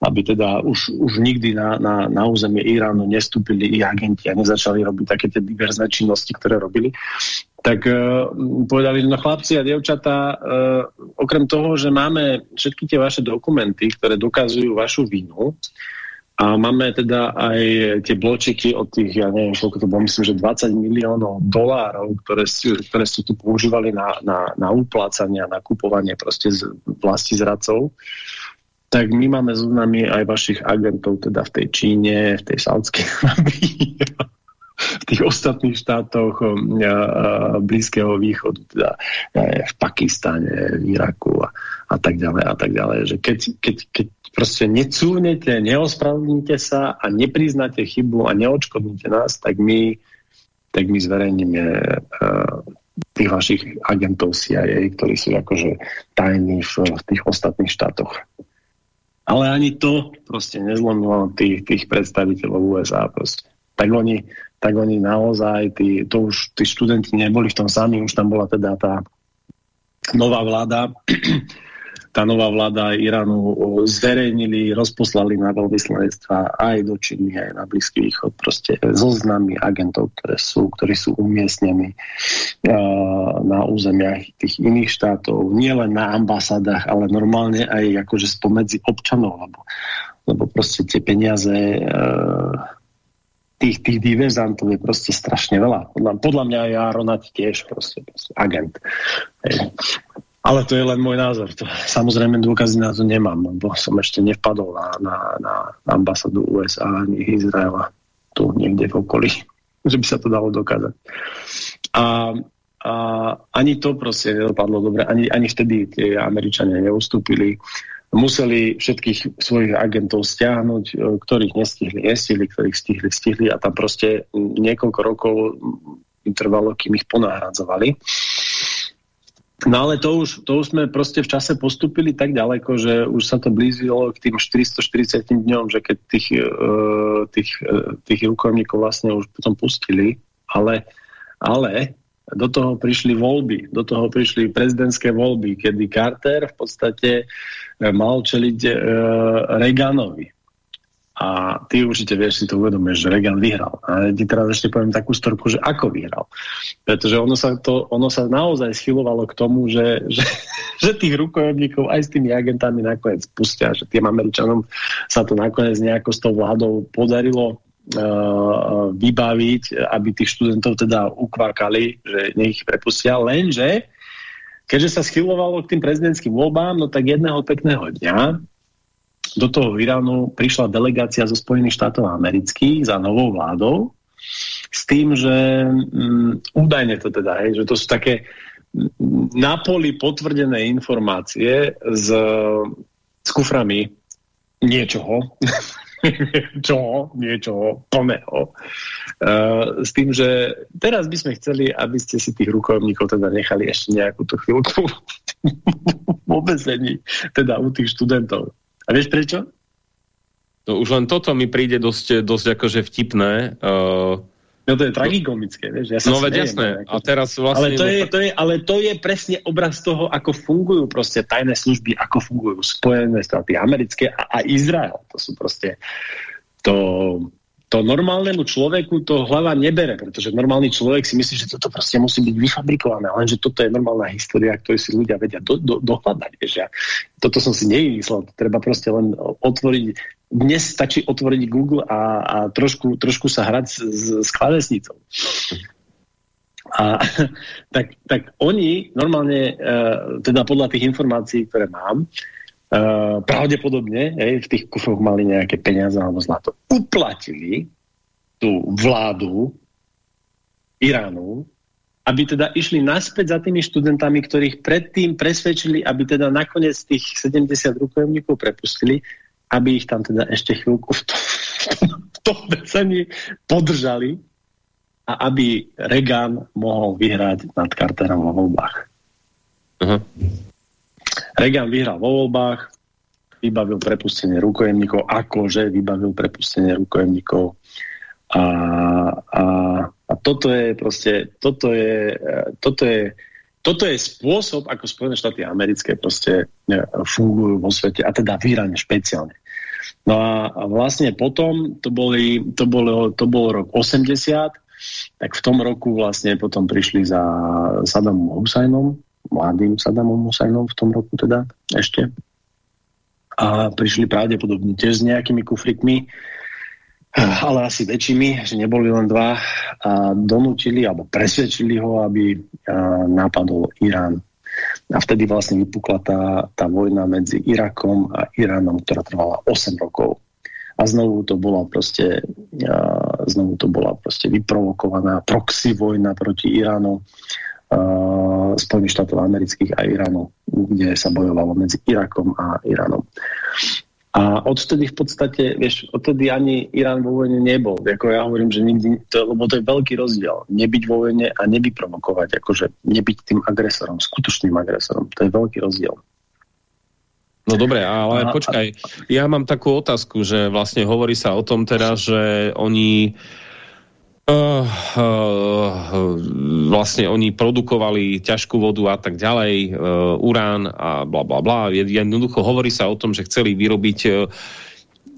aby teda už, už nikdy na, na, na územie Iránu nestúpili ich agenti a nezačali robiť také tie diverzné činnosti, ktoré robili tak uh, povedali, no chlapci a dievčatá, uh, okrem toho, že máme všetky tie vaše dokumenty, ktoré dokazujú vašu vinu, a máme teda aj tie bločiky od tých, ja neviem, koľko to bolo, myslím, že 20 miliónov dolárov, ktoré, ktoré ste tu používali na, na, na uplácanie a nakupovanie proste z vlasti zradcov, tak my máme nami aj vašich agentov teda v tej Číne, v tej Saudskej v tých ostatných štátoch um, Blízkeho východu, teda v Pakistane, v Iraku a, a tak ďalej a tak ďalej. Že keď, keď, keď proste necúvnete, neospravedlníte sa a nepriznáte chybu a neočkodníte nás, tak my, tak my zverejníme uh, tých vašich agentov CIA, ktorí sú akože tajní v, v tých ostatných štátoch. Ale ani to proste nezlomilo tých, tých predstaviteľov USA. Proste. Tak oni tak oni naozaj, tí, to už tí študenti neboli v tom sami, už tam bola teda tá nová vláda, tá nová vláda Iránu zverejnili, rozposlali na veľvyslanectva aj do Číny, aj na Blízky východ, proste zoznamy agentov, ktoré sú, ktorí sú umiestnení uh, na územiach tých iných štátov, nielen na ambasádach, ale normálne aj akože spomedzi občanov, lebo, lebo proste tie peniaze uh, tých, tých diverzantov je proste strašne veľa. Podľa, podľa mňa je Aronat tiež proste, proste agent. Hej. Ale to je len môj názor. To, samozrejme dôkazy na to nemám, lebo som ešte nevpadol na, na, na ambasádu USA ani Izraela tu niekde v okolí. že by sa to dalo dokázať. A, a ani to proste nedopadlo dobre, ani, ani vtedy tie Američania neustúpili. Museli všetkých svojich agentov stiahnuť, e, ktorých nestihli, nestihli, ktorých stihli, stihli a tam proste niekoľko rokov trvalo, kým ich ponahradzovali. No ale to už, to už sme proste v čase postupili tak ďaleko, že už sa to blízilo k tým 440 dňom, že keď tých, uh, tých, uh, tých rukojemníkov vlastne už potom pustili, ale, ale do toho prišli voľby, do toho prišli prezidentské voľby, kedy Carter v podstate e, mal čeliť uh, Reaganovi. A ty určite vieš, si to uvedomíš, že Reagan vyhral. A ti teraz ešte poviem takú storku, že ako vyhral. Pretože ono sa, to, ono sa naozaj schylovalo k tomu, že, že, že tých rukojemníkov aj s tými agentami nakoniec pustia, že tým Američanom sa to nakoniec nejako s tou vládou podarilo uh, vybaviť, aby tých študentov teda ukvákali, že nech ich prepustia, lenže keďže sa schylovalo k tým prezidentským voľbám, no tak jedného pekného dňa do toho Iránu prišla delegácia zo Spojených štátov amerických za novou vládou s tým, že um, údajne to teda, hej, že to sú také na poli potvrdené informácie s, s kuframi niečoho, čoho, niečoho plného. Uh, s tým, že teraz by sme chceli, aby ste si tých rukojemníkov teda nechali ešte nejakú tú chvíľku v obezení, teda u tých študentov. A vieš prečo? No už len toto mi príde dosť, dosť akože vtipné. Uh, no to je tragikomické, vieš. Ja no veď jasné. A teraz vlastne... Ale to, je, to je, ale to je presne obraz toho, ako fungujú proste tajné služby, ako fungujú Spojené štáty americké a, a Izrael. To sú proste... To, to normálnemu človeku to hlava nebere, pretože normálny človek si myslí, že toto proste musí byť vyfabrikované, lenže toto je normálna história, ktorú si ľudia vedia do, do, dohľadať. Vieš, ja, toto som si nevymyslel, treba proste len otvoriť. Dnes stačí otvoriť Google a, a trošku, trošku sa hrať s, s klavesnicou. A tak, tak oni normálne, uh, teda podľa tých informácií, ktoré mám, Uh, pravdepodobne hej, v tých kufroch mali nejaké peniaze alebo zlato. Uplatili tú vládu Iránu, aby teda išli naspäť za tými študentami, ktorých predtým presvedčili, aby teda nakoniec tých 70 rukojemníkov prepustili, aby ich tam teda ešte chvíľku v, to, v tom vesení podržali a aby Reagan mohol vyhrať nad Carterom vo voľbách. Uh -huh. Reagan vyhral vo voľbách, vybavil prepustenie rukojemníkov, akože vybavil prepustenie rukojemníkov. A, a, a toto je proste, toto je, toto je, toto je spôsob, ako Spojené štáty americké proste e, fungujú vo svete, a teda v Iráne špeciálne. No a, vlastne potom, to, boli, to, bolo, to bol rok 80, tak v tom roku vlastne potom prišli za Saddamom Husajnom, mladým Saddamom Husajnom v tom roku teda ešte. A prišli pravdepodobne tiež s nejakými kufrikmi, ale asi väčšími, že neboli len dva a donútili alebo presvedčili ho, aby napadol Irán. A vtedy vlastne vypukla tá, tá vojna medzi Irakom a Iránom, ktorá trvala 8 rokov. A znovu to bola proste, znovu to bola proste vyprovokovaná proxy vojna proti Iránu Spojených štátov amerických a Iránu, kde sa bojovalo medzi Irakom a Iránom. A odtedy v podstate, vieš, odtedy ani Irán vo vojne nebol. Ako ja hovorím, že nikdy, to, lebo to je veľký rozdiel. Nebyť vo vojne a nevyprovokovať, akože nebyť tým agresorom, skutočným agresorom. To je veľký rozdiel. No dobre, ale a, počkaj, ja mám takú otázku, že vlastne hovorí sa o tom teraz, že oni Uh, uh, vlastne oni produkovali ťažkú vodu a tak ďalej, uh, urán a bla bla bla. Jednoducho hovorí sa o tom, že chceli vyrobiť uh,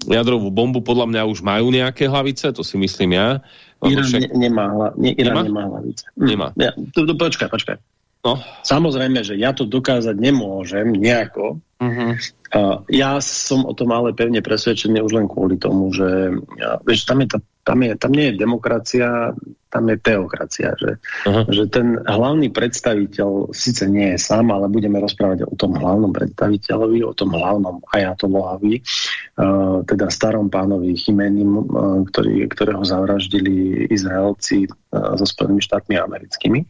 jadrovú bombu. Podľa mňa už majú nejaké hlavice, to si myslím ja. Irán však... ne, nemá, hla... ne, Irán nemá? nemá hlavice. Nemá. Ja, to, to, počkaj, počkaj. No. Samozrejme, že ja to dokázať nemôžem nejako. Uh -huh. uh, ja som o tom ale pevne presvedčený už len kvôli tomu, že ja, vieš, tam je Tam, je, tam nie je demokracia, tam je teokracia. Že, uh-huh. že ten hlavný predstaviteľ síce nie je sám, ale budeme rozprávať o tom hlavnom predstaviteľovi, o tom hlavnom ajatolohovi, uh, teda starom pánovi Chimenim, uh, ktorý, ktorého zavraždili Izraelci uh, so Spojenými štátmi americkými.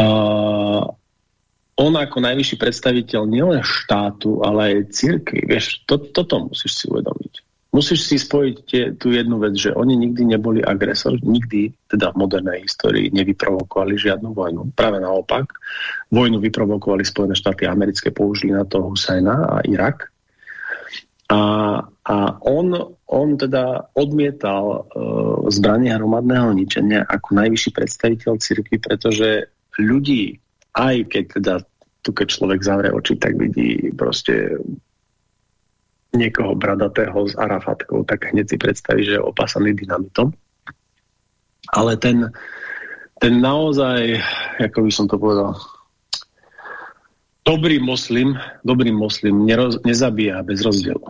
Uh, on ako najvyšší predstaviteľ nielen štátu, ale aj církvy, vieš, to, toto musíš si uvedomiť. Musíš si spojiť tie, tú jednu vec, že oni nikdy neboli agresor, nikdy, teda v modernej histórii, nevyprovokovali žiadnu vojnu. Práve naopak, vojnu vyprovokovali Spojené štáty americké, použili na to Husajna a Irak. A, a on, on teda odmietal uh, zbranie hromadného ničenia ako najvyšší predstaviteľ cirkvi, pretože ľudí aj keď teda tu keď človek zavrie oči, tak vidí proste niekoho bradatého s arafatkou, tak hneď si predstaví, že je opasaný dynamitom. Ale ten, ten naozaj, ako by som to povedal, dobrý moslim, dobrý moslim neroz, nezabíja bez rozdielu.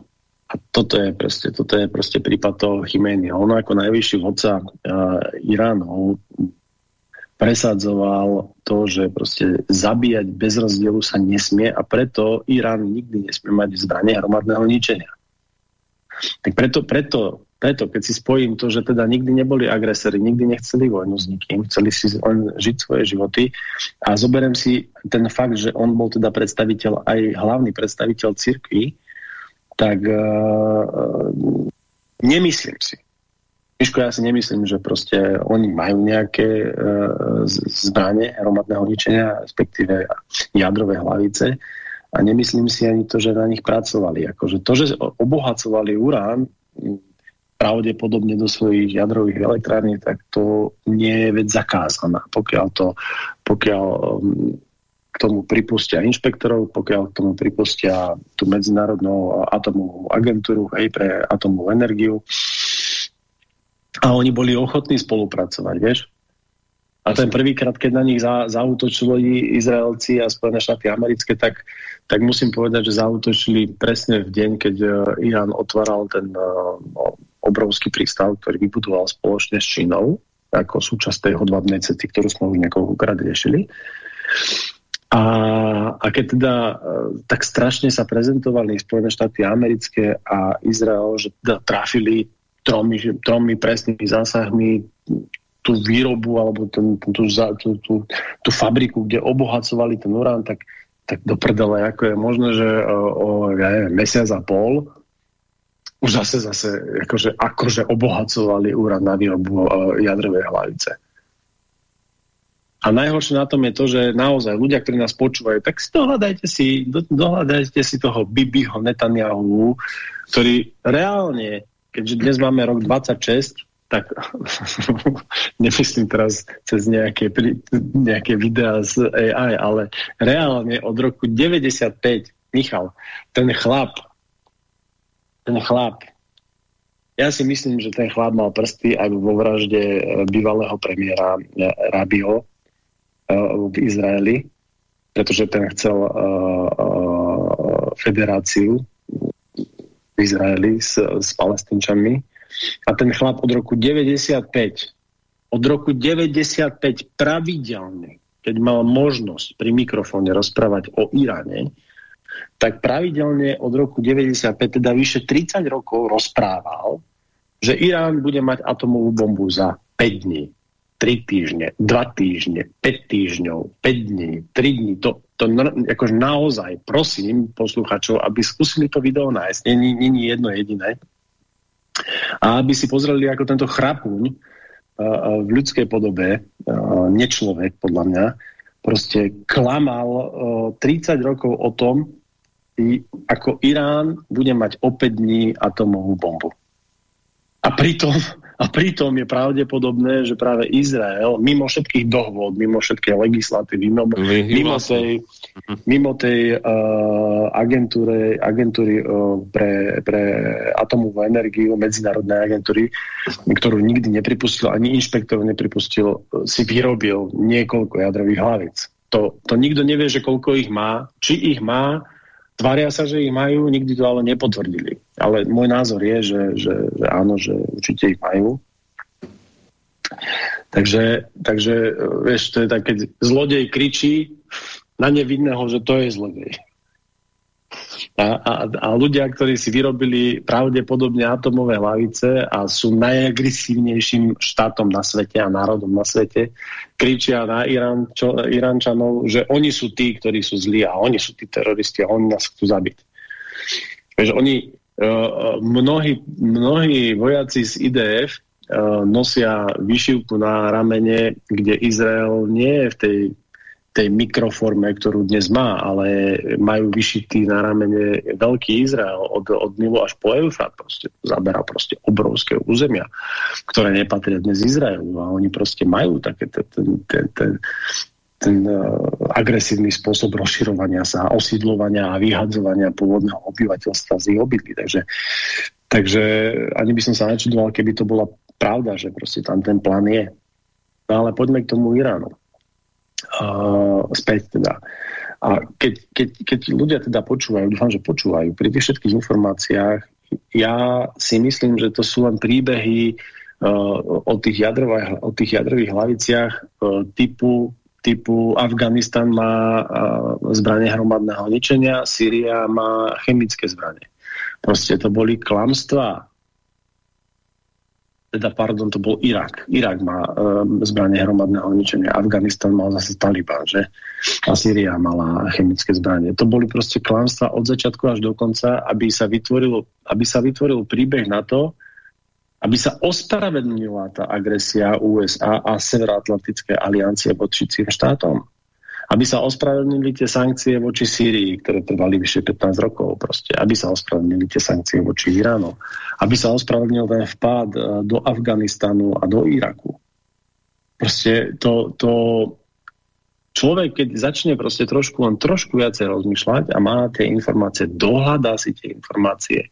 A toto je proste, toto je proste prípad toho Chiménia. On ako najvyšší vodca uh, Iránu presadzoval to, že proste zabíjať bez rozdielu sa nesmie a preto Irán nikdy nesmie mať zbranie hromadného ničenia. Tak preto, preto, preto, keď si spojím to, že teda nikdy neboli agresori, nikdy nechceli vojnu s nikým, chceli si len žiť svoje životy a zoberiem si ten fakt, že on bol teda predstaviteľ, aj hlavný predstaviteľ cirkvi, tak uh, nemyslím si, Miško, ja si nemyslím, že proste oni majú nejaké e, zbranie hromadného ničenia, respektíve jadrové hlavice a nemyslím si ani to, že na nich pracovali. Akože to, že obohacovali urán pravdepodobne do svojich jadrových elektrární, tak to nie je vec zakázaná. Pokiaľ, to, pokiaľ k tomu pripustia inšpektorov, pokiaľ k tomu pripustia tú medzinárodnú atomovú agentúru aj pre atomovú energiu, a oni boli ochotní spolupracovať, vieš. A ten prvýkrát, keď na nich za, zautočili Izraelci a Spojené štáty americké, tak, tak musím povedať, že zautočili presne v deň, keď uh, Irán otváral ten uh, obrovský prístav, ktorý vybudoval spoločne s Čínou, ako súčasť tej hodvabnej cesty, ktorú sme už niekoľkokrát riešili. A, a keď teda uh, tak strašne sa prezentovali Spojené štáty americké a Izrael, že teda trafili tromi, tromi presnými zásahmi tú výrobu alebo ten, tú, tú, tú, tú fabriku, kde obohacovali ten urán, tak, tak do prdele, ako je možné, že o, o ja neviem, mesiac a pol už zase, zase akože, akože obohacovali urán na výrobu jadrovej hlavice. A najhoršie na tom je to, že naozaj ľudia, ktorí nás počúvajú, tak si dohľadajte si, do, dohľadajte si toho Bibiho Netanyahu, ktorý reálne keďže dnes máme rok 26, tak nemyslím teraz cez nejaké, nejaké videá z AI, ale reálne od roku 95, Michal, ten chlap, ten chlap, ja si myslím, že ten chlap mal prsty aj vo vražde e, bývalého premiéra e, Rabio e, v Izraeli, pretože ten chcel federáciu Izraeli s, s palestínčanmi. A ten chlap od roku 95, od roku 95 pravidelne, keď mal možnosť pri mikrofóne rozprávať o Iráne, tak pravidelne od roku 95, teda vyše 30 rokov rozprával, že Irán bude mať atomovú bombu za 5 dní. 3 týždne, 2 týždne, 5 týždňov, 5 dní, 3 dní, to, to akože naozaj prosím posluchačov, aby skúsili to video nájsť, není, není jedno jediné, a aby si pozreli, ako tento chrapuň uh, v ľudskej podobe, uh, nečlovek podľa mňa, proste klamal uh, 30 rokov o tom, ako Irán bude mať o 5 dní atomovú bombu. A pritom a pritom je pravdepodobné, že práve Izrael, mimo všetkých dohôd, mimo všetkej legislatívy, mimo, mimo tej, mhm. mimo tej uh, agentúre, agentúry uh, pre, pre atomovú energiu, medzinárodnej agentúry, ktorú nikdy nepripustil, ani inšpektor nepripustil, si vyrobil niekoľko jadrových hlavic. To, to nikto nevie, že koľko ich má, či ich má Tvária sa, že ich majú, nikdy to ale nepotvrdili. Ale môj názor je, že, že, že áno, že určite ich majú. Takže, takže vieš, to je tak, keď zlodej kričí na nevidného, že to je zlodej. A, a, a ľudia, ktorí si vyrobili pravdepodobne atomové hlavice a sú najagresívnejším štátom na svete a národom na svete, kričia na Irán, čo, Iránčanov, že oni sú tí, ktorí sú zlí a oni sú tí teroristi a oni nás chcú zabiť. Veď oni, uh, mnohí, mnohí vojaci z IDF uh, nosia vyšivku na ramene, kde Izrael nie je v tej tej mikroforme, ktorú dnes má, ale majú vyšitý na ramene veľký Izrael od, od Nilu až po Eufrat. Proste zaberá proste obrovské územia, ktoré nepatria dnes Izraelu. A oni proste majú také ten, ten, ten, ten uh, agresívny spôsob rozširovania sa, osídlovania a vyhadzovania pôvodného obyvateľstva z ich obydlí. Takže, takže ani by som sa nečudoval, keby to bola pravda, že proste tam ten plán je. No ale poďme k tomu Iránu uh, späť teda. A keď, keď, keď ľudia teda počúvajú, dúfam, že počúvajú, pri tých všetkých informáciách, ja si myslím, že to sú len príbehy uh, o, tých jadrových, o tých jadrových hlaviciach uh, typu, typu Afganistan má zbranie hromadného ničenia, Syria má chemické zbranie. Proste to boli klamstvá teda pardon, to bol Irak. Irak má um, zbranie hromadného ničenia, Afganistan mal zase Taliban, že? A Syria mala chemické zbranie. To boli proste klamstva od začiatku až do konca, aby sa vytvoril, aby sa vytvoril príbeh na to, aby sa ospravedlnila tá agresia USA a Severoatlantické aliancie voči štátom aby sa ospravedlnili tie sankcie voči Sýrii, ktoré trvali vyše 15 rokov proste, aby sa ospravedlnili tie sankcie voči Iránu, aby sa ospravedlnil ten vpád e, do Afganistanu a do Iraku. Proste to, to človek, keď začne proste trošku, len trošku viacej rozmýšľať a má tie informácie, dohľadá si tie informácie,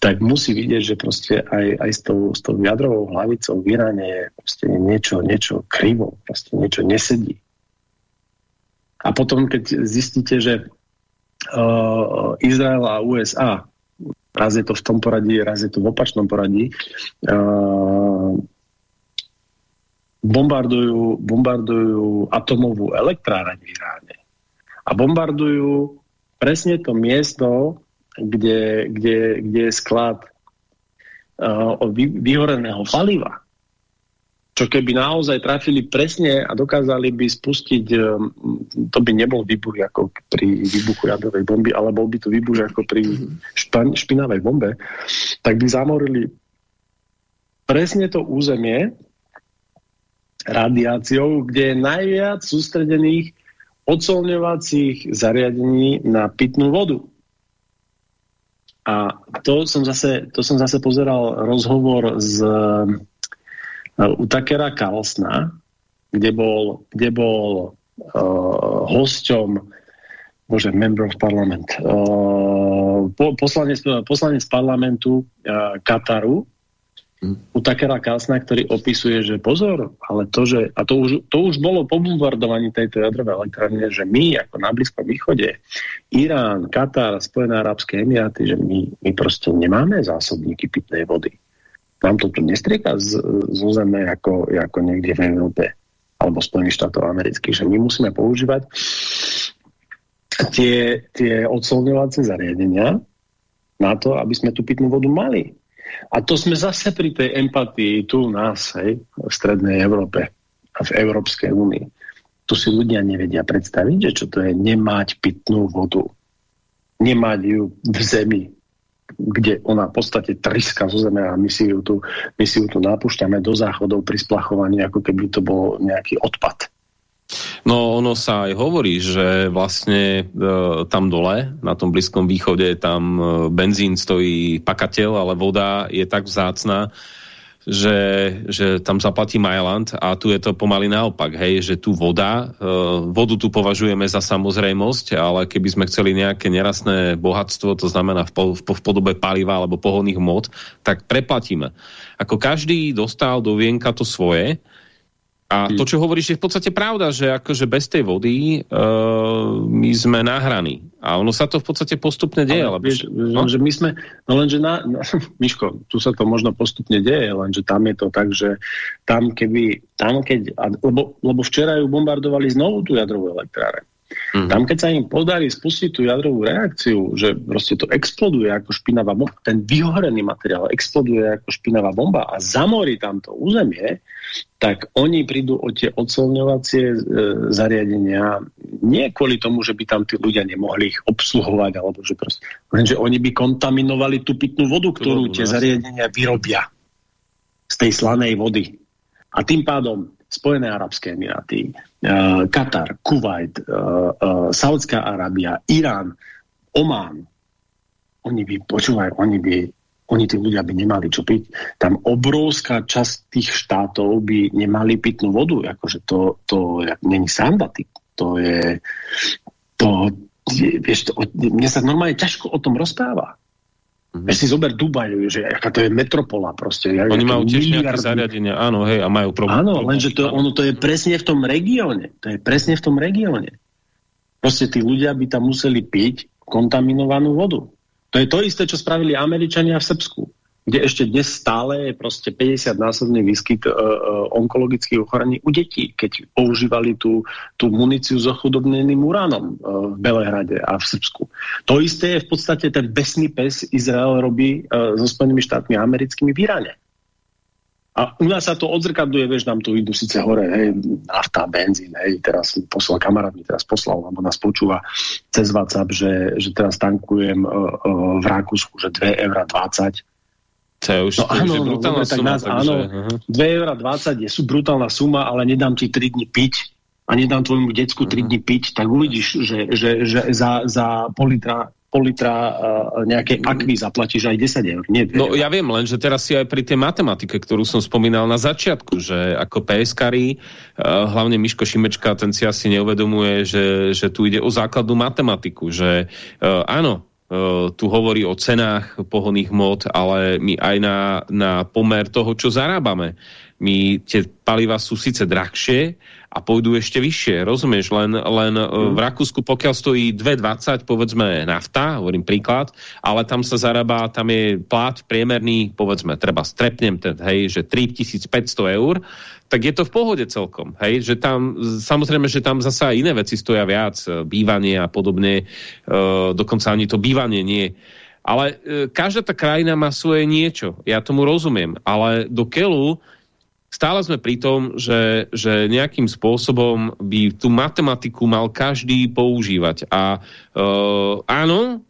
tak musí vidieť, že proste aj, aj s, tou, s tou jadrovou hlavicou v Iráne je proste niečo, niečo krivo, proste niečo nesedí. A potom, keď zistíte, že uh, Izrael a USA, raz je to v tom poradí, raz je to v opačnom poradí, uh, bombardujú, bombardujú atomovú elektráreň v Iráne. A bombardujú presne to miesto, kde, kde, kde je sklad uh, vyhoreného paliva čo keby naozaj trafili presne a dokázali by spustiť, um, to by nebol výbuch ako pri výbuchu jadrovej bomby, ale bol by to výbuch ako pri špan, špinavej bombe, tak by zamorili presne to územie radiáciou, kde je najviac sústredených odsolňovacích zariadení na pitnú vodu. A to som zase, to som zase pozeral rozhovor s u Takera Carlsna, kde bol, kde bol uh, hosťom bože, member of parliament, uh, poslanec, poslanec parlamentu uh, Kataru, u Takera Kalsna, ktorý opisuje, že pozor, ale to, že, a to už, to už bolo po bombardovaní tejto jadrovej elektrárne, že my ako na Blízkom východe, Irán, Katar, Spojené Arabské Emiráty, že my, my proste nemáme zásobníky pitnej vody nám to tu nestrieka z, zo zeme ako, ako niekde v Európe alebo Spojených štátov amerických, že my musíme používať tie, tie odsolňovacie zariadenia na to, aby sme tú pitnú vodu mali. A to sme zase pri tej empatii tu u nás, hej, v strednej Európe a v Európskej únii. Tu si ľudia nevedia predstaviť, že čo to je nemať pitnú vodu. Nemať ju v zemi, kde ona v podstate triska zo zeme a my si ju tu, my si ju tu napúšťame do záchodov pri splachovaní, ako keby to bol nejaký odpad. No ono sa aj hovorí, že vlastne e, tam dole, na tom Blízkom východe, tam e, benzín stojí pakateľ, ale voda je tak vzácná, že, že tam zaplatí Majland a tu je to pomaly naopak, hej, že tu voda, e, vodu tu považujeme za samozrejmosť, ale keby sme chceli nejaké nerastné bohatstvo, to znamená v, po, v, v podobe paliva alebo pohodných mod, tak preplatíme. Ako každý dostal do vienka to svoje A to, čo hovoríš, je v podstate pravda, že akože bez tej vody uh, my sme nahraní. A ono sa to v podstate postupne deje. Ale, vieš, no? že my sme, no lenže na, no, Miško, tu sa to možno postupne deje, lenže tam je to tak, že tam keby, tam keď, lebo, lebo včera ju bombardovali znovu tú jadrovú elektráre. Mm -hmm. Tam, keď sa im podarí spustiť tú jadrovú reakciu, že proste to exploduje ako špinavá bomba, ten vyhorený materiál exploduje ako špinavá bomba a zamorí tam to územie, tak oni prídu o tie odsolňovacie e, zariadenia nie kvôli tomu, že by tam tí ľudia nemohli ich obsluhovať, alebo že proste, lenže oni by kontaminovali tú pitnú vodu, ktorú tie zariadenia vyrobia z tej slanej vody. A tým pádom Spojené arabské emiráty, uh, Katar, Kuwait, uh, uh, Saudská Arábia, Irán, Omán, oni by, počúvaj, oni by, oni tí ľudia by nemali čo piť. Tam obrovská časť tých štátov by nemali pitnú vodu. Akože to, to není sranda. To je, to, vieš, to, mne sa normálne ťažko o tom rozpráva. Mm-hmm. si zober Dubaj, že aká to je metropola proste. Oni majú tiež nejaké zariadenia, áno, hej, a majú problém. Áno, lenže to, ono to je presne v tom regióne. To je presne v tom regióne. Proste tí ľudia by tam museli piť kontaminovanú vodu. To je to isté, čo spravili Američania v Srbsku kde ešte dnes stále je proste 50-násobný výskyt uh, uh, onkologických ochorení u detí, keď používali tú, tú muníciu s ochudobneným uránom uh, v Belehrade a v Srbsku. To isté je v podstate ten besný pes Izrael robí uh, so Spojenými štátmi americkými v Iráne. A u nás sa to odzrkadluje, vieš, nám tu idú síce hore, hej, nafta, benzín, hej, teraz poslal kamarát mi teraz poslal, alebo nás počúva cez WhatsApp, že, že teraz tankujem uh, uh, v Rakúsku, že 2,20 eur to je už, no, to áno, už je brutálna no, suma. Nás, takže, áno, uh -huh. 2,20 je sú brutálna suma, ale nedám ti 3 dní piť a nedám tvojmu decku 3 uh -huh. dní piť, tak uvidíš, že, že, že za, za pol litra pol litra uh, nejakej akvy zaplatíš aj 10 eur. Nie, no ja viem, len že teraz si aj pri tej matematike, ktorú som spomínal na začiatku, že ako PSKari, uh, hlavne Miško Šimečka, ten si asi neuvedomuje, že, že tu ide o základnú matematiku, že uh, áno, Eh, tu hovorí o cenách pohodných mod, ale my aj na, na pomer toho, čo zarábame. My, tie paliva sú síce drahšie a pôjdu ešte vyššie, rozumieš? Len, len mm. v Rakúsku, pokiaľ stojí 2,20, povedzme nafta, hovorím príklad, ale tam sa zarába, tam je plát priemerný, povedzme, treba strepnem, ten, hej, že 3500 eur, tak je to v pohode celkom. Hej? Že tam, samozrejme, že tam zasa iné veci stoja viac, e, bývanie a podobne, e, dokonca ani to bývanie nie. Ale e, každá tá krajina má svoje niečo, ja tomu rozumiem, ale do Kelu stále sme pri tom, že, že nejakým spôsobom by tú matematiku mal každý používať. A e, áno,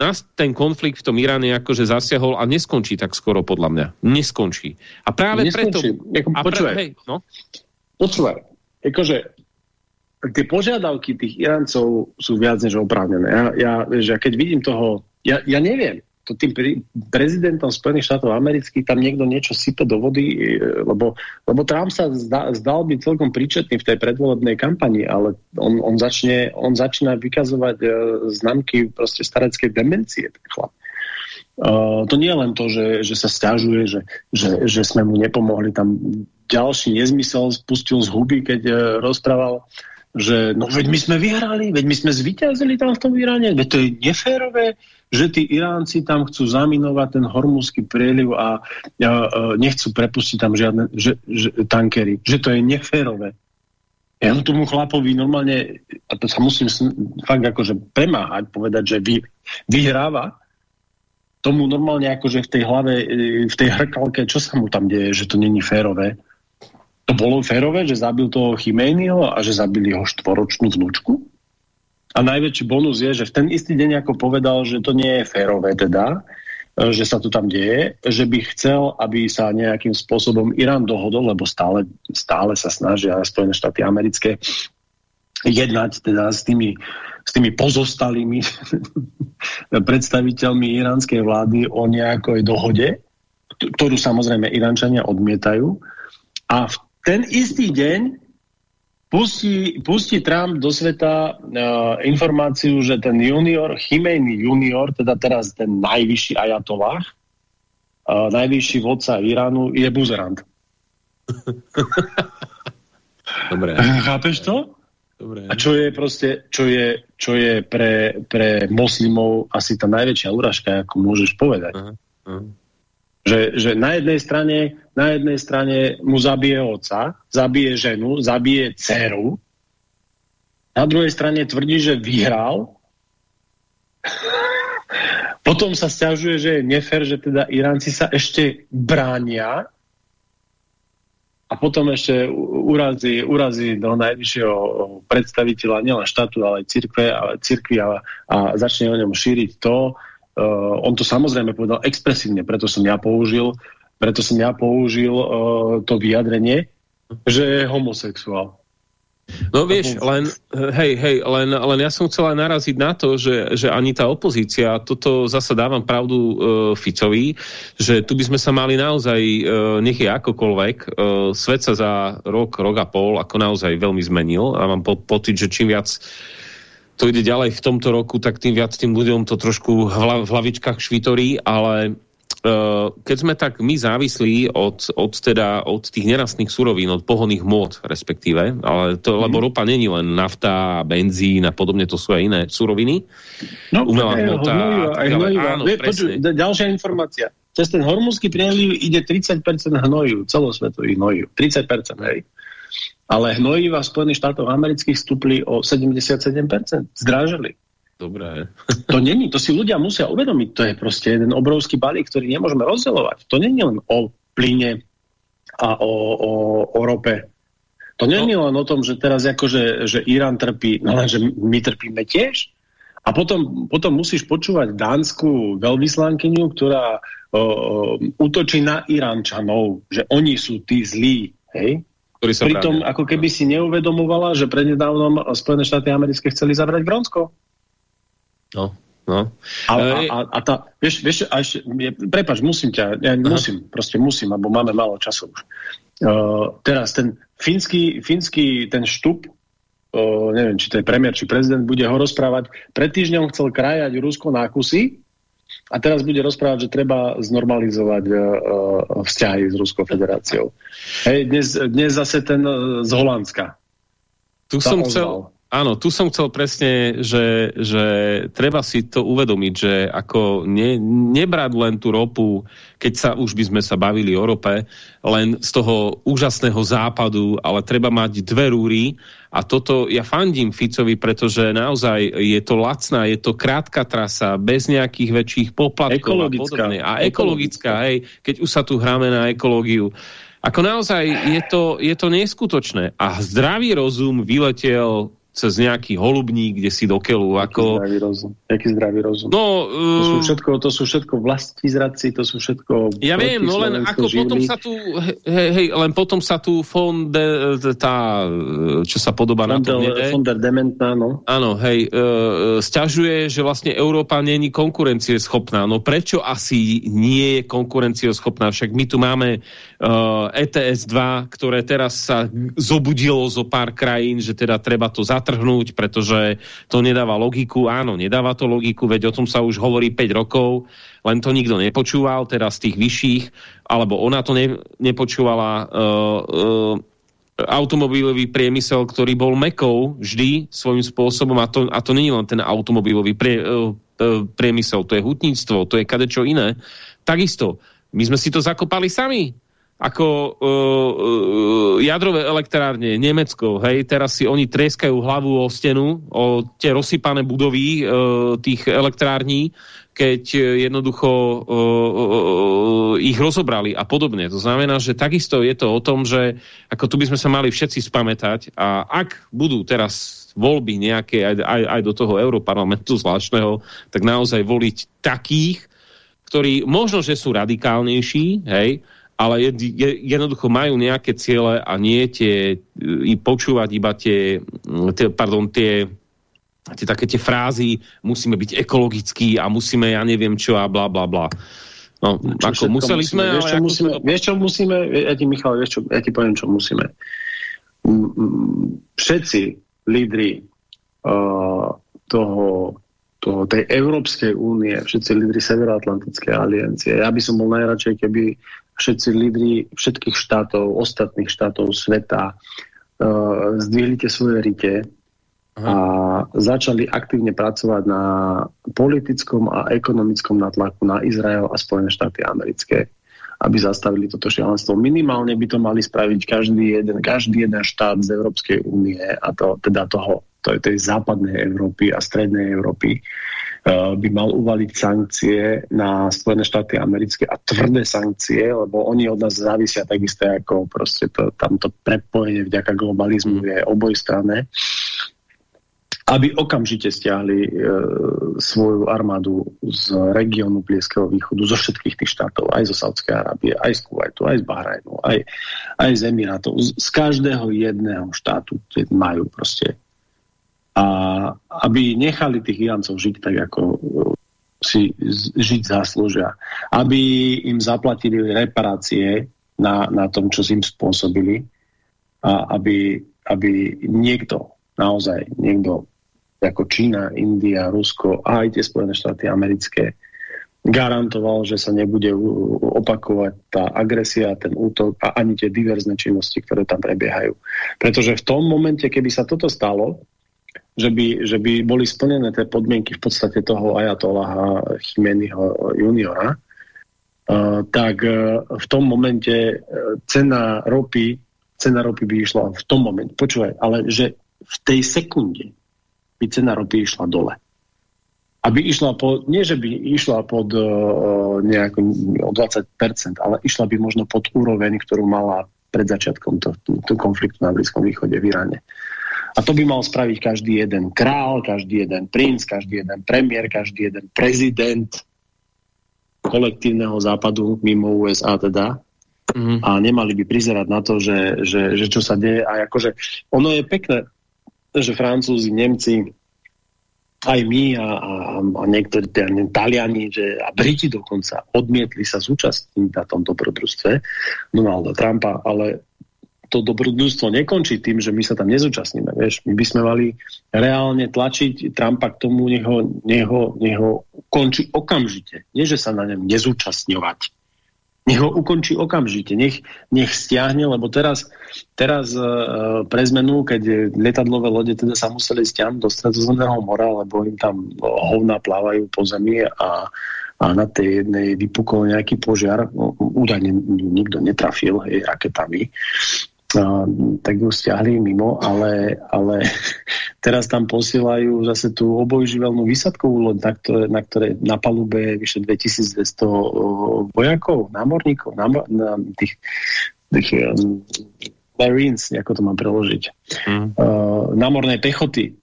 nás ten konflikt v tom Iráne akože zasiahol a neskončí tak skoro podľa mňa. Neskončí. A práve neskončí. preto... Jako, a počúvaj, pre, hej, no? počúvaj, akože tie požiadavky tých Iráncov sú viac než oprávnené. Ja, ja, vieš, ja keď vidím toho, ja, ja neviem, to tým prezidentom Spojených štátov amerických tam niekto niečo sype do vody, e, lebo, lebo Trump sa zda, zdal byť celkom príčetný v tej predvolebnej kampani, ale on, on, začne, on začína vykazovať uh, známky proste stareckej demencie, ten chlap. Uh, to nie je len to, že, že sa stiažuje, že, že, že sme mu nepomohli. Tam ďalší nezmysel spustil z huby, keď uh, rozprával, že no veď my sme vyhrali, veď my sme zvyťazili tam v tom Iráne, veď to je neférové, že tí Iránci tam chcú zaminovať ten hormuzský prieliv a, a, a nechcú prepustiť tam žiadne že, že, tankery. Že to je neférové. Ja tomu chlapovi normálne, a to sa musím fakt akože premáhať, povedať, že vy, vyhráva, tomu normálne akože v tej hlave, v tej hrkalke, čo sa mu tam deje, že to není férové. To bolo férové, že zabil toho Chiményho a že zabili jeho štvoročnú vnúčku? A najväčší bonus je, že v ten istý deň ako povedal, že to nie je férové teda, e, že sa to tam deje, že by chcel, aby sa nejakým spôsobom Irán dohodol, lebo stále, stále sa snažia Spojené štáty americké jednať teda s tými, s tými pozostalými predstaviteľmi iránskej vlády o nejakej dohode, ktorú samozrejme Iránčania odmietajú. A v ten istý deň pustí, pustí Trump do sveta uh, informáciu, že ten junior, Chimejný junior, teda teraz ten najvyšší ajatolách, uh, najvyšší vodca Iránu je buzerant. Dobre. Chápeš to? Dobre. A čo je proste, čo je, čo je pre, pre moslimov asi tá najväčšia úražka, ako môžeš povedať. Uh -huh. Že, že na jednej strane na jednej strane mu zabije otca, zabije ženu, zabije dceru, na druhej strane tvrdí, že vyhral, potom sa stiažuje, že je nefer, že teda Iránci sa ešte bránia a potom ešte urazí, urazí do najvyššieho predstaviteľa nielen štátu, ale aj cirkve, ale cirkvi a, a začne o ňom šíriť to. Uh, on to samozrejme povedal expresívne, preto som ja použil, preto som ja použil uh, to vyjadrenie, že je homosexuál. No vieš, len, hej, hej, len, len ja som chcela naraziť na to, že, že ani tá opozícia, toto zasa dávam pravdu uh, Ficovi, že tu by sme sa mali naozaj, uh, nech je akokoľvek, uh, svet sa za rok, rok a pol ako naozaj veľmi zmenil a mám po, pocit, že čím viac to ide ďalej v tomto roku, tak tým viac tým ľuďom to trošku v hlavičkách švitorí, ale Eh, keď sme tak my závislí od, od, teda, od tých nerastných surovín, od pohodných mód respektíve, ale to, mm. lebo ropa není len nafta, benzín a podobne, to sú aj iné suroviny. No, umelá aj hmota. Hnojiva, aj hnojiva. Áno, Počuť, ďalšia informácia. Cez ten hormúnsky prieliv ide 30% hnojiv, celosvetový hnojiv. 30%, hej. Ale hnojiva v Spojených štátoch amerických stúpli o 77%. Zdrážili. Dobré. to není, to si ľudia musia uvedomiť. To je proste jeden obrovský balík, ktorý nemôžeme rozdeľovať. To není len o plyne a o, o, o rope. To není no. len o tom, že teraz akože, že Irán trpí, no len, že my trpíme tiež. A potom, potom musíš počúvať dánsku veľvyslankyňu, ktorá o, o, útočí na Iránčanov, že oni sú tí zlí. Hej? Pritom, ako keby si neuvedomovala, že prednedávnom Spojené štáty americké chceli zabrať Grónsko. No, no. A, a, a, a tá, vieš, vieš a ešte, prepač, musím ťa, ja Aha. musím, proste musím, lebo máme málo času už. Uh, teraz ten fínsky, fínsky ten štup, uh, neviem, či to je premiér, či prezident, bude ho rozprávať. Pred týždňom chcel krajať Rusko na kusy a teraz bude rozprávať, že treba znormalizovať uh, vzťahy s Ruskou federáciou. Hej, dnes, dnes zase ten uh, z Holandska. Tu som chcel, Áno, tu som chcel presne, že, že treba si to uvedomiť, že ako ne, nebrať len tú ropu, keď sa už by sme sa bavili o rope, len z toho úžasného západu, ale treba mať dve rúry a toto ja fandím Ficovi, pretože naozaj je to lacná, je to krátka trasa, bez nejakých väčších poplatkov a podobne. A ekologická, hej, keď už sa tu hráme na ekológiu. Ako naozaj je to, je to neskutočné. A zdravý rozum vyletel cez nejaký holubník, kde si do keľu. Ako... zdravý rozum. Jaký zdravý rozum. No, to, sú uh, všetko, to sú všetko vlastní zradci, to sú všetko... Ja viem, no len ako živly. potom sa tu, hej, hej, len potom sa tu fond, tá, čo sa podobá na to, Fonder dementná, no. Áno, hej, uh, sťažuje, že vlastne Európa není konkurencieschopná. No prečo asi nie je konkurencieschopná? Však my tu máme uh, ETS 2, ktoré teraz sa zobudilo zo pár krajín, že teda treba to zatrhnúť pretože to nedáva logiku. Áno, nedáva to logiku, veď o tom sa už hovorí 5 rokov, len to nikto nepočúval, teraz tých vyšších, alebo ona to ne, nepočúvala. Uh, uh, automobilový priemysel, ktorý bol mekou vždy svojím spôsobom, a to, a to je len ten automobilový prie, priemysel, to je hutníctvo, to je kadečo iné. Takisto, my sme si to zakopali sami ako uh, jadrové elektrárne Nemecko, hej, teraz si oni treskajú hlavu o stenu, o tie rozsypané budovy uh, tých elektrární, keď jednoducho uh, uh, ich rozobrali a podobne. To znamená, že takisto je to o tom, že ako tu by sme sa mali všetci spamätať a ak budú teraz voľby nejaké aj, aj, aj do toho Európarlamentu zvláštneho, tak naozaj voliť takých, ktorí možno, že sú radikálnejší, hej, ale je, je, jednoducho majú nejaké ciele a nie tie, i počúvať iba tie, tie pardon, tie, tie také tie frázy, musíme byť ekologickí a musíme, ja neviem čo a bla bla bla. No, čo ako museli musíme, sme, vieš, čo musíme, to... vieš, čo musíme, ja ti Michal, vieš, čo, ja ti poviem, čo musíme. Všetci lídry uh, toho, toho, tej Európskej únie, všetci lídry Severoatlantickej aliancie, ja by som bol najradšej, keby všetci lídry všetkých štátov, ostatných štátov sveta uh, zdvihli tie svoje rite Aha. a začali aktívne pracovať na politickom a ekonomickom natlaku na Izrael a Spojené štáty americké, aby zastavili toto šialenstvo. Minimálne by to mali spraviť každý jeden, každý jeden štát z Európskej únie a to, teda toho, to je tej západnej Európy a strednej Európy, by mal uvaliť sankcie na Spojené štáty americké a tvrdé sankcie, lebo oni od nás závisia takisto ako proste to, tamto prepojenie vďaka globalizmu je obojstranné aby okamžite stiahli e, svoju armádu z regiónu Blízkeho východu, zo všetkých tých štátov, aj zo Saudskej Arábie, aj z Kuwaitu, aj z Bahrajnu, aj, aj z Emirátov, z, z každého jedného štátu, majú proste. A aby nechali tých Iráncov žiť tak, ako e, si žiť zaslúžia. Aby im zaplatili reparácie na, na tom, čo si im spôsobili a aby, aby niekto, naozaj niekto ako Čína, India, Rusko a aj tie Spojené štáty americké garantoval, že sa nebude opakovať tá agresia, ten útok a ani tie diverzné činnosti, ktoré tam prebiehajú. Pretože v tom momente, keby sa toto stalo, že by, že by boli splnené tie podmienky v podstate toho ajatolaha Chimeniho juniora, uh, tak uh, v tom momente uh, cena ropy cena ropy by išla v tom momente, počúvaj, ale že v tej sekunde by cena ropy išla dole. Aby išla po, nie že by išla pod uh, o 20%, ale išla by možno pod úroveň, ktorú mala pred začiatkom to, to, konfliktu na Blízkom východe v Iráne. A to by mal spraviť každý jeden král, každý jeden princ, každý jeden premiér, každý jeden prezident kolektívneho západu mimo USA teda. Mm. A nemali by prizerať na to, že, že, že čo sa deje. A akože ono je pekné, že Francúzi, Nemci, aj my a, a, a niektorí neviem, Taliani že, a Briti dokonca odmietli sa zúčastniť na tom dobrodružstve Donalda Trumpa, ale to dobrodružstvo nekončí tým, že my sa tam nezúčastníme. Vieš, my by sme mali reálne tlačiť Trumpa k tomu, nech ho, nech ho, okamžite. Nie, že sa na ňom nezúčastňovať. Nech ho ukončí okamžite, nech, nech stiahne, lebo teraz, teraz uh, pre zmenu, keď letadlové lode teda sa museli stiahnuť do Stredozemného mora, lebo im tam hovna plávajú po zemi a, a na tej jednej vypukol nejaký požiar, údajne nikto netrafil hej, raketami, tak ju stiahli mimo, ale, ale teraz tam posielajú zase tú obojživelnú výsadkovú loď, na ktoré, na, ktoré na palube je vyše 2200 vojakov, námorníkov, námor, na tých, tých um, Marines, ako to mám preložiť, mm. uh, námornej pechoty.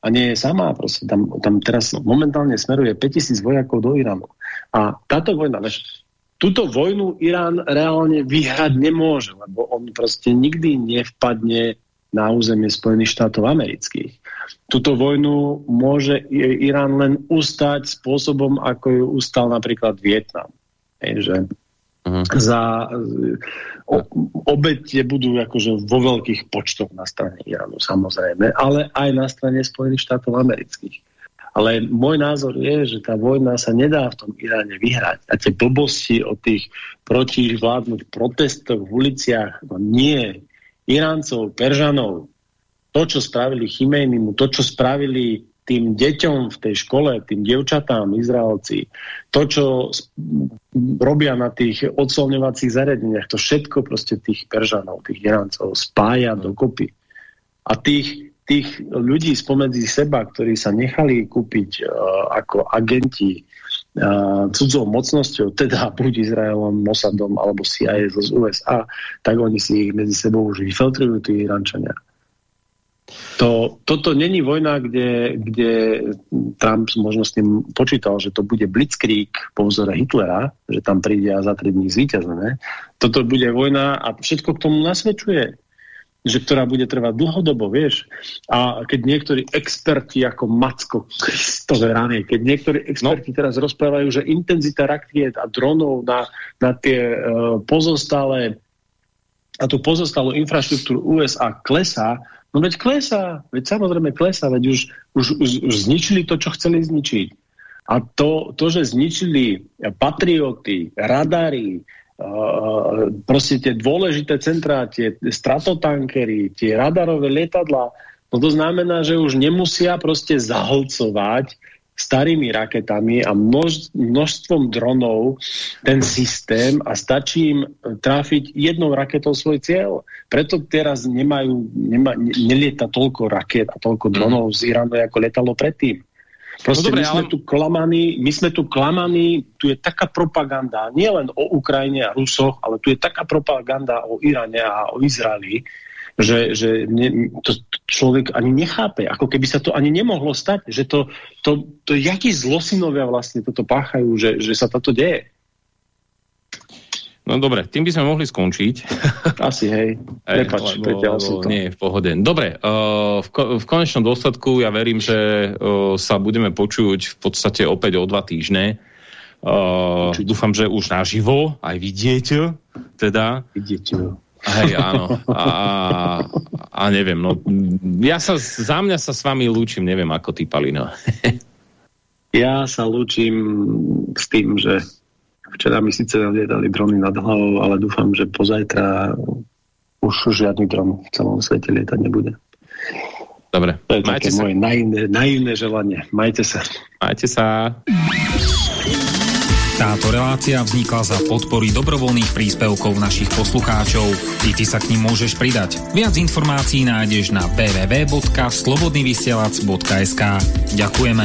A nie je sama, proste tam, tam teraz momentálne smeruje 5000 vojakov do Iránu. A táto vojna, túto vojnu Irán reálne vyhrať nemôže, lebo on proste nikdy nevpadne na územie Spojených štátov amerických. Túto vojnu môže Irán len ustať spôsobom, ako ju ustal napríklad Vietnam. Hej, že uh mhm. -huh. za o, obete budú akože vo veľkých počtoch na strane Iránu, samozrejme, ale aj na strane Spojených štátov amerických. Ale môj názor je, že tá vojna sa nedá v tom Iráne vyhrať. A tie blbosti o tých protivládnych protestoch v uliciach, no nie. Iráncov, Peržanov, to, čo spravili Chimejnimu, to, čo spravili tým deťom v tej škole, tým devčatám, Izraelci, to, čo robia na tých odsolňovacích zariadeniach, to všetko proste tých Peržanov, tých Iráncov spája dokopy. A tých tých ľudí spomedzi seba, ktorí sa nechali kúpiť uh, ako agenti uh, cudzou mocnosťou, teda buď Izraelom, Mossadom alebo CIA z USA, tak oni si ich medzi sebou už vyfiltrujú, tí Irančania. To, toto není vojna, kde, kde Trump možno s tým počítal, že to bude blitzkrieg po vzore Hitlera, že tam príde a za tri dní zvíťazné. Toto bude vojna a všetko k tomu nasvedčuje že ktorá bude trvať dlhodobo, vieš. A keď niektorí experti ako Macko, Kristove rany, keď niektorí experti no. teraz rozprávajú, že intenzita rakiet a dronov na, na tie uh, pozostalé a tú pozostalú infraštruktúru USA klesá, no veď klesá, veď samozrejme klesá, veď už, už, už, už zničili to, čo chceli zničiť. A to, to že zničili patrioty, radary, proste tie dôležité centrá, tie stratotankery, tie radarové lietadla, no to znamená, že už nemusia proste zahlcovať starými raketami a množ, množstvom dronov ten systém a stačí im trafiť jednou raketou svoj cieľ. Preto teraz nemajú, nema, nelieta toľko raket a toľko mhm. dronov z Iránu, ako letalo predtým. Proste no dobre, my sme ale... tu klamaní, my sme tu klamaní, tu je taká propaganda, nielen o Ukrajine a Rusoch, ale tu je taká propaganda o Iráne a o Izraeli, že, že ne, to človek ani nechápe, ako keby sa to ani nemohlo stať, že to, to, to jakí zlosinovia vlastne toto páchajú, že, že sa toto deje. No dobre, tým by sme mohli skončiť. Asi, hej. Prepač, lebo, lebo, Nie, v pohode. Dobre, uh, v, v konečnom dôsledku ja verím, že uh, sa budeme počuť v podstate opäť o dva týždne. Uh, dúfam, že už naživo, aj vidieť, teda. Vidieť, Hej, áno. A, a neviem, no, ja sa, za mňa sa s vami lúčim, neviem ako ty, Palino. ja sa lúčim s tým, že včera mi síce nalietali drony nad hlavou, ale dúfam, že pozajtra už žiadny dron v celom svete lietať nebude. Dobre. To je Majte také sa. moje naivné, naivné želanie. Majte sa. Majte sa. Táto relácia vznikla za podpory dobrovoľných príspevkov našich poslucháčov. I ty sa k ním môžeš pridať. Viac informácií nájdeš na www.slobodnyvysielac.sk Ďakujeme.